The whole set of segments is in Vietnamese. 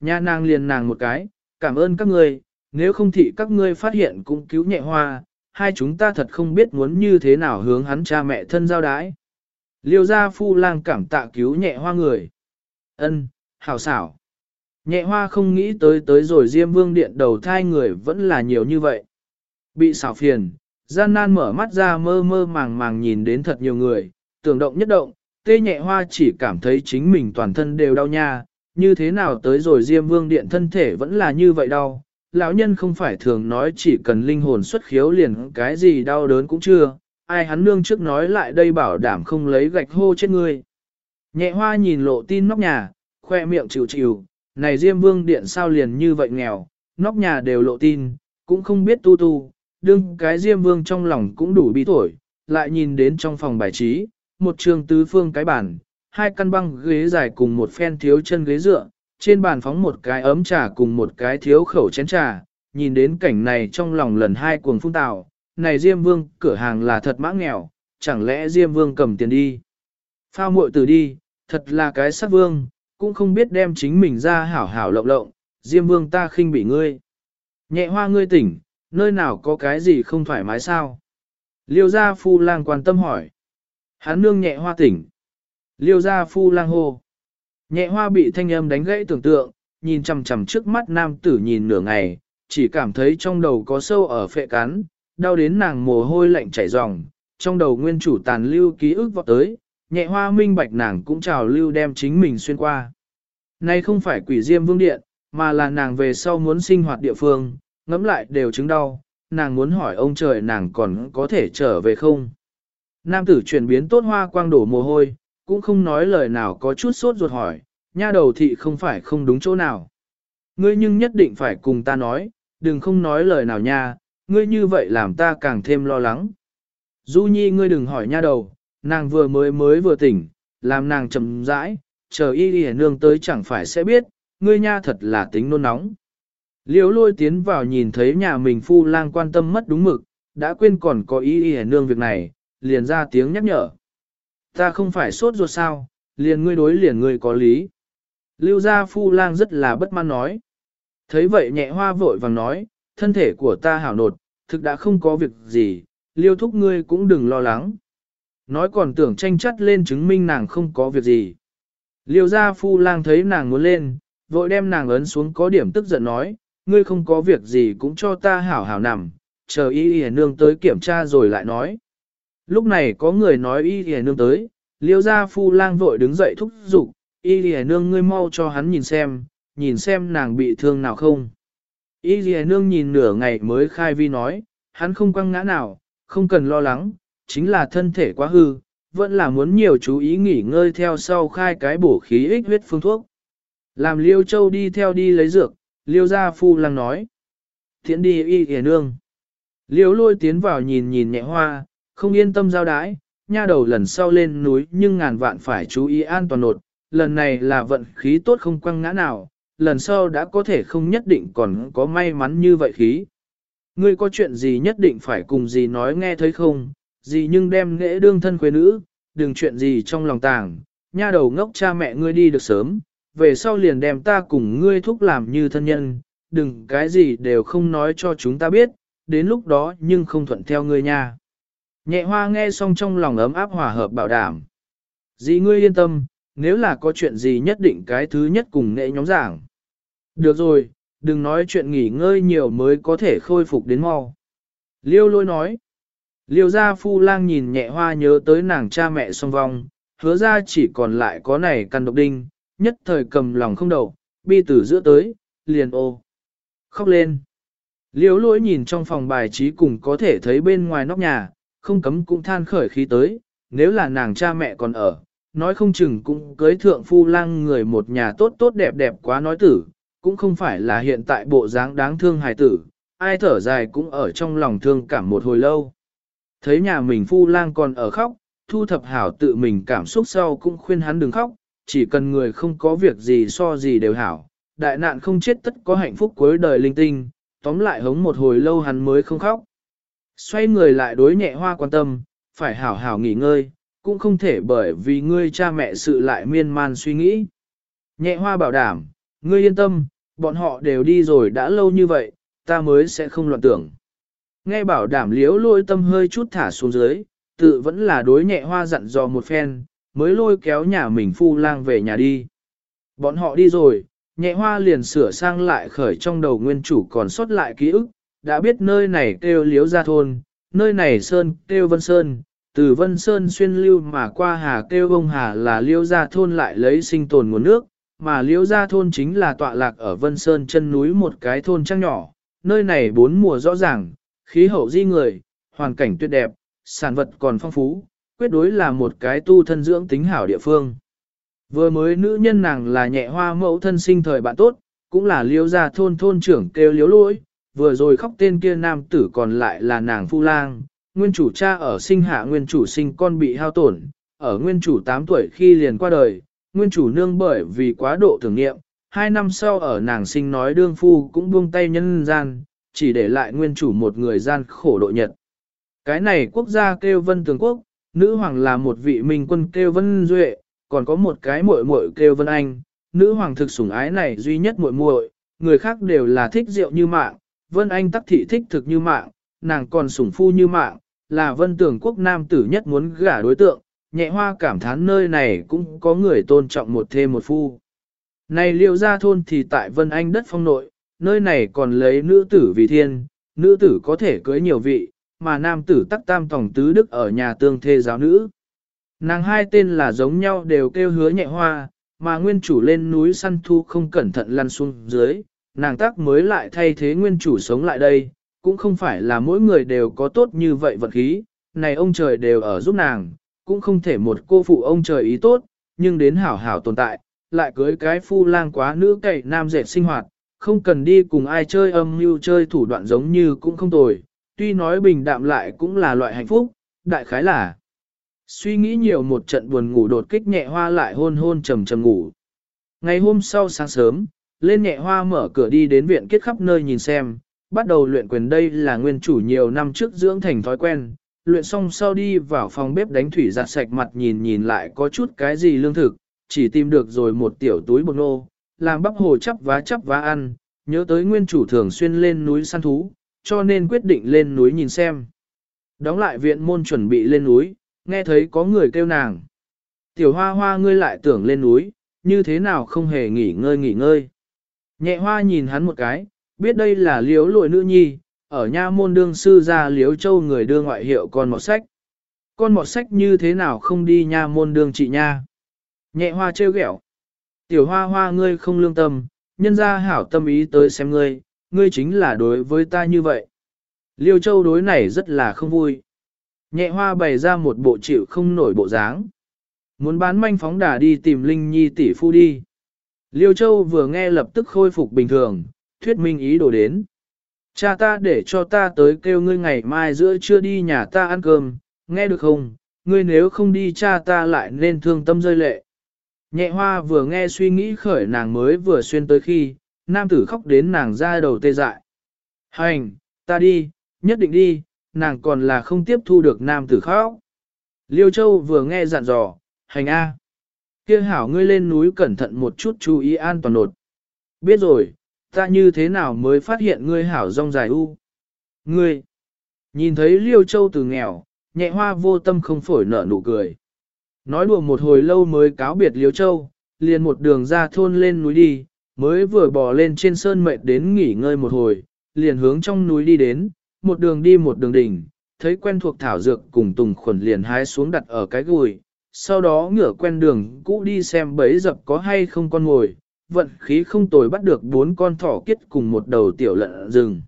Nhà nàng liền nàng một cái, cảm ơn các ngươi, nếu không thị các ngươi phát hiện cũng cứu nhẹ hoa, hai chúng ta thật không biết muốn như thế nào hướng hắn cha mẹ thân giao đái. Liêu gia phu lang cảm tạ cứu nhẹ hoa người. Ân, hảo xảo. Nhẹ hoa không nghĩ tới tới rồi Diêm Vương Điện đầu thai người vẫn là nhiều như vậy. Bị xảo phiền, gian nan mở mắt ra mơ mơ màng màng nhìn đến thật nhiều người, tưởng động nhất động, tê nhẹ hoa chỉ cảm thấy chính mình toàn thân đều đau nha, như thế nào tới rồi Diêm Vương Điện thân thể vẫn là như vậy đau. Lão nhân không phải thường nói chỉ cần linh hồn xuất khiếu liền cái gì đau đớn cũng chưa, ai hắn nương trước nói lại đây bảo đảm không lấy gạch hô chết người. Nhẹ hoa nhìn lộ tin nóc nhà, khoe miệng chịu chịu, này Diêm Vương Điện sao liền như vậy nghèo, nóc nhà đều lộ tin, cũng không biết tu tu, đương cái Diêm Vương trong lòng cũng đủ bi thổi. lại nhìn đến trong phòng bài trí, một trường tứ phương cái bản hai căn băng ghế dài cùng một phen thiếu chân ghế dựa, trên bàn phóng một cái ấm trà cùng một cái thiếu khẩu chén trà, nhìn đến cảnh này trong lòng lần hai cuồng phung tạo, này Diêm Vương cửa hàng là thật mã nghèo, chẳng lẽ Diêm Vương cầm tiền đi. Phao muội từ đi, thật là cái sát vương, cũng không biết đem chính mình ra hảo hảo lộng lộng, Diêm Vương ta khinh bị ngươi. Nhẹ hoa ngươi tỉnh, nơi nào có cái gì không thoải mái sao? Liêu gia phu lang quan tâm hỏi. Hắn nương nhẹ hoa tỉnh. Liêu gia phu lang hô. Nhẹ hoa bị thanh âm đánh gãy tưởng tượng, nhìn chằm chằm trước mắt nam tử nhìn nửa ngày, chỉ cảm thấy trong đầu có sâu ở phệ cắn, đau đến nàng mồ hôi lạnh chảy ròng, trong đầu nguyên chủ tàn lưu ký ức vọt tới, nhẹ hoa minh bạch nàng cũng trào lưu đem chính mình xuyên qua. nay không phải quỷ diêm vương điện, mà là nàng về sau muốn sinh hoạt địa phương, ngẫm lại đều chứng đau, nàng muốn hỏi ông trời nàng còn có thể trở về không. Nam tử chuyển biến tốt hoa quang đổ mồ hôi, cũng không nói lời nào có chút sốt ruột hỏi, nha đầu thị không phải không đúng chỗ nào. Ngươi nhưng nhất định phải cùng ta nói, đừng không nói lời nào nha, ngươi như vậy làm ta càng thêm lo lắng. Du nhi ngươi đừng hỏi nha đầu, nàng vừa mới mới vừa tỉnh, làm nàng chậm rãi, chờ y đi nương tới chẳng phải sẽ biết, ngươi nha thật là tính nôn nóng. Liễu lôi tiến vào nhìn thấy nhà mình phu lang quan tâm mất đúng mực, đã quên còn có y y nương việc này, liền ra tiếng nhắc nhở. Ta không phải sốt ruột sao, liền ngươi đối liền ngươi có lý. Lưu gia phu lang rất là bất mãn nói. Thấy vậy nhẹ hoa vội vàng nói, thân thể của ta hảo nột, thực đã không có việc gì, liêu thúc ngươi cũng đừng lo lắng. Nói còn tưởng tranh chất lên chứng minh nàng không có việc gì. Liêu gia phu lang thấy nàng muốn lên, vội đem nàng ấn xuống có điểm tức giận nói, ngươi không có việc gì cũng cho ta hảo hảo nằm, chờ y y nương tới kiểm tra rồi lại nói. Lúc này có người nói y lìa nương tới, liêu gia phu lang vội đứng dậy thúc giục, y lìa nương ngươi mau cho hắn nhìn xem, nhìn xem nàng bị thương nào không. Y lìa nương nhìn nửa ngày mới khai vi nói, hắn không quăng ngã nào, không cần lo lắng, chính là thân thể quá hư, vẫn là muốn nhiều chú ý nghỉ ngơi theo sau khai cái bổ khí ích huyết phương thuốc. Làm liêu châu đi theo đi lấy dược, liêu gia phu lang nói. Thiện đi y lìa nương. Liêu lôi tiến vào nhìn nhìn nhẹ hoa, không yên tâm giao đái, nha đầu lần sau lên núi nhưng ngàn vạn phải chú ý an toàn nột, lần này là vận khí tốt không quăng ngã nào, lần sau đã có thể không nhất định còn có may mắn như vậy khí. Ngươi có chuyện gì nhất định phải cùng gì nói nghe thấy không, gì nhưng đem nghệ đương thân quê nữ, đừng chuyện gì trong lòng tàng, nha đầu ngốc cha mẹ ngươi đi được sớm, về sau liền đem ta cùng ngươi thúc làm như thân nhân, đừng cái gì đều không nói cho chúng ta biết, đến lúc đó nhưng không thuận theo ngươi nha. Nhẹ hoa nghe xong trong lòng ấm áp hòa hợp bảo đảm. Dì ngươi yên tâm, nếu là có chuyện gì nhất định cái thứ nhất cùng nghệ nhóm giảng. Được rồi, đừng nói chuyện nghỉ ngơi nhiều mới có thể khôi phục đến mau. Liêu lôi nói. Liêu gia phu lang nhìn nhẹ hoa nhớ tới nàng cha mẹ song vong, hứa ra chỉ còn lại có này căn độc đinh, nhất thời cầm lòng không đầu, bi tử giữa tới, liền ô. Khóc lên. Liêu lỗi nhìn trong phòng bài trí cùng có thể thấy bên ngoài nóc nhà, không cấm cũng than khởi khí tới, nếu là nàng cha mẹ còn ở, nói không chừng cũng cưới thượng phu lang người một nhà tốt tốt đẹp đẹp quá nói tử, cũng không phải là hiện tại bộ dáng đáng thương hài tử, ai thở dài cũng ở trong lòng thương cảm một hồi lâu. Thấy nhà mình phu lang còn ở khóc, thu thập hảo tự mình cảm xúc sau cũng khuyên hắn đừng khóc, chỉ cần người không có việc gì so gì đều hảo, đại nạn không chết tất có hạnh phúc cuối đời linh tinh, tóm lại hống một hồi lâu hắn mới không khóc. Xoay người lại đối nhẹ hoa quan tâm, phải hảo hảo nghỉ ngơi, cũng không thể bởi vì ngươi cha mẹ sự lại miên man suy nghĩ. Nhẹ hoa bảo đảm, ngươi yên tâm, bọn họ đều đi rồi đã lâu như vậy, ta mới sẽ không loạn tưởng. Nghe bảo đảm liếu lôi tâm hơi chút thả xuống dưới, tự vẫn là đối nhẹ hoa dặn dò một phen, mới lôi kéo nhà mình phu lang về nhà đi. Bọn họ đi rồi, nhẹ hoa liền sửa sang lại khởi trong đầu nguyên chủ còn sót lại ký ức, đã biết nơi này kêu liếu ra thôn, nơi này sơn kêu vân sơn, từ vân sơn xuyên lưu mà qua hà kêu bông hà là liêu ra thôn lại lấy sinh tồn nguồn nước, mà liêu ra thôn chính là tọa lạc ở vân sơn chân núi một cái thôn trang nhỏ, nơi này bốn mùa rõ ràng, khí hậu di người, hoàn cảnh tuyệt đẹp, sản vật còn phong phú, quyết đối là một cái tu thân dưỡng tính hảo địa phương. Vừa mới nữ nhân nàng là nhẹ hoa mẫu thân sinh thời bạn tốt, cũng là liêu gia thôn thôn trưởng kêu liếu lỗi, vừa rồi khóc tên kia nam tử còn lại là nàng phu lang, nguyên chủ cha ở sinh hạ nguyên chủ sinh con bị hao tổn, ở nguyên chủ 8 tuổi khi liền qua đời, nguyên chủ nương bởi vì quá độ tưởng niệm, hai năm sau ở nàng sinh nói đương phu cũng buông tay nhân gian, chỉ để lại nguyên chủ một người gian khổ độ nhật. Cái này quốc gia kêu vân tường quốc, nữ hoàng là một vị minh quân kêu vân duệ, còn có một cái muội muội kêu vân anh, nữ hoàng thực sủng ái này duy nhất muội muội, người khác đều là thích rượu như mạng, vân anh tắc thị thích thực như mạng, nàng còn sủng phu như mạng, là vân tưởng quốc nam tử nhất muốn gả đối tượng, nhẹ hoa cảm thán nơi này cũng có người tôn trọng một thêm một phu. Này liệu ra thôn thì tại vân anh đất phong nội, nơi này còn lấy nữ tử vì thiên, nữ tử có thể cưới nhiều vị, mà nam tử tắc tam tổng tứ đức ở nhà tương thê giáo nữ. Nàng hai tên là giống nhau đều kêu hứa nhẹ hoa, mà nguyên chủ lên núi săn thu không cẩn thận lăn xuống dưới, nàng tắc mới lại thay thế nguyên chủ sống lại đây, cũng không phải là mỗi người đều có tốt như vậy vật khí, này ông trời đều ở giúp nàng, cũng không thể một cô phụ ông trời ý tốt, nhưng đến hảo hảo tồn tại, lại cưới cái phu lang quá nữ cậy nam dệt sinh hoạt, không cần đi cùng ai chơi âm mưu chơi thủ đoạn giống như cũng không tồi, tuy nói bình đạm lại cũng là loại hạnh phúc, đại khái là suy nghĩ nhiều một trận buồn ngủ đột kích nhẹ hoa lại hôn hôn trầm trầm ngủ. Ngày hôm sau sáng sớm, lên nhẹ hoa mở cửa đi đến viện kết khắp nơi nhìn xem, bắt đầu luyện quyền đây là nguyên chủ nhiều năm trước dưỡng thành thói quen, luyện xong sau đi vào phòng bếp đánh thủy giặt sạch mặt nhìn nhìn lại có chút cái gì lương thực, chỉ tìm được rồi một tiểu túi bột nô, làm bắp hồ chắp vá chắp vá ăn, nhớ tới nguyên chủ thường xuyên lên núi săn thú, cho nên quyết định lên núi nhìn xem. Đóng lại viện môn chuẩn bị lên núi, nghe thấy có người kêu nàng. Tiểu hoa hoa ngươi lại tưởng lên núi, như thế nào không hề nghỉ ngơi nghỉ ngơi. Nhẹ hoa nhìn hắn một cái, biết đây là liếu lội nữ nhi, ở nha môn đương sư ra liếu châu người đưa ngoại hiệu con mọt sách. Con mọt sách như thế nào không đi nha môn đương chị nha. Nhẹ hoa trêu ghẹo. Tiểu hoa hoa ngươi không lương tâm, nhân ra hảo tâm ý tới xem ngươi, ngươi chính là đối với ta như vậy. Liêu châu đối này rất là không vui. Nhẹ hoa bày ra một bộ chịu không nổi bộ dáng. Muốn bán manh phóng đà đi tìm Linh Nhi tỷ phu đi. Liêu châu vừa nghe lập tức khôi phục bình thường, thuyết minh ý đồ đến. Cha ta để cho ta tới kêu ngươi ngày mai giữa trưa đi nhà ta ăn cơm, nghe được không? Ngươi nếu không đi cha ta lại nên thương tâm rơi lệ. Nhẹ hoa vừa nghe suy nghĩ khởi nàng mới vừa xuyên tới khi, nam tử khóc đến nàng ra đầu tê dại. Hành, ta đi, nhất định đi, nàng còn là không tiếp thu được nam tử khóc. Liêu Châu vừa nghe dặn dò, hành A kia hảo ngươi lên núi cẩn thận một chút chú ý an toàn nột. Biết rồi, ta như thế nào mới phát hiện ngươi hảo rong dài u. Ngươi, nhìn thấy Liêu Châu từ nghèo, nhẹ hoa vô tâm không phổi nở nụ cười. Nói đùa một hồi lâu mới cáo biệt Liêu Châu, liền một đường ra thôn lên núi đi, mới vừa bò lên trên sơn mệt đến nghỉ ngơi một hồi, liền hướng trong núi đi đến, một đường đi một đường đỉnh, thấy quen thuộc thảo dược cùng tùng khuẩn liền hái xuống đặt ở cái gùi, sau đó ngửa quen đường cũ đi xem bấy dập có hay không con ngồi, vận khí không tồi bắt được bốn con thỏ kết cùng một đầu tiểu lợn rừng.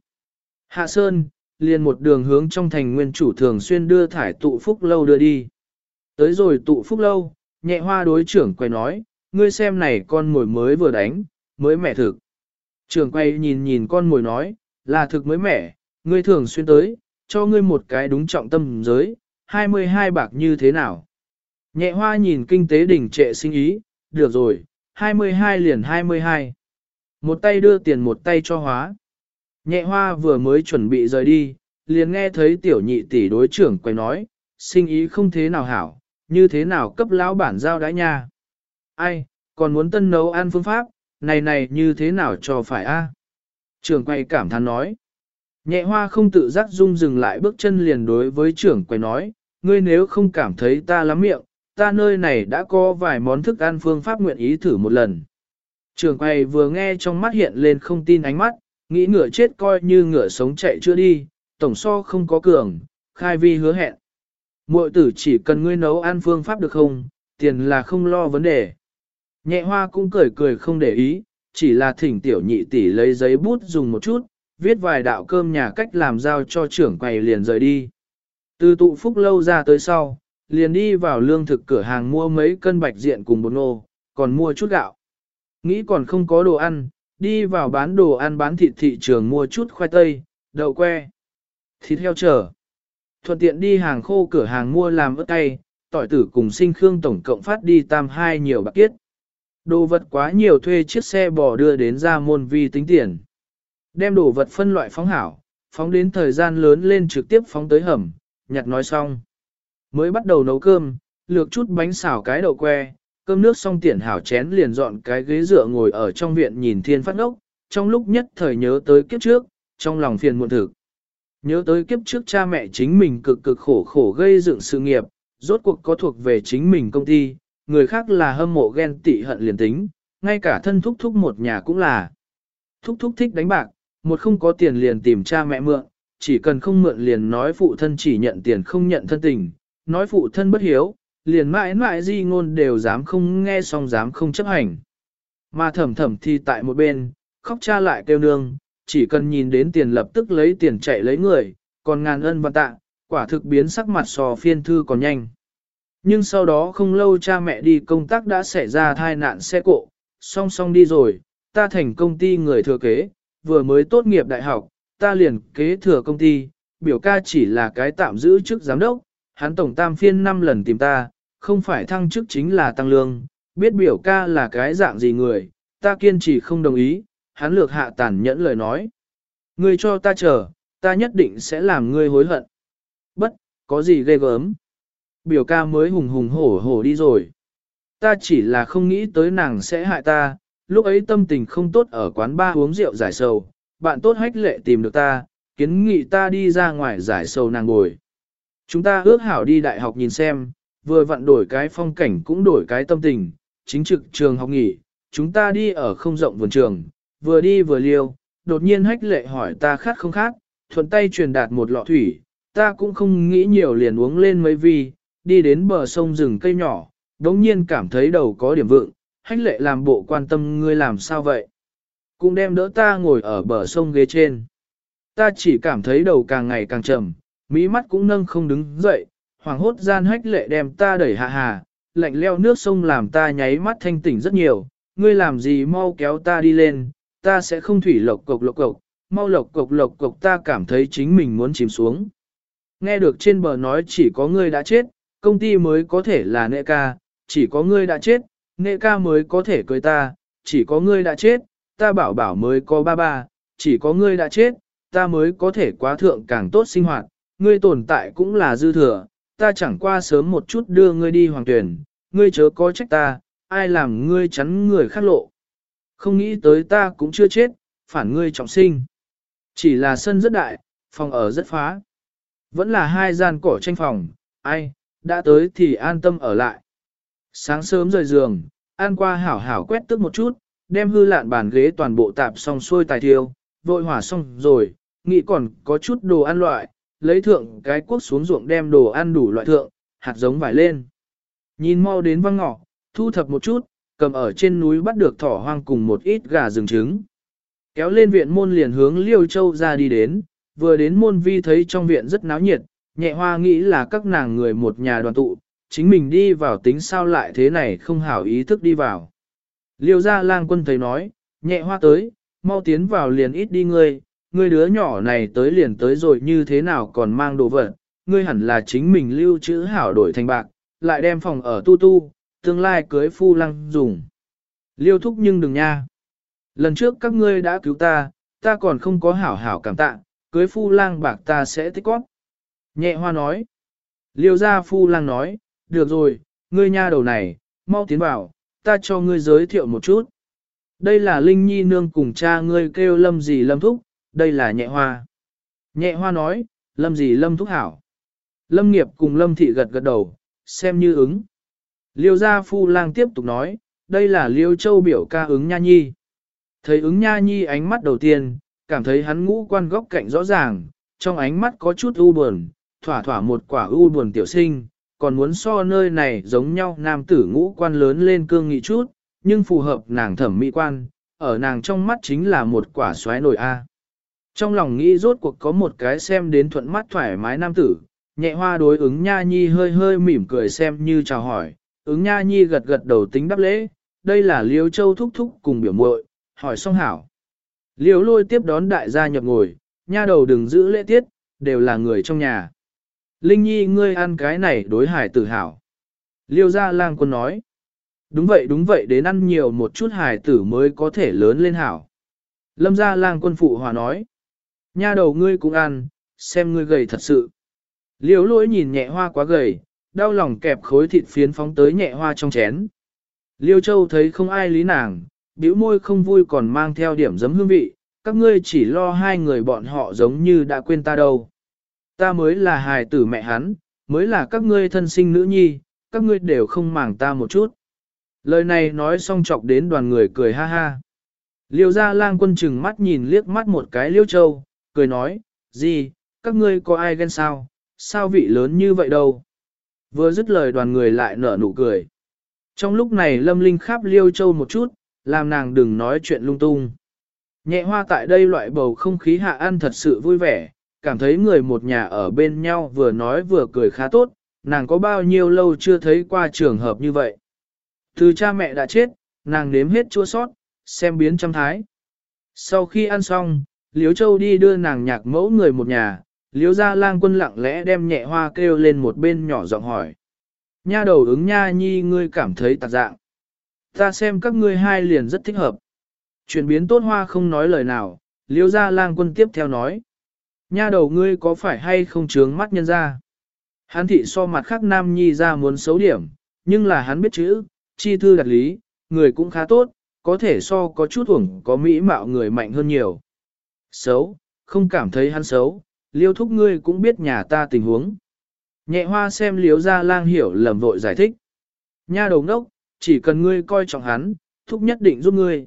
Hạ Sơn, liền một đường hướng trong thành nguyên chủ thường xuyên đưa thải tụ phúc lâu đưa đi. Tới rồi tụ phúc lâu, nhẹ hoa đối trưởng quay nói, ngươi xem này con mồi mới vừa đánh, mới mẻ thực. Trưởng quay nhìn nhìn con mồi nói, là thực mới mẻ, ngươi thường xuyên tới, cho ngươi một cái đúng trọng tâm giới, 22 bạc như thế nào. Nhẹ hoa nhìn kinh tế đỉnh trệ sinh ý, được rồi, 22 liền 22. Một tay đưa tiền một tay cho hóa. Nhẹ hoa vừa mới chuẩn bị rời đi, liền nghe thấy tiểu nhị tỷ đối trưởng quay nói, sinh ý không thế nào hảo, như thế nào cấp lão bản giao đãi nha. Ai, còn muốn tân nấu ăn phương pháp, này này như thế nào cho phải a? Trưởng quay cảm thán nói. Nhẹ hoa không tự giác rung dừng lại bước chân liền đối với trưởng quay nói, ngươi nếu không cảm thấy ta lắm miệng, ta nơi này đã có vài món thức ăn phương pháp nguyện ý thử một lần. Trường quay vừa nghe trong mắt hiện lên không tin ánh mắt, nghĩ ngựa chết coi như ngựa sống chạy chưa đi, tổng so không có cường, khai vi hứa hẹn. Mội tử chỉ cần ngươi nấu ăn phương pháp được không, tiền là không lo vấn đề. Nhẹ hoa cũng cười cười không để ý, chỉ là thỉnh tiểu nhị tỷ lấy giấy bút dùng một chút, viết vài đạo cơm nhà cách làm giao cho trưởng quầy liền rời đi. Từ tụ phúc lâu ra tới sau, liền đi vào lương thực cửa hàng mua mấy cân bạch diện cùng bột nô, còn mua chút gạo. Nghĩ còn không có đồ ăn, đi vào bán đồ ăn bán thịt thị trường mua chút khoai tây, đậu que, thịt heo trở. Thuận tiện đi hàng khô cửa hàng mua làm ớt cay, tỏi tử cùng sinh khương tổng cộng phát đi tam hai nhiều bạc kiết. Đồ vật quá nhiều thuê chiếc xe bò đưa đến ra môn vi tính tiền. Đem đồ vật phân loại phóng hảo, phóng đến thời gian lớn lên trực tiếp phóng tới hầm, nhặt nói xong. Mới bắt đầu nấu cơm, lược chút bánh xào cái đậu que, cơm nước xong tiện hảo chén liền dọn cái ghế dựa ngồi ở trong viện nhìn thiên phát ốc, trong lúc nhất thời nhớ tới kiếp trước, trong lòng phiền muộn thực. Nhớ tới kiếp trước cha mẹ chính mình cực cực khổ khổ gây dựng sự nghiệp, rốt cuộc có thuộc về chính mình công ty, người khác là hâm mộ ghen tị hận liền tính, ngay cả thân thúc thúc một nhà cũng là. Thúc thúc thích đánh bạc, một không có tiền liền tìm cha mẹ mượn, chỉ cần không mượn liền nói phụ thân chỉ nhận tiền không nhận thân tình, nói phụ thân bất hiếu, liền mãi mãi di ngôn đều dám không nghe xong dám không chấp hành. Mà thầm thầm thì tại một bên, khóc cha lại kêu nương, chỉ cần nhìn đến tiền lập tức lấy tiền chạy lấy người, còn ngàn ân và tạ, quả thực biến sắc mặt sò phiên thư còn nhanh. Nhưng sau đó không lâu cha mẹ đi công tác đã xảy ra thai nạn xe cộ, song song đi rồi, ta thành công ty người thừa kế, vừa mới tốt nghiệp đại học, ta liền kế thừa công ty, biểu ca chỉ là cái tạm giữ chức giám đốc, hắn tổng tam phiên 5 lần tìm ta, không phải thăng chức chính là tăng lương, biết biểu ca là cái dạng gì người, ta kiên trì không đồng ý, hắn lược hạ tàn nhẫn lời nói. Ngươi cho ta chờ, ta nhất định sẽ làm ngươi hối hận. Bất, có gì ghê gớm. Biểu ca mới hùng hùng hổ hổ đi rồi. Ta chỉ là không nghĩ tới nàng sẽ hại ta, lúc ấy tâm tình không tốt ở quán ba uống rượu giải sầu, bạn tốt hách lệ tìm được ta, kiến nghị ta đi ra ngoài giải sầu nàng ngồi. Chúng ta ước hảo đi đại học nhìn xem, vừa vặn đổi cái phong cảnh cũng đổi cái tâm tình, chính trực trường học nghỉ, chúng ta đi ở không rộng vườn trường, vừa đi vừa liêu, đột nhiên hách lệ hỏi ta khát không khát, thuận tay truyền đạt một lọ thủy, ta cũng không nghĩ nhiều liền uống lên mấy vi, đi đến bờ sông rừng cây nhỏ, đống nhiên cảm thấy đầu có điểm vượng, hách lệ làm bộ quan tâm ngươi làm sao vậy. Cũng đem đỡ ta ngồi ở bờ sông ghế trên. Ta chỉ cảm thấy đầu càng ngày càng trầm, mỹ mắt cũng nâng không đứng dậy, hoàng hốt gian hách lệ đem ta đẩy hạ hà, lạnh leo nước sông làm ta nháy mắt thanh tỉnh rất nhiều, ngươi làm gì mau kéo ta đi lên, ta sẽ không thủy lộc cộc lộc cộc, mau lộc cộc lộc cộc ta cảm thấy chính mình muốn chìm xuống. Nghe được trên bờ nói chỉ có ngươi đã chết, công ty mới có thể là nệ ca, chỉ có ngươi đã chết, nệ ca mới có thể cưới ta, chỉ có ngươi đã chết, ta bảo bảo mới có ba ba, chỉ có ngươi đã chết, ta mới có thể quá thượng càng tốt sinh hoạt, ngươi tồn tại cũng là dư thừa, ta chẳng qua sớm một chút đưa ngươi đi hoàng tuyển, ngươi chớ có trách ta, ai làm ngươi chắn người khác lộ. Không nghĩ tới ta cũng chưa chết, phản ngươi trọng sinh. Chỉ là sân rất đại, phòng ở rất phá. Vẫn là hai gian cổ tranh phòng, ai, đã tới thì an tâm ở lại. Sáng sớm rời giường, an qua hảo hảo quét tức một chút, đem hư lạn bàn ghế toàn bộ tạp xong xuôi tài thiêu, vội hỏa xong rồi, nghĩ còn có chút đồ ăn loại, lấy thượng cái cuốc xuống ruộng đem đồ ăn đủ loại thượng, hạt giống vải lên. Nhìn mau đến văng ngọ, thu thập một chút, cầm ở trên núi bắt được thỏ hoang cùng một ít gà rừng trứng. Kéo lên viện môn liền hướng Liêu Châu ra đi đến, vừa đến môn vi thấy trong viện rất náo nhiệt, nhẹ hoa nghĩ là các nàng người một nhà đoàn tụ, chính mình đi vào tính sao lại thế này không hảo ý thức đi vào. Liêu gia lang quân thấy nói, nhẹ hoa tới, mau tiến vào liền ít đi ngươi, ngươi đứa nhỏ này tới liền tới rồi như thế nào còn mang đồ vật, ngươi hẳn là chính mình lưu trữ hảo đổi thành bạc, lại đem phòng ở tu tu, tương lai cưới phu lăng dùng. Liêu thúc nhưng đừng nha. Lần trước các ngươi đã cứu ta, ta còn không có hảo hảo cảm tạ, cưới phu lang bạc ta sẽ tích góp. Nhẹ hoa nói. Liêu gia phu lang nói, được rồi, ngươi nha đầu này, mau tiến vào, ta cho ngươi giới thiệu một chút. Đây là Linh Nhi nương cùng cha ngươi kêu lâm gì lâm thúc, đây là nhẹ hoa. Nhẹ hoa nói, lâm gì lâm thúc hảo. Lâm nghiệp cùng lâm thị gật gật đầu, xem như ứng. Liêu gia phu lang tiếp tục nói, đây là liêu châu biểu ca ứng nha nhi. Thấy ứng nha nhi ánh mắt đầu tiên, cảm thấy hắn ngũ quan góc cạnh rõ ràng, trong ánh mắt có chút u buồn, thỏa thỏa một quả u buồn tiểu sinh, còn muốn so nơi này giống nhau nam tử ngũ quan lớn lên cương nghị chút, nhưng phù hợp nàng thẩm mỹ quan, ở nàng trong mắt chính là một quả xoáy nổi A. Trong lòng nghĩ rốt cuộc có một cái xem đến thuận mắt thoải mái nam tử, nhẹ hoa đối ứng nha nhi hơi hơi mỉm cười xem như chào hỏi, ứng nha nhi gật gật đầu tính đáp lễ, đây là liêu châu thúc thúc cùng biểu muội hỏi xong hảo. Liêu lôi tiếp đón đại gia nhập ngồi, nha đầu đừng giữ lễ tiết, đều là người trong nhà. Linh nhi ngươi ăn cái này đối hải tử hảo. Liêu gia lang quân nói. Đúng vậy đúng vậy đến ăn nhiều một chút hải tử mới có thể lớn lên hảo. Lâm gia lang quân phụ hòa nói. Nha đầu ngươi cũng ăn, xem ngươi gầy thật sự. Liêu lỗi nhìn nhẹ hoa quá gầy, đau lòng kẹp khối thịt phiến phóng tới nhẹ hoa trong chén. Liêu châu thấy không ai lý nàng, bĩu môi không vui còn mang theo điểm giấm hương vị, các ngươi chỉ lo hai người bọn họ giống như đã quên ta đâu. Ta mới là hài tử mẹ hắn, mới là các ngươi thân sinh nữ nhi, các ngươi đều không màng ta một chút. Lời này nói xong chọc đến đoàn người cười ha ha. Liêu gia lang quân chừng mắt nhìn liếc mắt một cái liêu châu, cười nói, gì, các ngươi có ai ghen sao, sao vị lớn như vậy đâu. Vừa dứt lời đoàn người lại nở nụ cười. Trong lúc này lâm linh khắp liêu châu một chút, làm nàng đừng nói chuyện lung tung. Nhẹ hoa tại đây loại bầu không khí hạ ăn thật sự vui vẻ, cảm thấy người một nhà ở bên nhau vừa nói vừa cười khá tốt, nàng có bao nhiêu lâu chưa thấy qua trường hợp như vậy. Từ cha mẹ đã chết, nàng nếm hết chua sót, xem biến trăm thái. Sau khi ăn xong, Liếu Châu đi đưa nàng nhạc mẫu người một nhà, Liếu gia lang quân lặng lẽ đem nhẹ hoa kêu lên một bên nhỏ giọng hỏi. Nha đầu ứng nha nhi ngươi cảm thấy tạc dạng. Ta xem các ngươi hai liền rất thích hợp. Chuyển biến tốt hoa không nói lời nào, Liếu gia lang quân tiếp theo nói. Nha đầu ngươi có phải hay không trướng mắt nhân ra? Hán thị so mặt khác nam nhi ra muốn xấu điểm, nhưng là hắn biết chữ, chi thư đặt lý, người cũng khá tốt, có thể so có chút hưởng có mỹ mạo người mạnh hơn nhiều. Xấu, không cảm thấy hắn xấu, liêu thúc ngươi cũng biết nhà ta tình huống. Nhẹ hoa xem liếu ra lang hiểu lầm vội giải thích. Nha đầu ngốc, chỉ cần ngươi coi trọng hắn, thúc nhất định giúp ngươi.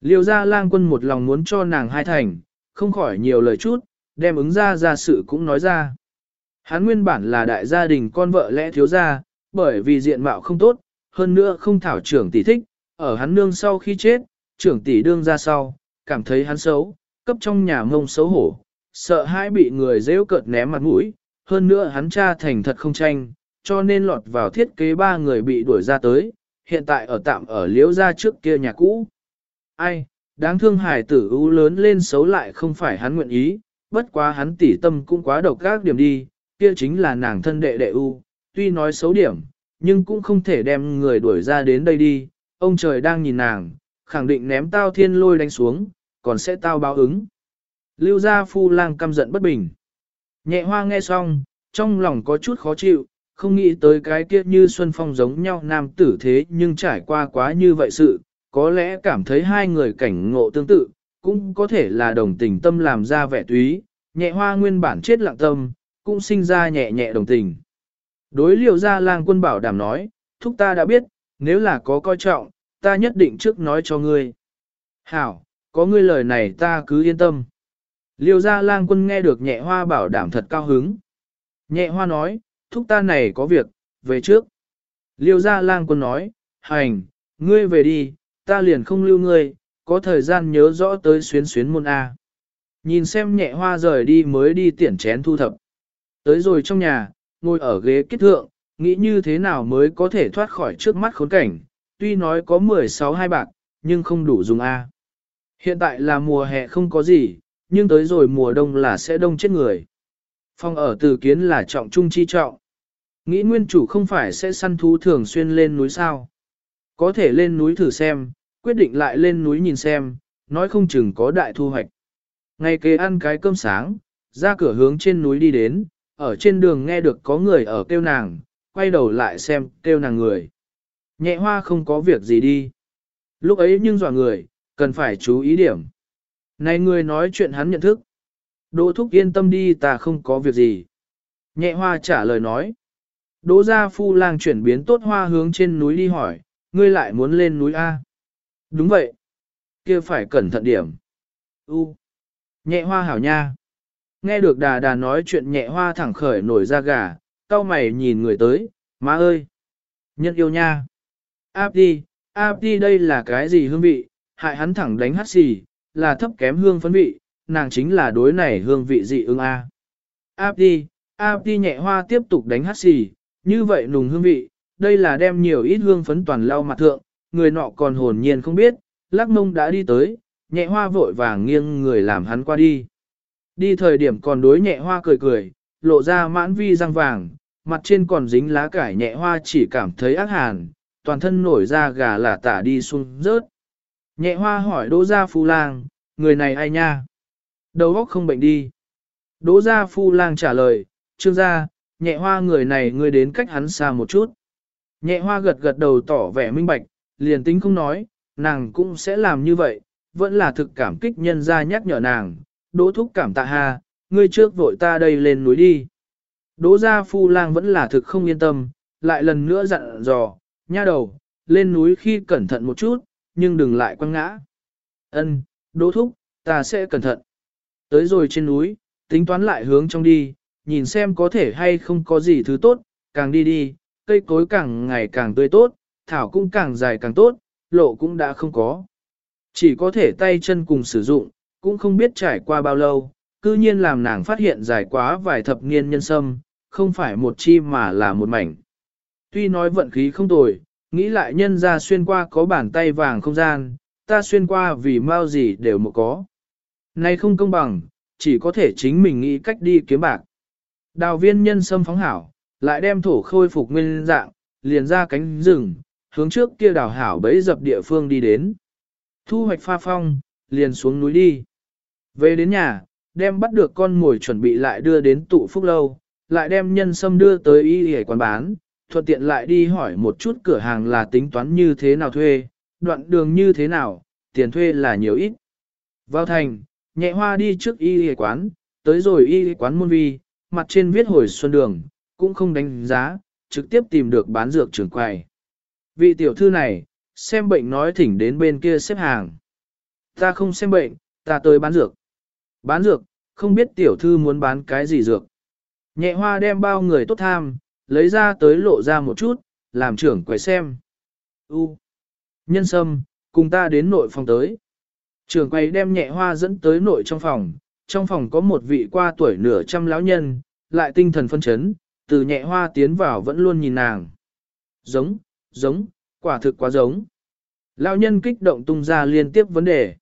Liêu ra lang quân một lòng muốn cho nàng hai thành, không khỏi nhiều lời chút, đem ứng ra ra sự cũng nói ra. Hắn nguyên bản là đại gia đình con vợ lẽ thiếu gia, bởi vì diện mạo không tốt, hơn nữa không thảo trưởng tỷ thích, ở hắn nương sau khi chết, trưởng tỷ đương ra sau, cảm thấy hắn xấu, cấp trong nhà mông xấu hổ, sợ hãi bị người rêu cợt ném mặt mũi, hơn nữa hắn cha thành thật không tranh, cho nên lọt vào thiết kế ba người bị đuổi ra tới, hiện tại ở tạm ở liễu gia trước kia nhà cũ. Ai, đáng thương hải tử ưu lớn lên xấu lại không phải hắn nguyện ý, bất quá hắn tỉ tâm cũng quá độc các điểm đi, kia chính là nàng thân đệ đệ ưu, tuy nói xấu điểm, nhưng cũng không thể đem người đuổi ra đến đây đi, ông trời đang nhìn nàng, khẳng định ném tao thiên lôi đánh xuống, còn sẽ tao báo ứng. Lưu gia phu lang căm giận bất bình. Nhẹ hoa nghe xong, trong lòng có chút khó chịu, không nghĩ tới cái kia như Xuân Phong giống nhau nam tử thế nhưng trải qua quá như vậy sự, có lẽ cảm thấy hai người cảnh ngộ tương tự, cũng có thể là đồng tình tâm làm ra vẻ túy, nhẹ hoa nguyên bản chết lặng tâm, cũng sinh ra nhẹ nhẹ đồng tình. Đối liệu ra lang quân bảo đảm nói, thúc ta đã biết, nếu là có coi trọng, ta nhất định trước nói cho ngươi. Hảo, có ngươi lời này ta cứ yên tâm. Liêu gia lang quân nghe được nhẹ hoa bảo đảm thật cao hứng. Nhẹ hoa nói, thúc ta này có việc, về trước. Liêu gia lang quân nói, hành, ngươi về đi, ta liền không lưu ngươi, có thời gian nhớ rõ tới xuyến xuyến môn A. Nhìn xem nhẹ hoa rời đi mới đi tiển chén thu thập. Tới rồi trong nhà, ngồi ở ghế kết thượng, nghĩ như thế nào mới có thể thoát khỏi trước mắt khốn cảnh, tuy nói có 16 hai bạc, nhưng không đủ dùng A. Hiện tại là mùa hè không có gì, nhưng tới rồi mùa đông là sẽ đông chết người. Phong ở từ kiến là trọng trung chi trọng. Nghĩ nguyên chủ không phải sẽ săn thú thường xuyên lên núi sao. Có thể lên núi thử xem, quyết định lại lên núi nhìn xem, nói không chừng có đại thu hoạch. Ngày kế ăn cái cơm sáng, ra cửa hướng trên núi đi đến, ở trên đường nghe được có người ở kêu nàng, quay đầu lại xem kêu nàng người. Nhẹ hoa không có việc gì đi. Lúc ấy nhưng dọa người, Cần phải chú ý điểm. Này người nói chuyện hắn nhận thức. Đỗ thúc yên tâm đi ta không có việc gì. Nhẹ hoa trả lời nói. Đỗ gia phu lang chuyển biến tốt hoa hướng trên núi đi hỏi, ngươi lại muốn lên núi A. Đúng vậy. kia phải cẩn thận điểm. U. Nhẹ hoa hảo nha. Nghe được đà đà nói chuyện nhẹ hoa thẳng khởi nổi ra gà, cau mày nhìn người tới, má ơi. Nhân yêu nha. Áp đi, áp đi đây là cái gì hương vị, hại hắn thẳng đánh hát xì, là thấp kém hương phấn vị, nàng chính là đối này hương vị dị ưng A. Áp đi, áp đi nhẹ hoa tiếp tục đánh hát xì, như vậy nùng hương vị, đây là đem nhiều ít hương phấn toàn lau mặt thượng, người nọ còn hồn nhiên không biết, lắc mông đã đi tới, nhẹ hoa vội vàng nghiêng người làm hắn qua đi. Đi thời điểm còn đối nhẹ hoa cười cười, lộ ra mãn vi răng vàng, mặt trên còn dính lá cải nhẹ hoa chỉ cảm thấy ác hàn, toàn thân nổi ra gà là tả đi xuống rớt. Nhẹ hoa hỏi đỗ gia phu lang, người này ai nha? Đầu óc không bệnh đi. Đỗ gia phu lang trả lời, trương gia, nhẹ hoa người này ngươi đến cách hắn xa một chút. Nhẹ hoa gật gật đầu tỏ vẻ minh bạch, liền tính không nói, nàng cũng sẽ làm như vậy, vẫn là thực cảm kích nhân gia nhắc nhở nàng, đỗ thúc cảm tạ ha, ngươi trước vội ta đây lên núi đi. Đỗ gia phu lang vẫn là thực không yên tâm, lại lần nữa dặn dò, nha đầu, lên núi khi cẩn thận một chút, nhưng đừng lại quăng ngã. Ân, đỗ thúc, ta sẽ cẩn thận. Tới rồi trên núi, tính toán lại hướng trong đi, nhìn xem có thể hay không có gì thứ tốt, càng đi đi, cây cối càng ngày càng tươi tốt, thảo cũng càng dài càng tốt, lộ cũng đã không có. Chỉ có thể tay chân cùng sử dụng, cũng không biết trải qua bao lâu, cư nhiên làm nàng phát hiện dài quá vài thập niên nhân sâm, không phải một chi mà là một mảnh. Tuy nói vận khí không tồi, nghĩ lại nhân ra xuyên qua có bàn tay vàng không gian, ta xuyên qua vì mau gì đều một có. Này không công bằng, chỉ có thể chính mình nghĩ cách đi kiếm bạc. Đào viên nhân sâm phóng hảo, lại đem thổ khôi phục nguyên dạng, liền ra cánh rừng, hướng trước kia đào hảo bấy dập địa phương đi đến. Thu hoạch pha phong, liền xuống núi đi. Về đến nhà, đem bắt được con mồi chuẩn bị lại đưa đến tụ phúc lâu, lại đem nhân sâm đưa tới y hề quán bán, thuận tiện lại đi hỏi một chút cửa hàng là tính toán như thế nào thuê, đoạn đường như thế nào, tiền thuê là nhiều ít. Vào thành, nhẹ hoa đi trước y y quán, tới rồi y quán môn vi, mặt trên viết hồi xuân đường, cũng không đánh giá, trực tiếp tìm được bán dược trưởng quầy. Vị tiểu thư này, xem bệnh nói thỉnh đến bên kia xếp hàng. Ta không xem bệnh, ta tới bán dược. Bán dược, không biết tiểu thư muốn bán cái gì dược. Nhẹ hoa đem bao người tốt tham, lấy ra tới lộ ra một chút, làm trưởng quầy xem. U. Nhân sâm, cùng ta đến nội phòng tới. Trưởng quầy đem nhẹ hoa dẫn tới nội trong phòng, trong phòng có một vị qua tuổi nửa trăm lão nhân, lại tinh thần phân chấn, từ nhẹ hoa tiến vào vẫn luôn nhìn nàng. Giống, giống, quả thực quá giống. Lão nhân kích động tung ra liên tiếp vấn đề.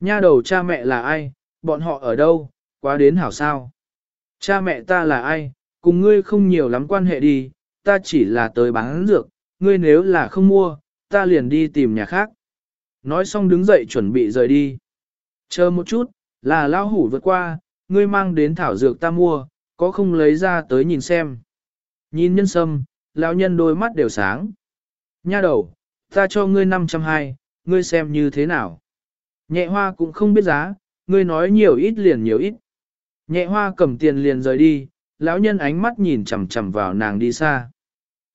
Nha đầu cha mẹ là ai, bọn họ ở đâu, quá đến hảo sao. Cha mẹ ta là ai, cùng ngươi không nhiều lắm quan hệ đi, ta chỉ là tới bán dược, ngươi nếu là không mua, ta liền đi tìm nhà khác. Nói xong đứng dậy chuẩn bị rời đi. Chờ một chút, là lao hủ vượt qua, ngươi mang đến thảo dược ta mua, có không lấy ra tới nhìn xem. Nhìn nhân sâm, lão nhân đôi mắt đều sáng. Nha đầu, ta cho ngươi 520, ngươi xem như thế nào. Nhẹ hoa cũng không biết giá, ngươi nói nhiều ít liền nhiều ít. Nhẹ hoa cầm tiền liền rời đi, lão nhân ánh mắt nhìn chằm chằm vào nàng đi xa.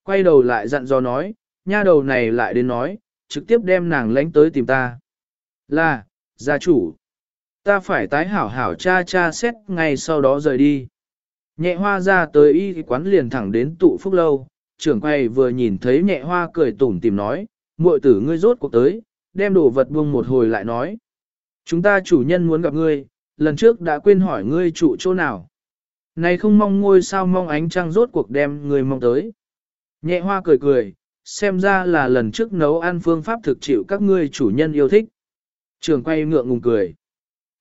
Quay đầu lại dặn dò nói, nha đầu này lại đến nói, trực tiếp đem nàng lánh tới tìm ta. Là, gia chủ. Ta phải tái hảo hảo cha cha xét ngay sau đó rời đi. Nhẹ hoa ra tới y quán liền thẳng đến tụ phúc lâu, trưởng quay vừa nhìn thấy nhẹ hoa cười tủm tìm nói, muội tử ngươi rốt cuộc tới, đem đồ vật buông một hồi lại nói. Chúng ta chủ nhân muốn gặp ngươi, lần trước đã quên hỏi ngươi trụ chỗ nào. Này không mong ngôi sao mong ánh trăng rốt cuộc đem người mong tới. Nhẹ hoa cười cười, xem ra là lần trước nấu ăn phương pháp thực chịu các ngươi chủ nhân yêu thích. Trường quay ngượng ngùng cười.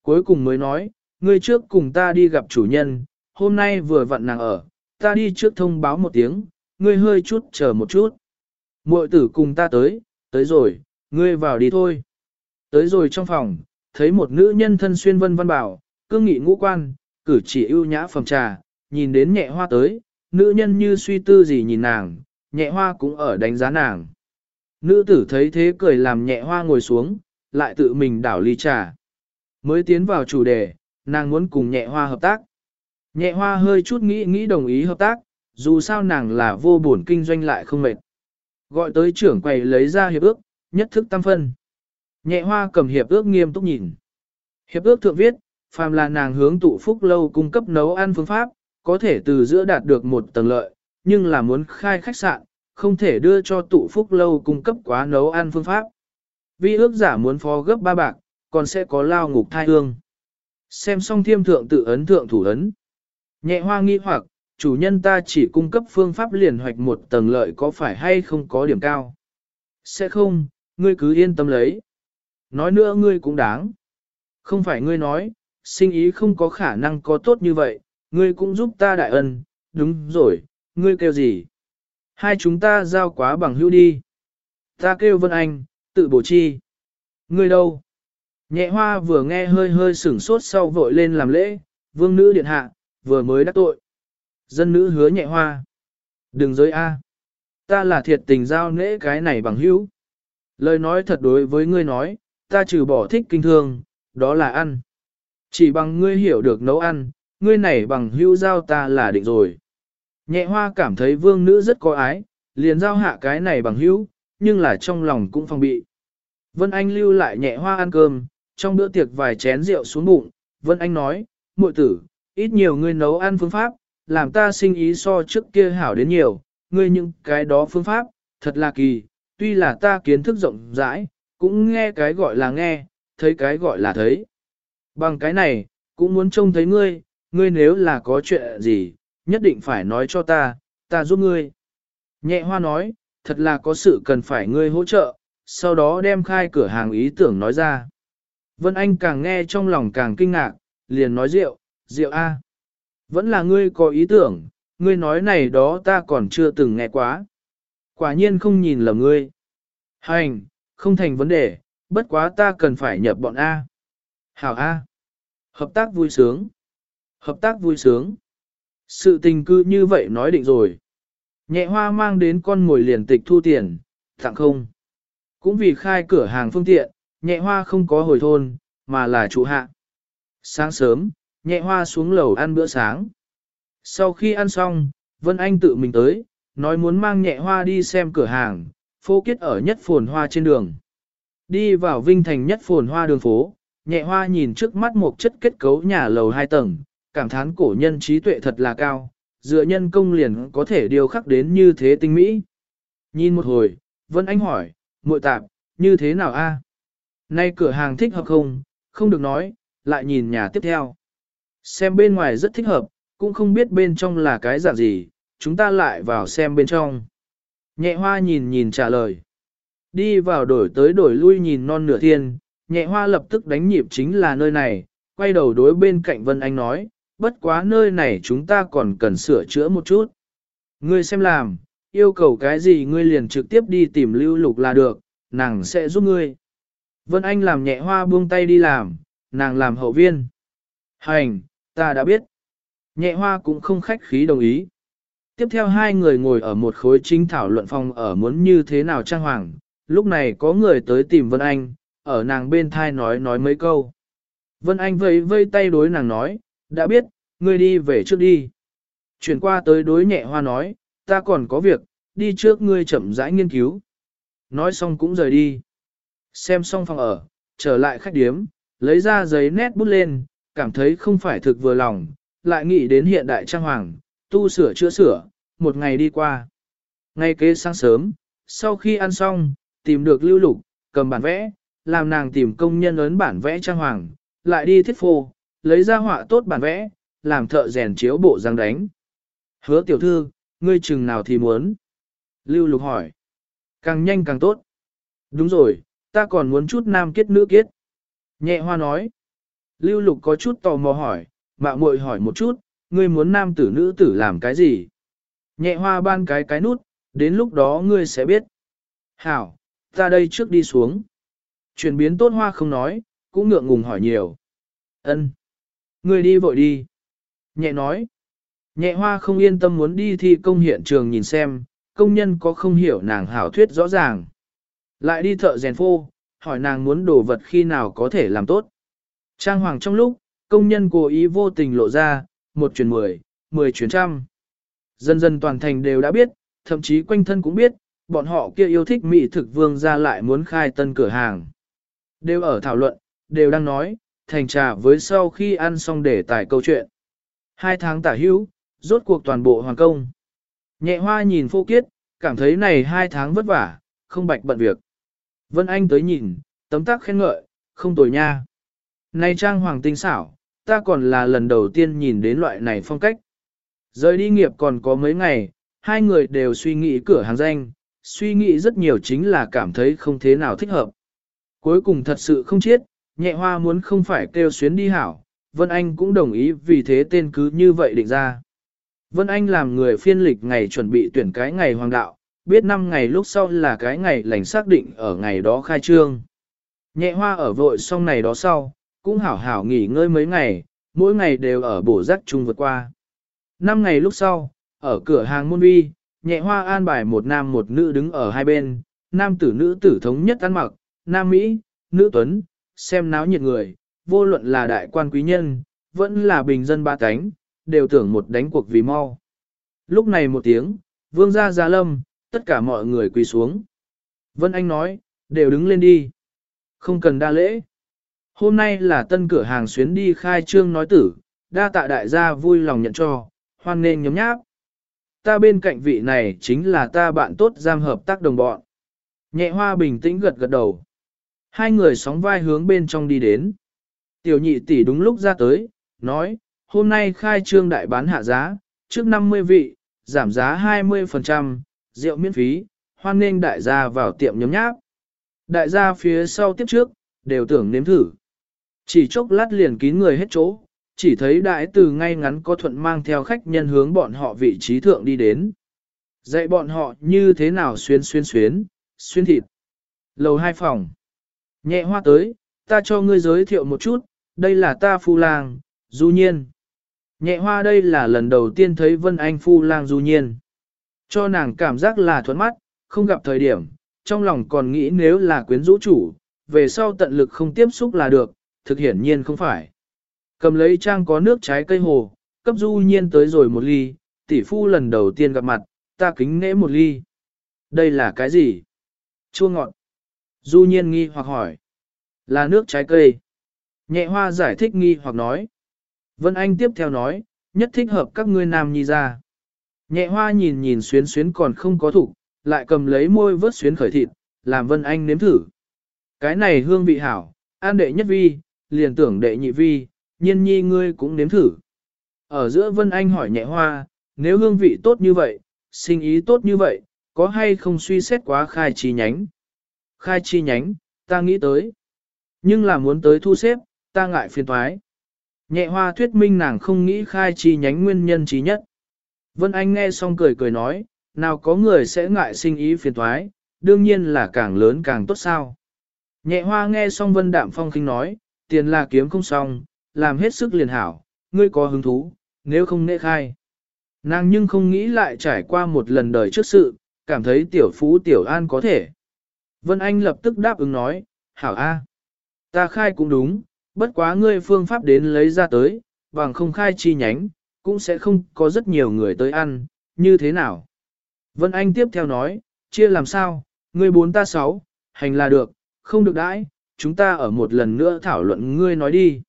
Cuối cùng mới nói, ngươi trước cùng ta đi gặp chủ nhân, hôm nay vừa vặn nàng ở, ta đi trước thông báo một tiếng, ngươi hơi chút chờ một chút. Muội tử cùng ta tới, tới rồi, ngươi vào đi thôi. Tới rồi trong phòng, thấy một nữ nhân thân xuyên vân văn bảo, cương nghị ngũ quan, cử chỉ ưu nhã phẩm trà, nhìn đến nhẹ hoa tới, nữ nhân như suy tư gì nhìn nàng, nhẹ hoa cũng ở đánh giá nàng. Nữ tử thấy thế cười làm nhẹ hoa ngồi xuống, lại tự mình đảo ly trà. Mới tiến vào chủ đề, nàng muốn cùng nhẹ hoa hợp tác. Nhẹ hoa hơi chút nghĩ nghĩ đồng ý hợp tác, dù sao nàng là vô buồn kinh doanh lại không mệt. Gọi tới trưởng quầy lấy ra hiệp ước, nhất thức tam phân. Nhẹ hoa cầm hiệp ước nghiêm túc nhìn. Hiệp ước thượng viết, phàm là nàng hướng tụ phúc lâu cung cấp nấu ăn phương pháp, có thể từ giữa đạt được một tầng lợi, nhưng là muốn khai khách sạn, không thể đưa cho tụ phúc lâu cung cấp quá nấu ăn phương pháp. Vì ước giả muốn phó gấp ba bạc, còn sẽ có lao ngục thai hương. Xem xong thiêm thượng tự ấn thượng thủ ấn. Nhẹ hoa nghi hoặc, chủ nhân ta chỉ cung cấp phương pháp liền hoạch một tầng lợi có phải hay không có điểm cao. Sẽ không, ngươi cứ yên tâm lấy. Nói nữa ngươi cũng đáng. Không phải ngươi nói, sinh ý không có khả năng có tốt như vậy, ngươi cũng giúp ta đại ân, đúng rồi, ngươi kêu gì? Hai chúng ta giao quá bằng hữu đi. Ta kêu Vân Anh, tự bổ chi. Ngươi đâu? Nhẹ hoa vừa nghe hơi hơi sửng sốt sau vội lên làm lễ, vương nữ điện hạ, vừa mới đắc tội. Dân nữ hứa nhẹ hoa. Đừng giới A. Ta là thiệt tình giao nễ cái này bằng hữu. Lời nói thật đối với ngươi nói, ta trừ bỏ thích kinh thương, đó là ăn. Chỉ bằng ngươi hiểu được nấu ăn, ngươi này bằng hữu giao ta là định rồi. Nhẹ hoa cảm thấy vương nữ rất có ái, liền giao hạ cái này bằng hữu, nhưng là trong lòng cũng phong bị. Vân Anh lưu lại nhẹ hoa ăn cơm, trong bữa tiệc vài chén rượu xuống bụng, Vân Anh nói, muội tử, ít nhiều ngươi nấu ăn phương pháp, làm ta sinh ý so trước kia hảo đến nhiều, ngươi những cái đó phương pháp, thật là kỳ, tuy là ta kiến thức rộng rãi, cũng nghe cái gọi là nghe, thấy cái gọi là thấy. Bằng cái này, cũng muốn trông thấy ngươi, ngươi nếu là có chuyện gì, nhất định phải nói cho ta, ta giúp ngươi. Nhẹ hoa nói, thật là có sự cần phải ngươi hỗ trợ, sau đó đem khai cửa hàng ý tưởng nói ra. Vân Anh càng nghe trong lòng càng kinh ngạc, liền nói rượu, rượu A. Vẫn là ngươi có ý tưởng, ngươi nói này đó ta còn chưa từng nghe quá. Quả nhiên không nhìn lầm ngươi. Hành, không thành vấn đề, bất quá ta cần phải nhập bọn A. Hảo A. Hợp tác vui sướng. Hợp tác vui sướng. Sự tình cư như vậy nói định rồi. Nhẹ hoa mang đến con ngồi liền tịch thu tiền, tặng không. Cũng vì khai cửa hàng phương tiện, nhẹ hoa không có hồi thôn, mà là chủ hạ. Sáng sớm, nhẹ hoa xuống lầu ăn bữa sáng. Sau khi ăn xong, Vân Anh tự mình tới, nói muốn mang nhẹ hoa đi xem cửa hàng, phố kết ở nhất phồn hoa trên đường. Đi vào Vinh Thành nhất phồn hoa đường phố, nhẹ hoa nhìn trước mắt một chất kết cấu nhà lầu hai tầng, cảm thán cổ nhân trí tuệ thật là cao, dựa nhân công liền có thể điều khắc đến như thế tinh mỹ. Nhìn một hồi, Vân Anh hỏi, muội tạp, như thế nào a? Nay cửa hàng thích hợp không, không được nói, lại nhìn nhà tiếp theo. Xem bên ngoài rất thích hợp, cũng không biết bên trong là cái dạng gì, chúng ta lại vào xem bên trong. Nhẹ hoa nhìn nhìn trả lời. Đi vào đổi tới đổi lui nhìn non nửa thiên, nhẹ hoa lập tức đánh nhịp chính là nơi này, quay đầu đối bên cạnh Vân Anh nói, bất quá nơi này chúng ta còn cần sửa chữa một chút. Ngươi xem làm, yêu cầu cái gì ngươi liền trực tiếp đi tìm lưu lục là được, nàng sẽ giúp ngươi. Vân Anh làm nhẹ hoa buông tay đi làm, nàng làm hậu viên. Hành, ta đã biết. Nhẹ hoa cũng không khách khí đồng ý. Tiếp theo hai người ngồi ở một khối chính thảo luận phòng ở muốn như thế nào trang hoàng. Lúc này có người tới tìm Vân Anh, ở nàng bên thai nói nói mấy câu. Vân Anh vây vây tay đối nàng nói, đã biết, ngươi đi về trước đi. Chuyển qua tới đối nhẹ hoa nói, ta còn có việc, đi trước ngươi chậm rãi nghiên cứu. Nói xong cũng rời đi. Xem xong phòng ở, trở lại khách điếm, lấy ra giấy nét bút lên, cảm thấy không phải thực vừa lòng, lại nghĩ đến hiện đại trang hoàng, tu sửa chữa sửa, một ngày đi qua. Ngay kế sáng sớm, sau khi ăn xong, tìm được lưu lục, cầm bản vẽ, làm nàng tìm công nhân ấn bản vẽ trang hoàng, lại đi thiết phô, lấy ra họa tốt bản vẽ, làm thợ rèn chiếu bộ răng đánh. Hứa tiểu thư, ngươi chừng nào thì muốn? Lưu lục hỏi. Càng nhanh càng tốt. Đúng rồi, ta còn muốn chút nam kết nữ kết. Nhẹ hoa nói. Lưu lục có chút tò mò hỏi, mạo muội hỏi một chút, ngươi muốn nam tử nữ tử làm cái gì? Nhẹ hoa ban cái cái nút, đến lúc đó ngươi sẽ biết. Hảo, ta đây trước đi xuống. Chuyển biến tốt hoa không nói, cũng ngượng ngùng hỏi nhiều. Ân, người đi vội đi. Nhẹ nói. Nhẹ hoa không yên tâm muốn đi thi công hiện trường nhìn xem, công nhân có không hiểu nàng hảo thuyết rõ ràng. Lại đi thợ rèn phô, hỏi nàng muốn đồ vật khi nào có thể làm tốt. Trang hoàng trong lúc, công nhân cố ý vô tình lộ ra, một chuyển mười, mười chuyển trăm. Dần dần toàn thành đều đã biết, thậm chí quanh thân cũng biết, bọn họ kia yêu thích mỹ thực vương ra lại muốn khai tân cửa hàng. Đều ở thảo luận, đều đang nói, thành trà với sau khi ăn xong để tải câu chuyện. Hai tháng tả hữu, rốt cuộc toàn bộ hoàng công. Nhẹ hoa nhìn phô kiết, cảm thấy này hai tháng vất vả, không bạch bận việc. Vân Anh tới nhìn, tấm tắc khen ngợi, không tồi nha. Này trang hoàng tinh xảo, ta còn là lần đầu tiên nhìn đến loại này phong cách. Rời đi nghiệp còn có mấy ngày, hai người đều suy nghĩ cửa hàng danh, suy nghĩ rất nhiều chính là cảm thấy không thế nào thích hợp. Cuối cùng thật sự không chết, nhẹ hoa muốn không phải kêu xuyến đi hảo, Vân Anh cũng đồng ý vì thế tên cứ như vậy định ra. Vân Anh làm người phiên lịch ngày chuẩn bị tuyển cái ngày hoàng đạo, biết năm ngày lúc sau là cái ngày lành xác định ở ngày đó khai trương. Nhẹ hoa ở vội xong này đó sau, cũng hảo hảo nghỉ ngơi mấy ngày, mỗi ngày đều ở bổ rắc chung vượt qua. Năm ngày lúc sau, ở cửa hàng môn vi, nhẹ hoa an bài một nam một nữ đứng ở hai bên, nam tử nữ tử thống nhất ăn mặc, nam Mỹ, nữ tuấn, xem náo nhiệt người, vô luận là đại quan quý nhân, vẫn là bình dân ba cánh, đều tưởng một đánh cuộc vì mau. Lúc này một tiếng, vương gia gia lâm, tất cả mọi người quỳ xuống. Vân Anh nói, đều đứng lên đi. Không cần đa lễ. Hôm nay là tân cửa hàng xuyến đi khai trương nói tử, đa tạ đại gia vui lòng nhận cho, hoan nên nhóm nháp. Ta bên cạnh vị này chính là ta bạn tốt giam hợp tác đồng bọn. Nhẹ hoa bình tĩnh gật gật đầu. Hai người sóng vai hướng bên trong đi đến. Tiểu nhị tỷ đúng lúc ra tới, nói, hôm nay khai trương đại bán hạ giá, trước 50 vị, giảm giá 20%, rượu miễn phí, hoan nghênh đại gia vào tiệm nhóm nháp. Đại gia phía sau tiếp trước, đều tưởng nếm thử. Chỉ chốc lát liền kín người hết chỗ, chỉ thấy đại từ ngay ngắn có thuận mang theo khách nhân hướng bọn họ vị trí thượng đi đến. Dạy bọn họ như thế nào xuyên xuyên xuyến, xuyên thịt. Lầu hai phòng. Nhẹ hoa tới, ta cho ngươi giới thiệu một chút, đây là ta phu lang, du nhiên. Nhẹ hoa đây là lần đầu tiên thấy Vân Anh phu lang du nhiên. Cho nàng cảm giác là thuẫn mắt, không gặp thời điểm, trong lòng còn nghĩ nếu là quyến rũ chủ, về sau tận lực không tiếp xúc là được, thực hiển nhiên không phải. Cầm lấy trang có nước trái cây hồ, cấp du nhiên tới rồi một ly, tỷ phu lần đầu tiên gặp mặt, ta kính nễ một ly. Đây là cái gì? Chua ngọt. Du nhiên nghi hoặc hỏi. Là nước trái cây. Nhẹ hoa giải thích nghi hoặc nói. Vân Anh tiếp theo nói, nhất thích hợp các ngươi nam nhi ra. Nhẹ hoa nhìn nhìn xuyến xuyến còn không có thủ, lại cầm lấy môi vớt xuyến khởi thịt, làm Vân Anh nếm thử. Cái này hương vị hảo, an đệ nhất vi, liền tưởng đệ nhị vi, nhiên nhi ngươi cũng nếm thử. Ở giữa Vân Anh hỏi nhẹ hoa, nếu hương vị tốt như vậy, sinh ý tốt như vậy, có hay không suy xét quá khai chi nhánh? Khai chi nhánh, ta nghĩ tới. Nhưng là muốn tới thu xếp, ta ngại phiền thoái. Nhẹ hoa thuyết minh nàng không nghĩ khai chi nhánh nguyên nhân trí nhất. Vân Anh nghe xong cười cười nói, nào có người sẽ ngại sinh ý phiền thoái, đương nhiên là càng lớn càng tốt sao. Nhẹ hoa nghe xong Vân Đạm Phong khinh nói, tiền là kiếm không xong, làm hết sức liền hảo, ngươi có hứng thú, nếu không nệ khai. Nàng nhưng không nghĩ lại trải qua một lần đời trước sự, cảm thấy tiểu phú tiểu an có thể. Vân Anh lập tức đáp ứng nói, hảo a, ta khai cũng đúng, bất quá ngươi phương pháp đến lấy ra tới, bằng không khai chi nhánh, cũng sẽ không có rất nhiều người tới ăn, như thế nào. Vân Anh tiếp theo nói, chia làm sao, ngươi bốn ta sáu, hành là được, không được đãi, chúng ta ở một lần nữa thảo luận ngươi nói đi.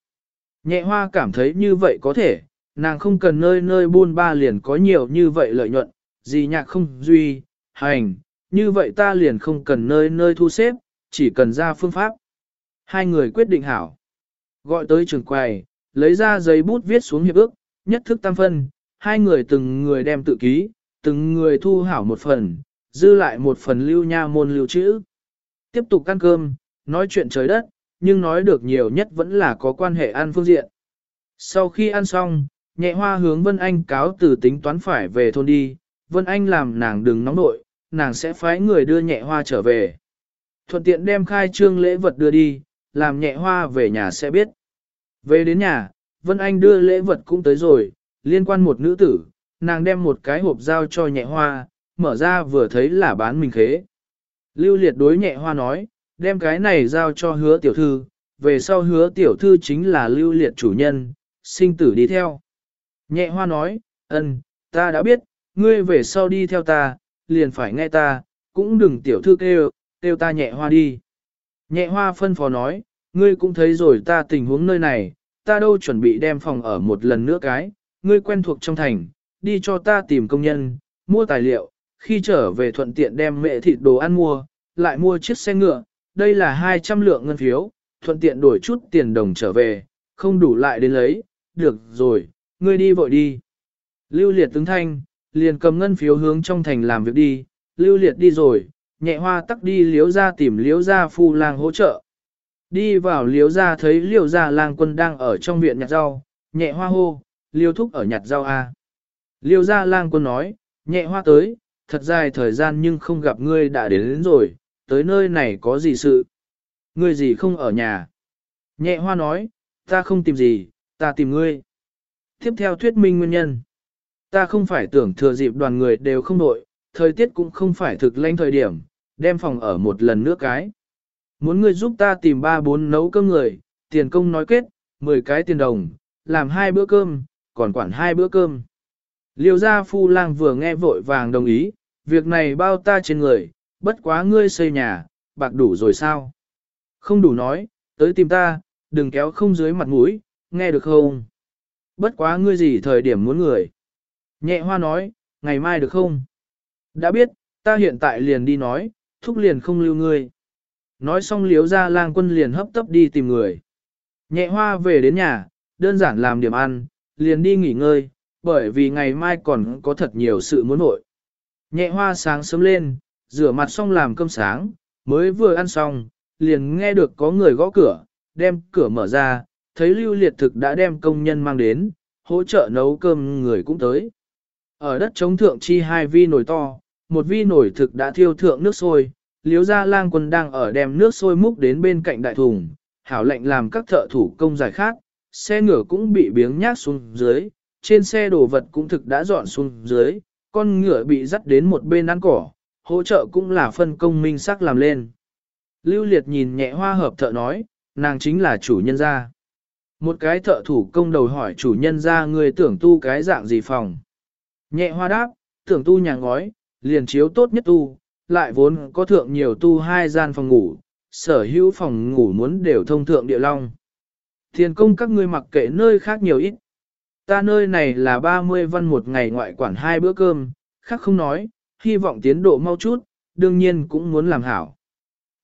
Nhẹ hoa cảm thấy như vậy có thể, nàng không cần nơi nơi buôn ba liền có nhiều như vậy lợi nhuận, gì nhạc không duy, hành, như vậy ta liền không cần nơi nơi thu xếp, chỉ cần ra phương pháp. Hai người quyết định hảo. Gọi tới trường quầy, lấy ra giấy bút viết xuống hiệp ước, nhất thức tam phân, hai người từng người đem tự ký, từng người thu hảo một phần, dư lại một phần lưu nha môn lưu trữ. Tiếp tục ăn cơm, nói chuyện trời đất, nhưng nói được nhiều nhất vẫn là có quan hệ ăn phương diện. Sau khi ăn xong, nhẹ hoa hướng Vân Anh cáo từ tính toán phải về thôn đi, Vân Anh làm nàng đừng nóng nội, nàng sẽ phái người đưa nhẹ hoa trở về. Thuận tiện đem khai trương lễ vật đưa đi, làm nhẹ hoa về nhà sẽ biết. Về đến nhà, Vân Anh đưa lễ vật cũng tới rồi, liên quan một nữ tử, nàng đem một cái hộp giao cho nhẹ hoa, mở ra vừa thấy là bán mình khế. Lưu liệt đối nhẹ hoa nói, đem cái này giao cho hứa tiểu thư, về sau hứa tiểu thư chính là lưu liệt chủ nhân, sinh tử đi theo. Nhẹ hoa nói, ân, ta đã biết, ngươi về sau đi theo ta, liền phải nghe ta, cũng đừng tiểu thư kêu, kêu ta nhẹ hoa đi. Nhẹ hoa phân phó nói, ngươi cũng thấy rồi ta tình huống nơi này, ta đâu chuẩn bị đem phòng ở một lần nữa cái, ngươi quen thuộc trong thành, đi cho ta tìm công nhân, mua tài liệu, khi trở về thuận tiện đem mẹ thịt đồ ăn mua, lại mua chiếc xe ngựa, đây là 200 lượng ngân phiếu, thuận tiện đổi chút tiền đồng trở về, không đủ lại đến lấy, được rồi, ngươi đi vội đi. Lưu liệt tướng thanh, liền cầm ngân phiếu hướng trong thành làm việc đi, lưu liệt đi rồi, nhẹ hoa tắc đi liếu ra tìm liếu ra phu lang hỗ trợ. Đi vào liếu ra thấy liếu ra lang quân đang ở trong viện nhặt rau, nhẹ hoa hô, liêu thúc ở nhặt rau à? A. Liêu ra lang quân nói, nhẹ hoa tới, thật dài thời gian nhưng không gặp ngươi đã đến, đến rồi, tới nơi này có gì sự? Ngươi gì không ở nhà? Nhẹ hoa nói, ta không tìm gì, ta tìm ngươi. Tiếp theo thuyết minh nguyên nhân. Ta không phải tưởng thừa dịp đoàn người đều không đội, thời tiết cũng không phải thực lãnh thời điểm, đem phòng ở một lần nữa cái. Muốn ngươi giúp ta tìm ba bốn nấu cơm người, tiền công nói kết, 10 cái tiền đồng, làm hai bữa cơm, còn quản hai bữa cơm. Liêu gia phu lang vừa nghe vội vàng đồng ý, việc này bao ta trên người, bất quá ngươi xây nhà, bạc đủ rồi sao? Không đủ nói, tới tìm ta, đừng kéo không dưới mặt mũi, nghe được không? Bất quá ngươi gì thời điểm muốn người? Nhẹ hoa nói, ngày mai được không? Đã biết, ta hiện tại liền đi nói, thúc liền không lưu ngươi. Nói xong liếu ra lang quân liền hấp tấp đi tìm người. Nhẹ hoa về đến nhà, đơn giản làm điểm ăn, liền đi nghỉ ngơi, bởi vì ngày mai còn có thật nhiều sự muốn nội. Nhẹ hoa sáng sớm lên, rửa mặt xong làm cơm sáng, mới vừa ăn xong, liền nghe được có người gõ cửa, đem cửa mở ra, thấy lưu liệt thực đã đem công nhân mang đến, hỗ trợ nấu cơm người cũng tới. Ở đất chống thượng chi hai vi nồi to, một vi nồi thực đã thiêu thượng nước sôi, liếu ra lang quân đang ở đem nước sôi múc đến bên cạnh đại thùng, hảo lệnh làm các thợ thủ công giải khác, xe ngựa cũng bị biếng nhát xuống dưới, trên xe đồ vật cũng thực đã dọn xuống dưới, con ngựa bị dắt đến một bên ăn cỏ, hỗ trợ cũng là phân công minh sắc làm lên. Lưu Liệt nhìn nhẹ hoa hợp thợ nói, nàng chính là chủ nhân gia. Một cái thợ thủ công đầu hỏi chủ nhân gia người tưởng tu cái dạng gì phòng. Nhẹ hoa đáp, tưởng tu nhà ngói, liền chiếu tốt nhất tu, lại vốn có thượng nhiều tu hai gian phòng ngủ, sở hữu phòng ngủ muốn đều thông thượng địa long. Thiền công các ngươi mặc kệ nơi khác nhiều ít. Ta nơi này là 30 văn một ngày ngoại quản hai bữa cơm, khác không nói, hy vọng tiến độ mau chút, đương nhiên cũng muốn làm hảo.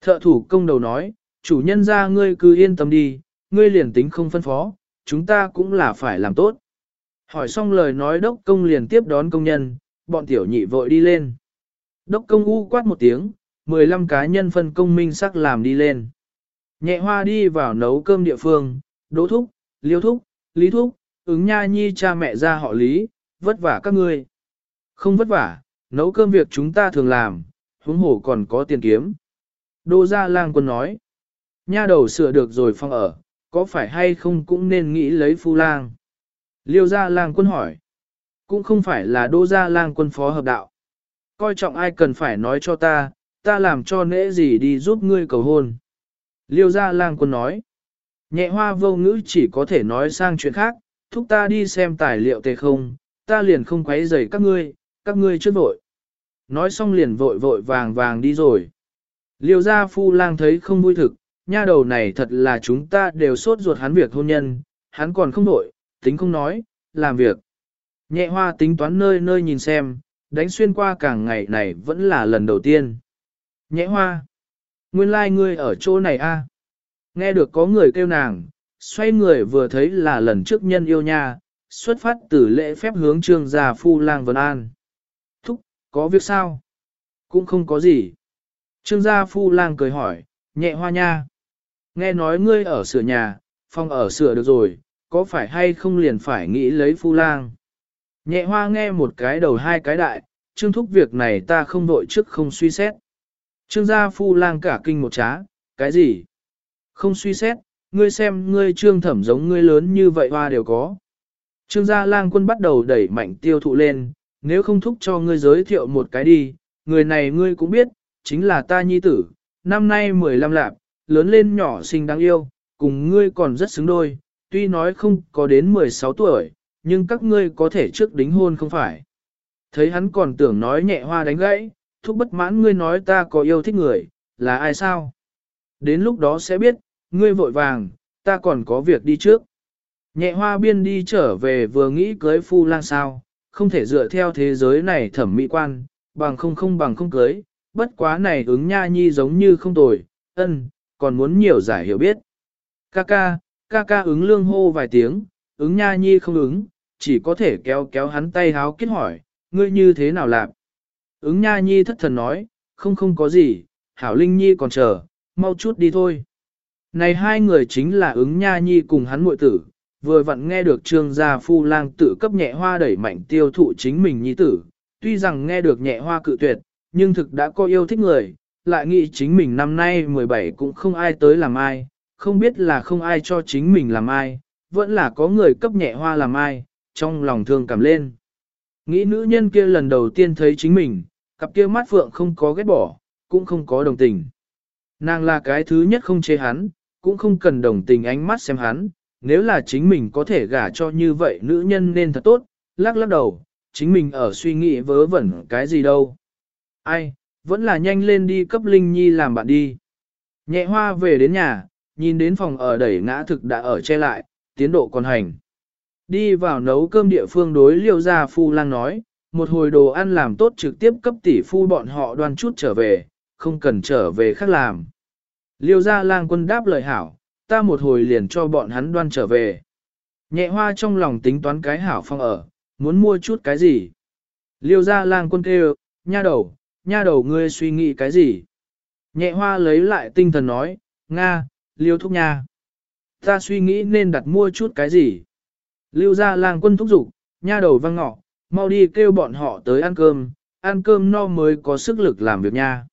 Thợ thủ công đầu nói, chủ nhân ra ngươi cứ yên tâm đi, ngươi liền tính không phân phó, chúng ta cũng là phải làm tốt. Hỏi xong lời nói đốc công liền tiếp đón công nhân, bọn tiểu nhị vội đi lên. Đốc công u quát một tiếng, 15 cá nhân phân công minh sắc làm đi lên. Nhẹ hoa đi vào nấu cơm địa phương, đỗ thúc, liêu thúc, lý thúc, ứng nha nhi cha mẹ ra họ lý, vất vả các ngươi. Không vất vả, nấu cơm việc chúng ta thường làm, huống hổ còn có tiền kiếm. Đô gia lang quân nói, nha đầu sửa được rồi phong ở, có phải hay không cũng nên nghĩ lấy phu lang. Liêu gia lang quân hỏi, cũng không phải là đô gia lang quân phó hợp đạo. Coi trọng ai cần phải nói cho ta, ta làm cho nễ gì đi giúp ngươi cầu hôn. Liêu gia lang quân nói, nhẹ hoa vô ngữ chỉ có thể nói sang chuyện khác, thúc ta đi xem tài liệu tề không, ta liền không quấy rầy các ngươi, các ngươi chưa vội. Nói xong liền vội vội vàng vàng đi rồi. Liêu gia phu lang thấy không vui thực, nha đầu này thật là chúng ta đều sốt ruột hắn việc hôn nhân, hắn còn không vội, tính không nói, làm việc. Nhẹ hoa tính toán nơi nơi nhìn xem, đánh xuyên qua càng ngày này vẫn là lần đầu tiên. Nhẹ hoa, nguyên lai like ngươi ở chỗ này a? Nghe được có người kêu nàng, xoay người vừa thấy là lần trước nhân yêu nha, xuất phát từ lễ phép hướng trương gia phu lang vân an. Thúc, có việc sao? Cũng không có gì. Trương gia phu lang cười hỏi, nhẹ hoa nha. Nghe nói ngươi ở sửa nhà, phòng ở sửa được rồi, có phải hay không liền phải nghĩ lấy phu lang? Nhẹ hoa nghe một cái đầu hai cái đại, trương thúc việc này ta không đội trước không suy xét. Trương gia phu lang cả kinh một trá, cái gì? Không suy xét, ngươi xem ngươi trương thẩm giống ngươi lớn như vậy hoa đều có. Trương gia lang quân bắt đầu đẩy mạnh tiêu thụ lên, nếu không thúc cho ngươi giới thiệu một cái đi, người này ngươi cũng biết, chính là ta nhi tử, năm nay 15 lạp, lớn lên nhỏ xinh đáng yêu, cùng ngươi còn rất xứng đôi, tuy nói không có đến 16 tuổi, nhưng các ngươi có thể trước đính hôn không phải. Thấy hắn còn tưởng nói nhẹ hoa đánh gãy, thúc bất mãn ngươi nói ta có yêu thích người, là ai sao? Đến lúc đó sẽ biết, ngươi vội vàng, ta còn có việc đi trước. Nhẹ hoa biên đi trở về vừa nghĩ cưới phu lang sao, không thể dựa theo thế giới này thẩm mỹ quan, bằng không không bằng không cưới, bất quá này ứng nha nhi giống như không tồi, ân, còn muốn nhiều giải hiểu biết. Kaka ca, ca ứng lương hô vài tiếng, ứng nha nhi không ứng, chỉ có thể kéo kéo hắn tay háo kết hỏi, ngươi như thế nào làm? Ứng nha nhi thất thần nói, không không có gì, hảo linh nhi còn chờ, mau chút đi thôi. Này hai người chính là ứng nha nhi cùng hắn muội tử, vừa vặn nghe được trương gia phu lang tự cấp nhẹ hoa đẩy mạnh tiêu thụ chính mình nhi tử, tuy rằng nghe được nhẹ hoa cự tuyệt, nhưng thực đã có yêu thích người, lại nghĩ chính mình năm nay 17 cũng không ai tới làm ai, không biết là không ai cho chính mình làm ai, vẫn là có người cấp nhẹ hoa làm ai, trong lòng thương cảm lên. Nghĩ nữ nhân kia lần đầu tiên thấy chính mình, cặp kia mắt phượng không có ghét bỏ, cũng không có đồng tình. Nàng là cái thứ nhất không chế hắn, cũng không cần đồng tình ánh mắt xem hắn, nếu là chính mình có thể gả cho như vậy nữ nhân nên thật tốt, lắc lắc đầu, chính mình ở suy nghĩ vớ vẩn cái gì đâu. Ai, vẫn là nhanh lên đi cấp Linh Nhi làm bạn đi. Nhẹ hoa về đến nhà, nhìn đến phòng ở đẩy ngã thực đã ở che lại, tiến độ còn hành. Đi vào nấu cơm địa phương đối liêu gia phu lang nói, một hồi đồ ăn làm tốt trực tiếp cấp tỷ phu bọn họ đoan chút trở về, không cần trở về khác làm. Liêu gia lang quân đáp lời hảo, ta một hồi liền cho bọn hắn đoan trở về. Nhẹ hoa trong lòng tính toán cái hảo phong ở, muốn mua chút cái gì. Liêu gia lang quân kêu, nha đầu, nha đầu ngươi suy nghĩ cái gì. Nhẹ hoa lấy lại tinh thần nói, Nga, liêu thúc nha. Ta suy nghĩ nên đặt mua chút cái gì. Lưu gia lang quân thúc dục nha đầu văng ngọ, mau đi kêu bọn họ tới ăn cơm, ăn cơm no mới có sức lực làm việc nha.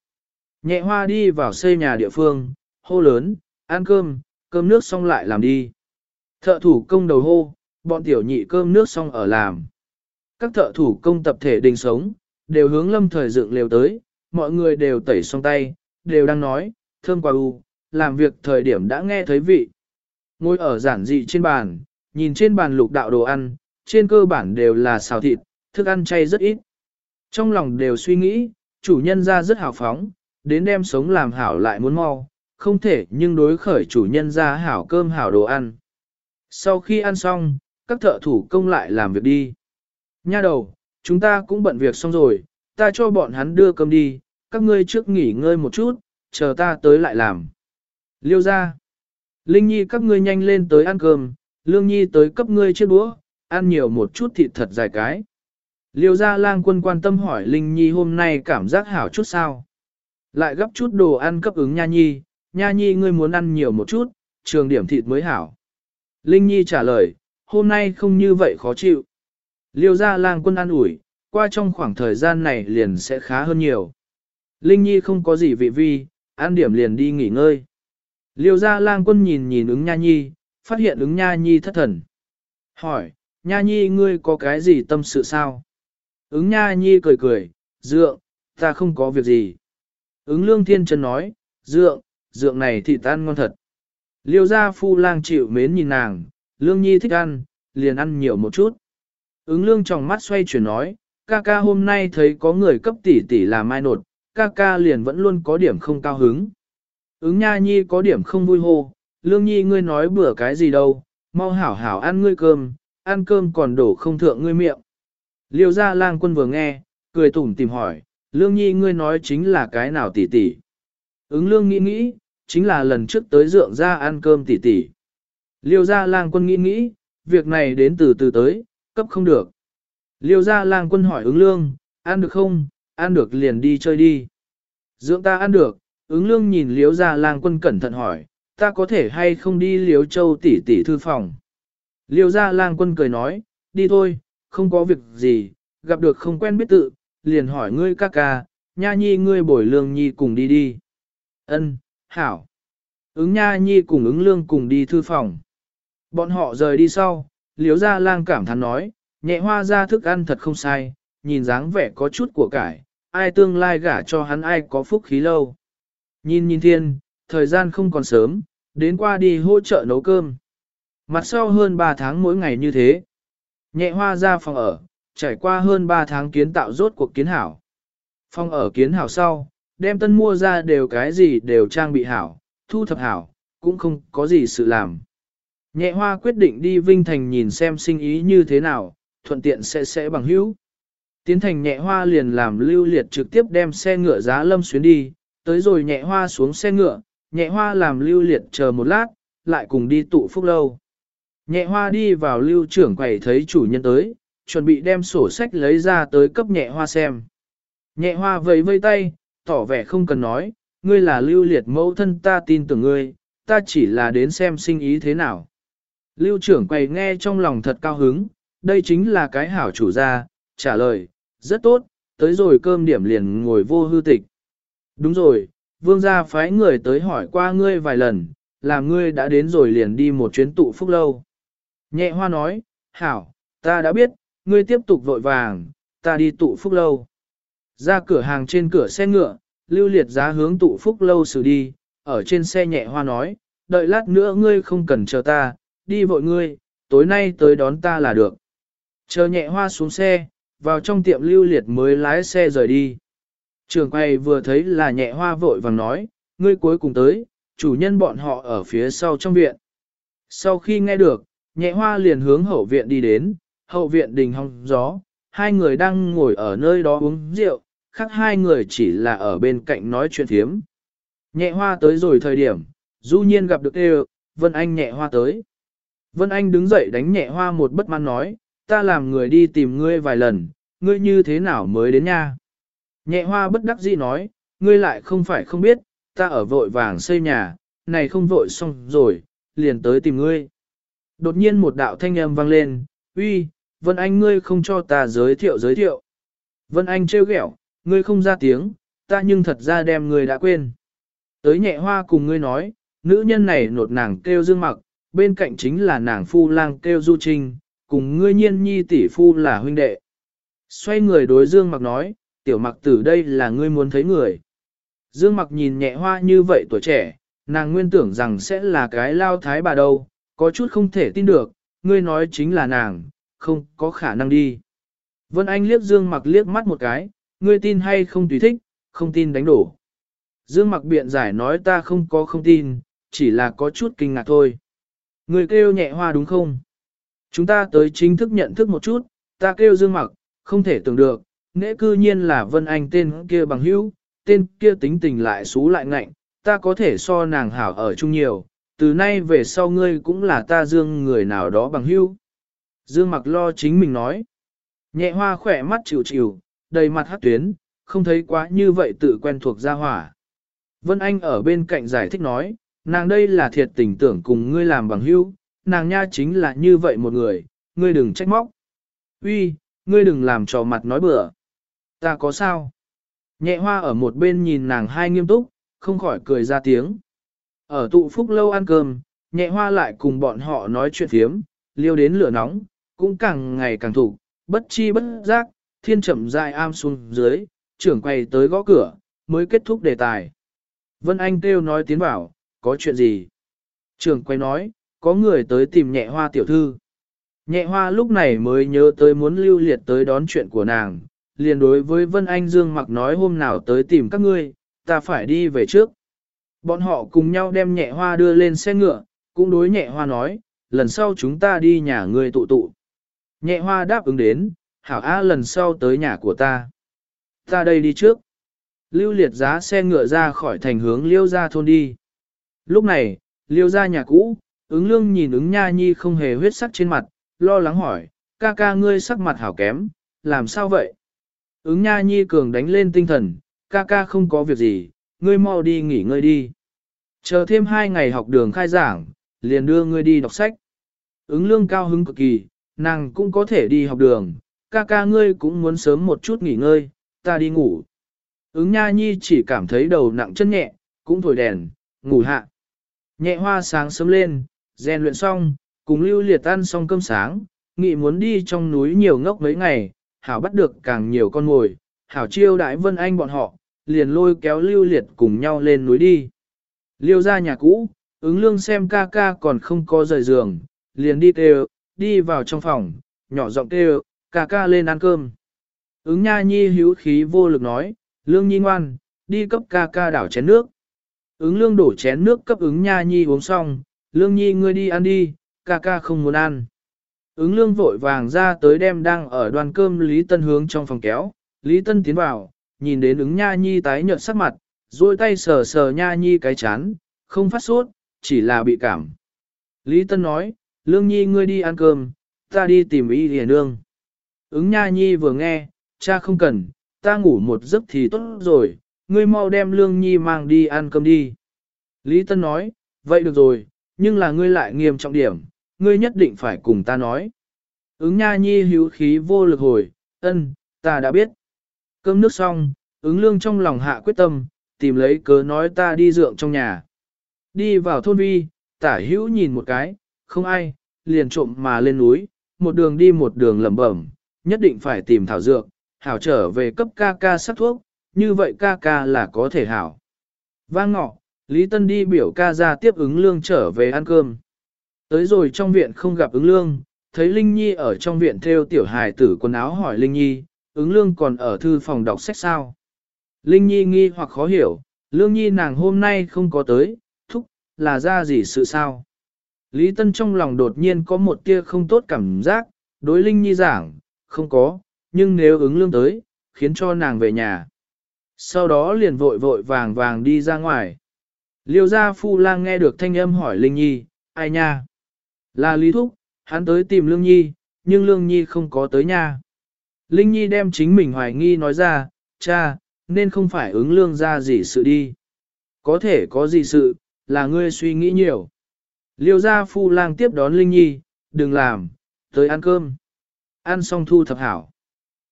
Nhẹ hoa đi vào xây nhà địa phương, hô lớn, ăn cơm, cơm nước xong lại làm đi. Thợ thủ công đầu hô, bọn tiểu nhị cơm nước xong ở làm. Các thợ thủ công tập thể đình sống, đều hướng lâm thời dựng lều tới, mọi người đều tẩy xong tay, đều đang nói, thơm quá u, làm việc thời điểm đã nghe thấy vị. Ngồi ở giản dị trên bàn, nhìn trên bàn lục đạo đồ ăn, trên cơ bản đều là xào thịt, thức ăn chay rất ít. Trong lòng đều suy nghĩ, chủ nhân ra rất hào phóng, đến đem sống làm hảo lại muốn mau, không thể nhưng đối khởi chủ nhân ra hảo cơm hảo đồ ăn. Sau khi ăn xong, các thợ thủ công lại làm việc đi. Nha đầu, chúng ta cũng bận việc xong rồi, ta cho bọn hắn đưa cơm đi, các ngươi trước nghỉ ngơi một chút, chờ ta tới lại làm. Liêu ra. Linh Nhi các ngươi nhanh lên tới ăn cơm, Lương Nhi tới cấp ngươi chiếc đũa, ăn nhiều một chút thịt thật dài cái. Liêu ra lang quân quan tâm hỏi Linh Nhi hôm nay cảm giác hảo chút sao. Lại gấp chút đồ ăn cấp ứng Nha Nhi, Nha Nhi ngươi muốn ăn nhiều một chút, trường điểm thịt mới hảo. Linh Nhi trả lời, hôm nay không như vậy khó chịu. Liêu ra lang quân ăn ủi, qua trong khoảng thời gian này liền sẽ khá hơn nhiều. Linh Nhi không có gì vị vi, ăn điểm liền đi nghỉ ngơi. Liêu ra lang quân nhìn nhìn ứng Nha Nhi, phát hiện ứng Nha Nhi thất thần. Hỏi, Nha Nhi ngươi có cái gì tâm sự sao? Ứng Nha Nhi cười cười, dượng, ta không có việc gì. Ứng Lương Thiên chân nói, dượng, dượng này thì tan ngon thật. Liêu gia phu lang chịu mến nhìn nàng, Lương Nhi thích ăn, liền ăn nhiều một chút. Ứng Lương trong mắt xoay chuyển nói, ca ca hôm nay thấy có người cấp tỷ tỷ là mai nột, ca ca liền vẫn luôn có điểm không cao hứng. Ứng Nha Nhi có điểm không vui hô, Lương Nhi ngươi nói bữa cái gì đâu, mau hảo hảo ăn ngươi cơm, ăn cơm còn đổ không thượng ngươi miệng. Liêu gia lang quân vừa nghe, cười tủm tìm hỏi, Lương Nhi ngươi nói chính là cái nào tỷ tỷ. Ứng lương nghĩ nghĩ, chính là lần trước tới dượng ra ăn cơm tỷ tỷ. Liêu gia lang quân nghĩ nghĩ, việc này đến từ từ tới, cấp không được. Liêu gia lang quân hỏi ứng lương, ăn được không, ăn được liền đi chơi đi. Dượng ta ăn được, ứng lương nhìn liếu gia lang quân cẩn thận hỏi, ta có thể hay không đi liếu châu tỷ tỷ thư phòng. Liêu gia lang quân cười nói, đi thôi, không có việc gì, gặp được không quen biết tự, liền hỏi ngươi ca ca, nha nhi ngươi bồi lương nhi cùng đi đi. Ân, hảo. Ứng nha nhi cùng ứng lương cùng đi thư phòng. Bọn họ rời đi sau, liếu ra lang cảm thán nói, nhẹ hoa ra thức ăn thật không sai, nhìn dáng vẻ có chút của cải, ai tương lai gả cho hắn ai có phúc khí lâu. Nhìn nhìn thiên, thời gian không còn sớm, đến qua đi hỗ trợ nấu cơm. Mặt sau hơn 3 tháng mỗi ngày như thế. Nhẹ hoa ra phòng ở, trải qua hơn 3 tháng kiến tạo rốt cuộc kiến hảo. Phòng ở kiến hảo sau, đem tân mua ra đều cái gì đều trang bị hảo, thu thập hảo, cũng không có gì sự làm. Nhẹ hoa quyết định đi Vinh Thành nhìn xem sinh ý như thế nào, thuận tiện sẽ sẽ bằng hữu. Tiến thành nhẹ hoa liền làm lưu liệt trực tiếp đem xe ngựa giá lâm xuyến đi, tới rồi nhẹ hoa xuống xe ngựa, nhẹ hoa làm lưu liệt chờ một lát, lại cùng đi tụ phúc lâu. Nhẹ hoa đi vào lưu trưởng quầy thấy chủ nhân tới, chuẩn bị đem sổ sách lấy ra tới cấp nhẹ hoa xem. Nhẹ hoa vẫy vây tay, tỏ vẻ không cần nói, ngươi là lưu liệt mẫu thân ta tin tưởng ngươi, ta chỉ là đến xem sinh ý thế nào. Lưu trưởng quầy nghe trong lòng thật cao hứng, đây chính là cái hảo chủ gia, trả lời, rất tốt, tới rồi cơm điểm liền ngồi vô hư tịch. Đúng rồi, vương gia phái người tới hỏi qua ngươi vài lần, làm ngươi đã đến rồi liền đi một chuyến tụ phúc lâu. Nhẹ hoa nói, hảo, ta đã biết, ngươi tiếp tục vội vàng, ta đi tụ phúc lâu. Ra cửa hàng trên cửa xe ngựa, lưu liệt giá hướng tụ phúc lâu xử đi, ở trên xe nhẹ hoa nói, đợi lát nữa ngươi không cần chờ ta, đi vội ngươi, tối nay tới đón ta là được. Chờ nhẹ hoa xuống xe, vào trong tiệm lưu liệt mới lái xe rời đi. Trường quay vừa thấy là nhẹ hoa vội vàng nói, ngươi cuối cùng tới, chủ nhân bọn họ ở phía sau trong viện. Sau khi nghe được, nhẹ hoa liền hướng hậu viện đi đến, hậu viện đình hong gió, hai người đang ngồi ở nơi đó uống rượu, khác hai người chỉ là ở bên cạnh nói chuyện thiếm. Nhẹ hoa tới rồi thời điểm, du nhiên gặp được đều, Vân Anh nhẹ hoa tới. Vân Anh đứng dậy đánh nhẹ hoa một bất mãn nói, ta làm người đi tìm ngươi vài lần, ngươi như thế nào mới đến nha. Nhẹ hoa bất đắc dĩ nói, ngươi lại không phải không biết, ta ở vội vàng xây nhà, này không vội xong rồi, liền tới tìm ngươi. Đột nhiên một đạo thanh âm vang lên, uy, Vân Anh ngươi không cho ta giới thiệu giới thiệu. Vân Anh trêu ghẹo, ngươi không ra tiếng, ta nhưng thật ra đem ngươi đã quên. Tới nhẹ hoa cùng ngươi nói, nữ nhân này nột nàng kêu dương mặc, bên cạnh chính là nàng phu lang kêu du trinh, cùng ngươi nhiên nhi tỷ phu là huynh đệ. Xoay người đối dương mặc nói, tiểu mặc tử đây là ngươi muốn thấy người. Dương mặc nhìn nhẹ hoa như vậy tuổi trẻ, nàng nguyên tưởng rằng sẽ là cái lao thái bà đâu, có chút không thể tin được, ngươi nói chính là nàng, không có khả năng đi. Vân Anh liếc Dương mặc liếc mắt một cái, ngươi tin hay không tùy thích, không tin đánh đổ. Dương mặc biện giải nói ta không có không tin, chỉ là có chút kinh ngạc thôi. Ngươi kêu nhẹ hoa đúng không? Chúng ta tới chính thức nhận thức một chút, ta kêu Dương mặc, không thể tưởng được, nễ cư nhiên là Vân Anh tên kia bằng hữu, tên kia tính tình lại xú lại ngạnh, ta có thể so nàng hảo ở chung nhiều, từ nay về sau ngươi cũng là ta Dương người nào đó bằng hữu. Dương mặc lo chính mình nói. Nhẹ hoa khỏe mắt chịu chịu, đầy mặt hát tuyến, không thấy quá như vậy tự quen thuộc ra hỏa. Vân Anh ở bên cạnh giải thích nói, nàng đây là thiệt tình tưởng cùng ngươi làm bằng hữu, nàng nha chính là như vậy một người, ngươi đừng trách móc. Uy, ngươi đừng làm trò mặt nói bừa. Ta có sao? Nhẹ hoa ở một bên nhìn nàng hai nghiêm túc, không khỏi cười ra tiếng. Ở tụ phúc lâu ăn cơm, nhẹ hoa lại cùng bọn họ nói chuyện phiếm, liêu đến lửa nóng, cũng càng ngày càng thủ, bất chi bất giác, thiên chậm dài am xuống dưới, trưởng quay tới gõ cửa, mới kết thúc đề tài. Vân Anh kêu nói tiến vào, có chuyện gì? Trưởng quay nói, có người tới tìm nhẹ hoa tiểu thư. Nhẹ hoa lúc này mới nhớ tới muốn lưu liệt tới đón chuyện của nàng, liền đối với Vân Anh Dương mặc nói hôm nào tới tìm các ngươi, ta phải đi về trước. Bọn họ cùng nhau đem nhẹ hoa đưa lên xe ngựa, cũng đối nhẹ hoa nói, lần sau chúng ta đi nhà ngươi tụ tụ. Nhẹ hoa đáp ứng đến, hảo á lần sau tới nhà của ta. Ta đây đi trước. Lưu liệt giá xe ngựa ra khỏi thành hướng liêu ra thôn đi. Lúc này, liêu ra nhà cũ, ứng lương nhìn ứng nha nhi không hề huyết sắc trên mặt, lo lắng hỏi, ca ca ngươi sắc mặt hảo kém, làm sao vậy? Ứng nha nhi cường đánh lên tinh thần, ca ca không có việc gì, ngươi mau đi nghỉ ngơi đi. Chờ thêm hai ngày học đường khai giảng, liền đưa ngươi đi đọc sách. Ứng lương cao hứng cực kỳ, nàng cũng có thể đi học đường, ca ca ngươi cũng muốn sớm một chút nghỉ ngơi, ta đi ngủ. Ứng nha nhi chỉ cảm thấy đầu nặng chân nhẹ, cũng thổi đèn, ngủ hạ. Nhẹ hoa sáng sớm lên, rèn luyện xong, cùng lưu liệt ăn xong cơm sáng, nghị muốn đi trong núi nhiều ngốc mấy ngày, hảo bắt được càng nhiều con ngồi, hảo chiêu đại vân anh bọn họ, liền lôi kéo lưu liệt cùng nhau lên núi đi. Liêu ra nhà cũ, ứng lương xem ca ca còn không có rời giường, liền đi kêu, đi vào trong phòng, nhỏ giọng kêu, ca ca lên ăn cơm. Ứng nha nhi hữu khí vô lực nói, lương nhi ngoan, đi cấp ca ca đảo chén nước. Ứng lương đổ chén nước cấp ứng nha nhi uống xong, lương nhi ngươi đi ăn đi, ca ca không muốn ăn. Ứng lương vội vàng ra tới đem đang ở đoàn cơm Lý Tân hướng trong phòng kéo, Lý Tân tiến vào, nhìn đến ứng nha nhi tái nhợt sắc mặt, duỗi tay sờ sờ nha nhi cái chán, không phát sốt, chỉ là bị cảm. Lý Tân nói, lương nhi ngươi đi ăn cơm, ta đi tìm y hiền nương. Ứng nha nhi vừa nghe, cha không cần, ta ngủ một giấc thì tốt rồi, ngươi mau đem lương nhi mang đi ăn cơm đi. Lý Tân nói, vậy được rồi, nhưng là ngươi lại nghiêm trọng điểm, ngươi nhất định phải cùng ta nói. Ứng nha nhi hữu khí vô lực hồi, ân, ta đã biết. Cơm nước xong, ứng lương trong lòng hạ quyết tâm, tìm lấy cớ nói ta đi dượng trong nhà. Đi vào thôn vi, tả hữu nhìn một cái, không ai, liền trộm mà lên núi, một đường đi một đường lẩm bẩm, nhất định phải tìm thảo dược, hảo trở về cấp ca ca sắc thuốc, như vậy ca ca là có thể hảo. Vang ngọ, Lý Tân đi biểu ca ra tiếp ứng lương trở về ăn cơm. Tới rồi trong viện không gặp ứng lương, thấy Linh Nhi ở trong viện theo tiểu hài tử quần áo hỏi Linh Nhi, ứng lương còn ở thư phòng đọc sách sao. Linh Nhi nghi hoặc khó hiểu, lương nhi nàng hôm nay không có tới, thúc, là ra gì sự sao. Lý Tân trong lòng đột nhiên có một tia không tốt cảm giác, đối Linh Nhi giảng, không có, nhưng nếu ứng lương tới, khiến cho nàng về nhà. Sau đó liền vội vội vàng vàng đi ra ngoài. Liêu gia phu lang nghe được thanh âm hỏi Linh Nhi, ai nha? Là Lý Thúc, hắn tới tìm Lương Nhi, nhưng Lương Nhi không có tới nhà. Linh Nhi đem chính mình hoài nghi nói ra, cha, nên không phải ứng lương ra gì sự đi. Có thể có gì sự, là ngươi suy nghĩ nhiều. Liêu gia phu lang tiếp đón Linh Nhi, đừng làm, tới ăn cơm. Ăn xong thu thập hảo.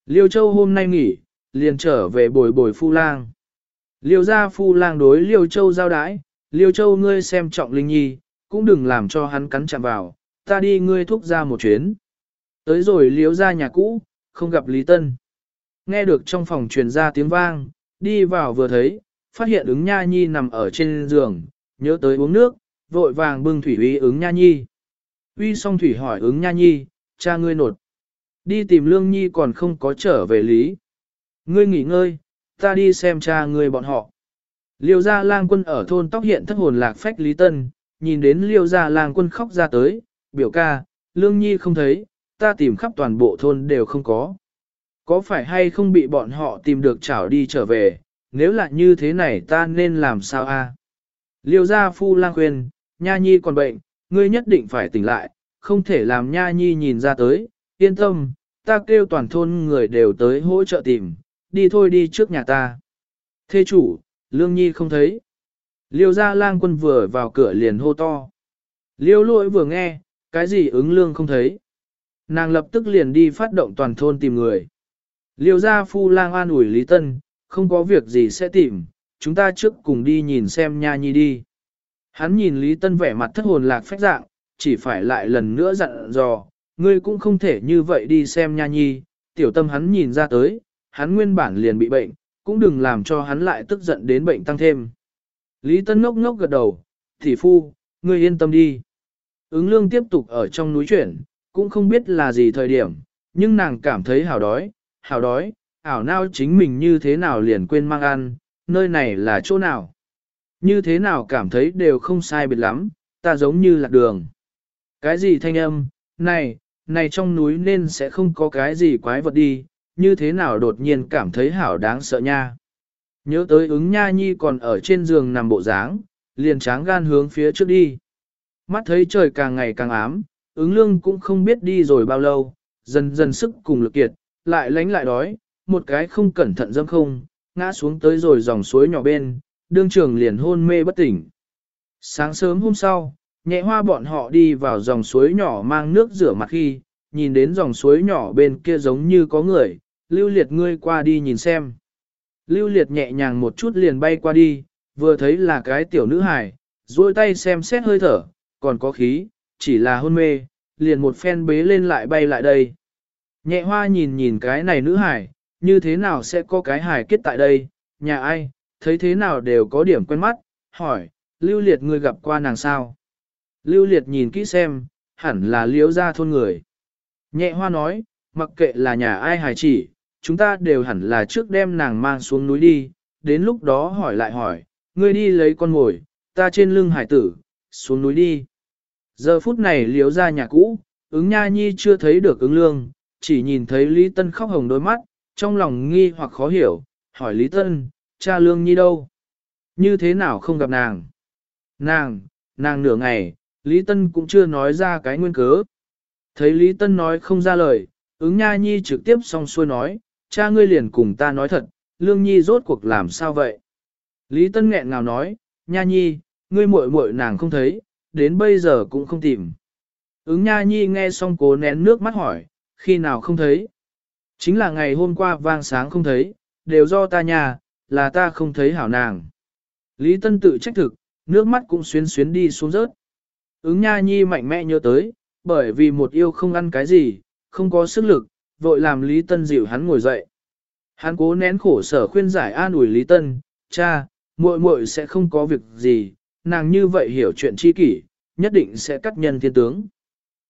Liêu Châu hôm nay nghỉ, liền trở về bồi bồi phu lang. Liêu gia phu lang đối Liêu Châu giao đái, Liêu Châu ngươi xem trọng Linh Nhi, cũng đừng làm cho hắn cắn chạm vào, ta đi ngươi thúc ra một chuyến. Tới rồi Liêu gia nhà cũ, không gặp Lý Tân. Nghe được trong phòng truyền ra tiếng vang, đi vào vừa thấy, phát hiện ứng nha nhi nằm ở trên giường, nhớ tới uống nước, vội vàng bưng thủy uy ứng nha nhi. Uy xong thủy hỏi ứng nha nhi, cha ngươi nột. Đi tìm lương nhi còn không có trở về lý. Ngươi nghỉ ngơi, ta đi xem cha ngươi bọn họ. Liêu gia lang quân ở thôn tóc hiện thất hồn lạc phách Lý Tân, nhìn đến liêu gia lang quân khóc ra tới, biểu ca, lương nhi không thấy, ta tìm khắp toàn bộ thôn đều không có. Có phải hay không bị bọn họ tìm được chảo đi trở về, nếu là như thế này ta nên làm sao a? Liêu gia phu lang khuyên, nha nhi còn bệnh, ngươi nhất định phải tỉnh lại, không thể làm nha nhi nhìn ra tới, yên tâm, ta kêu toàn thôn người đều tới hỗ trợ tìm, đi thôi đi trước nhà ta. Thê chủ, lương nhi không thấy. Liêu gia lang quân vừa vào cửa liền hô to. Liêu lỗi vừa nghe, cái gì ứng lương không thấy. Nàng lập tức liền đi phát động toàn thôn tìm người. Liêu gia phu lang an ủi Lý Tân, không có việc gì sẽ tìm, chúng ta trước cùng đi nhìn xem nha nhi đi. Hắn nhìn Lý Tân vẻ mặt thất hồn lạc phách dạng, chỉ phải lại lần nữa dặn dò, ngươi cũng không thể như vậy đi xem nha nhi, tiểu tâm hắn nhìn ra tới, hắn nguyên bản liền bị bệnh, cũng đừng làm cho hắn lại tức giận đến bệnh tăng thêm. Lý Tân ngốc ngốc gật đầu, thị phu, ngươi yên tâm đi. Ứng lương tiếp tục ở trong núi chuyển, cũng không biết là gì thời điểm, nhưng nàng cảm thấy hào đói, hào đói, ảo nao chính mình như thế nào liền quên mang ăn, nơi này là chỗ nào. Như thế nào cảm thấy đều không sai biệt lắm, ta giống như lạc đường. Cái gì thanh âm, này, này trong núi nên sẽ không có cái gì quái vật đi, như thế nào đột nhiên cảm thấy hảo đáng sợ nha. Nhớ tới ứng nha nhi còn ở trên giường nằm bộ dáng, liền tráng gan hướng phía trước đi. Mắt thấy trời càng ngày càng ám, ứng lương cũng không biết đi rồi bao lâu, dần dần sức cùng lực kiệt, lại lánh lại đói, một cái không cẩn thận dâm không, ngã xuống tới rồi dòng suối nhỏ bên, đương trường liền hôn mê bất tỉnh. Sáng sớm hôm sau, nhẹ hoa bọn họ đi vào dòng suối nhỏ mang nước rửa mặt khi, nhìn đến dòng suối nhỏ bên kia giống như có người, lưu liệt ngươi qua đi nhìn xem. Lưu liệt nhẹ nhàng một chút liền bay qua đi, vừa thấy là cái tiểu nữ hài, duỗi tay xem xét hơi thở, còn có khí, chỉ là hôn mê, liền một phen bế lên lại bay lại đây. Nhẹ hoa nhìn nhìn cái này nữ hải, như thế nào sẽ có cái hải kết tại đây, nhà ai, thấy thế nào đều có điểm quen mắt, hỏi, lưu liệt người gặp qua nàng sao? Lưu liệt nhìn kỹ xem, hẳn là liễu ra thôn người. Nhẹ hoa nói, mặc kệ là nhà ai hải chỉ, chúng ta đều hẳn là trước đem nàng mang xuống núi đi, đến lúc đó hỏi lại hỏi, ngươi đi lấy con mồi, ta trên lưng hải tử, xuống núi đi. Giờ phút này liếu ra nhà cũ, ứng nha nhi chưa thấy được ứng lương, chỉ nhìn thấy Lý Tân khóc hồng đôi mắt, trong lòng nghi hoặc khó hiểu, hỏi Lý Tân, cha lương nhi đâu? Như thế nào không gặp nàng? Nàng, nàng nửa ngày, Lý Tân cũng chưa nói ra cái nguyên cớ. Thấy Lý Tân nói không ra lời, ứng nha nhi trực tiếp xong xuôi nói, cha ngươi liền cùng ta nói thật, lương nhi rốt cuộc làm sao vậy? Lý Tân nghẹn ngào nói, nha nhi, ngươi muội muội nàng không thấy, đến bây giờ cũng không tìm. Ứng nha nhi nghe xong cố nén nước mắt hỏi, khi nào không thấy? Chính là ngày hôm qua vang sáng không thấy, đều do ta nhà, là ta không thấy hảo nàng. Lý Tân tự trách thực, nước mắt cũng xuyến xuyến đi xuống rớt. Ứng nha nhi mạnh mẽ nhớ tới, bởi vì một yêu không ăn cái gì, không có sức lực, vội làm Lý Tân dịu hắn ngồi dậy. Hắn cố nén khổ sở khuyên giải an ủi Lý Tân, cha, muội muội sẽ không có việc gì, nàng như vậy hiểu chuyện chi kỷ, nhất định sẽ cắt nhân thiên tướng.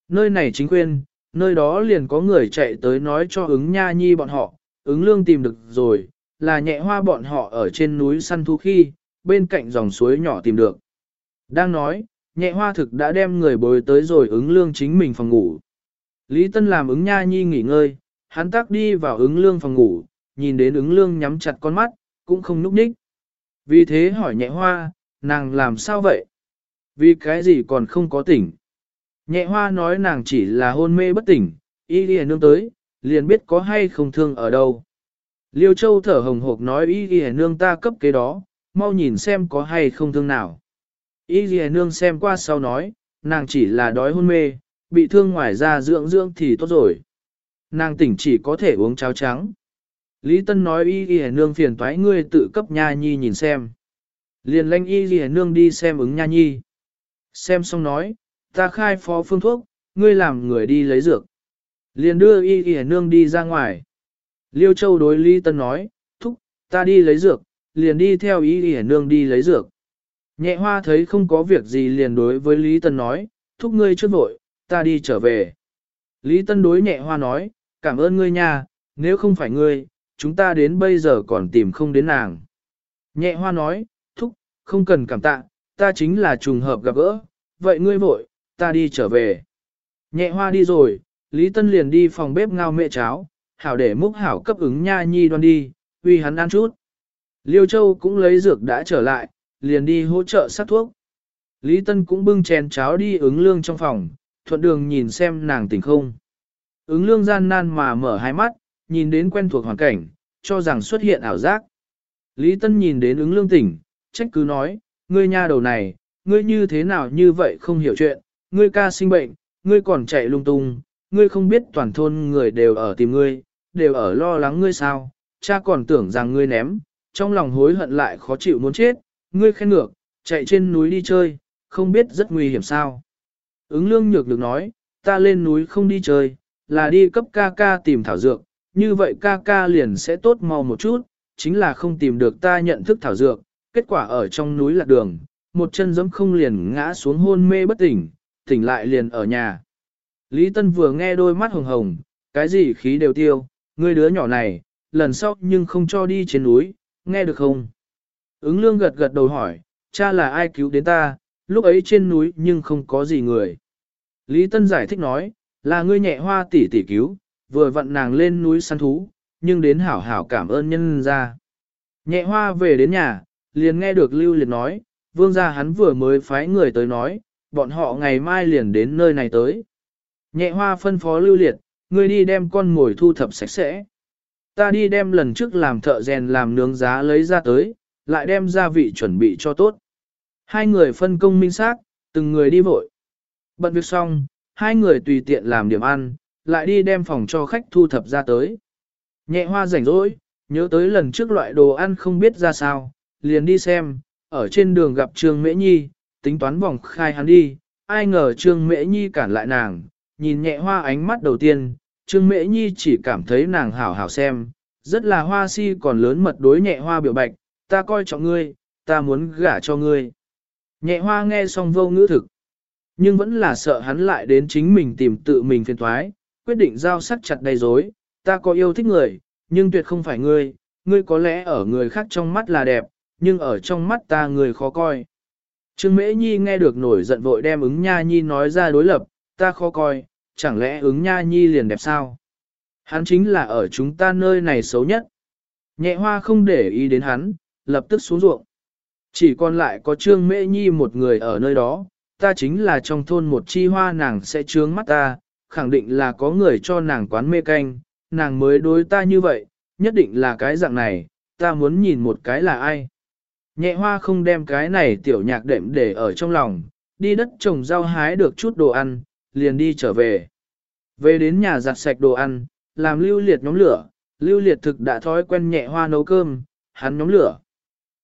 Nơi này chính quyền, nơi đó liền có người chạy tới nói cho ứng nha nhi bọn họ, ứng lương tìm được rồi, là nhẹ hoa bọn họ ở trên núi săn thu khi, bên cạnh dòng suối nhỏ tìm được. Đang nói, nhẹ hoa thực đã đem người bồi tới rồi ứng lương chính mình phòng ngủ. Lý Tân làm ứng nha nhi nghỉ ngơi, hắn tác đi vào ứng lương phòng ngủ, nhìn đến ứng lương nhắm chặt con mắt, cũng không núp ních. Vì thế hỏi nhẹ hoa, nàng làm sao vậy? Vì cái gì còn không có tỉnh? Nhẹ hoa nói nàng chỉ là hôn mê bất tỉnh, y ghi nương tới, liền biết có hay không thương ở đâu. Liêu Châu thở hồng hộc nói y ghi nương ta cấp kế đó, mau nhìn xem có hay không thương nào. Y ghi nương xem qua sau nói, nàng chỉ là đói hôn mê, bị thương ngoài ra dưỡng dưỡng thì tốt rồi. Nàng tỉnh chỉ có thể uống cháo trắng. Lý Tân nói y ghi nương phiền toái ngươi tự cấp nha nhi nhìn xem. Liền lanh y ghi nương đi xem ứng nha nhi. Xem xong nói, ta khai phó phương thuốc, ngươi làm người đi lấy dược. Liền đưa y ghi nương đi ra ngoài. Liêu Châu đối Lý Tân nói, thúc, ta đi lấy dược, liền đi theo y ghi nương đi lấy dược. Nhẹ hoa thấy không có việc gì liền đối với Lý Tân nói, thúc ngươi chưa vội, ta đi trở về. Lý Tân đối nhẹ hoa nói, cảm ơn ngươi nha, nếu không phải ngươi, chúng ta đến bây giờ còn tìm không đến nàng. Nhẹ hoa nói, không cần cảm tạ, ta chính là trùng hợp gặp gỡ, vậy ngươi vội, ta đi trở về. Nhẹ hoa đi rồi, Lý Tân liền đi phòng bếp ngao mẹ cháo, hảo để múc hảo cấp ứng nha nhi đoan đi, uy hắn ăn chút. Liêu Châu cũng lấy dược đã trở lại, liền đi hỗ trợ sát thuốc. Lý Tân cũng bưng chén cháo đi ứng lương trong phòng, thuận đường nhìn xem nàng tỉnh không. Ứng lương gian nan mà mở hai mắt, nhìn đến quen thuộc hoàn cảnh, cho rằng xuất hiện ảo giác. Lý Tân nhìn đến ứng lương tỉnh, trách cứ nói, ngươi nha đầu này, ngươi như thế nào như vậy không hiểu chuyện, ngươi ca sinh bệnh, ngươi còn chạy lung tung, ngươi không biết toàn thôn người đều ở tìm ngươi, đều ở lo lắng ngươi sao, cha còn tưởng rằng ngươi ném, trong lòng hối hận lại khó chịu muốn chết, ngươi khen ngược, chạy trên núi đi chơi, không biết rất nguy hiểm sao. Ứng lương nhược được nói, ta lên núi không đi chơi, là đi cấp ca ca tìm thảo dược, như vậy ca ca liền sẽ tốt mau một chút, chính là không tìm được ta nhận thức thảo dược, kết quả ở trong núi lạc đường, một chân giống không liền ngã xuống hôn mê bất tỉnh, tỉnh lại liền ở nhà. Lý Tân vừa nghe đôi mắt hồng hồng, cái gì khí đều tiêu, ngươi đứa nhỏ này, lần sau nhưng không cho đi trên núi, nghe được không? Ứng lương gật gật đầu hỏi, cha là ai cứu đến ta, lúc ấy trên núi nhưng không có gì người. Lý Tân giải thích nói, là ngươi nhẹ hoa tỷ tỷ cứu, vừa vặn nàng lên núi săn thú, nhưng đến hảo hảo cảm ơn nhân ra. Nhẹ hoa về đến nhà, liền nghe được Lưu Liệt nói, vương gia hắn vừa mới phái người tới nói, bọn họ ngày mai liền đến nơi này tới. Nhẹ hoa phân phó Lưu Liệt, ngươi đi đem con ngồi thu thập sạch sẽ. Ta đi đem lần trước làm thợ rèn làm nướng giá lấy ra tới, lại đem gia vị chuẩn bị cho tốt. Hai người phân công minh xác, từng người đi vội. Bận việc xong, hai người tùy tiện làm điểm ăn, lại đi đem phòng cho khách thu thập ra tới. Nhẹ hoa rảnh rỗi, nhớ tới lần trước loại đồ ăn không biết ra sao, liền đi xem, ở trên đường gặp Trương Mễ Nhi, tính toán vòng khai hắn đi, ai ngờ Trương Mễ Nhi cản lại nàng, nhìn nhẹ hoa ánh mắt đầu tiên, Trương Mễ Nhi chỉ cảm thấy nàng hảo hảo xem, Rất là hoa si còn lớn mật đối nhẹ hoa biểu bạch, ta coi trọng ngươi, ta muốn gả cho ngươi. Nhẹ hoa nghe xong vô ngữ thực, nhưng vẫn là sợ hắn lại đến chính mình tìm tự mình phiền thoái, quyết định giao sắc chặt đầy dối, ta có yêu thích người, nhưng tuyệt không phải ngươi, ngươi có lẽ ở người khác trong mắt là đẹp, nhưng ở trong mắt ta người khó coi. Trương Mễ Nhi nghe được nổi giận vội đem ứng nha nhi nói ra đối lập, ta khó coi, chẳng lẽ ứng nha nhi liền đẹp sao? Hắn chính là ở chúng ta nơi này xấu nhất. Nhẹ hoa không để ý đến hắn, lập tức xuống ruộng. Chỉ còn lại có Trương Mễ Nhi một người ở nơi đó, ta chính là trong thôn một chi hoa nàng sẽ trướng mắt ta, khẳng định là có người cho nàng quán mê canh, nàng mới đối ta như vậy, nhất định là cái dạng này, ta muốn nhìn một cái là ai. Nhẹ hoa không đem cái này tiểu nhạc đệm để ở trong lòng, đi đất trồng rau hái được chút đồ ăn, liền đi trở về. Về đến nhà giặt sạch đồ ăn, làm lưu liệt nhóm lửa, lưu liệt thực đã thói quen nhẹ hoa nấu cơm, hắn nhóm lửa.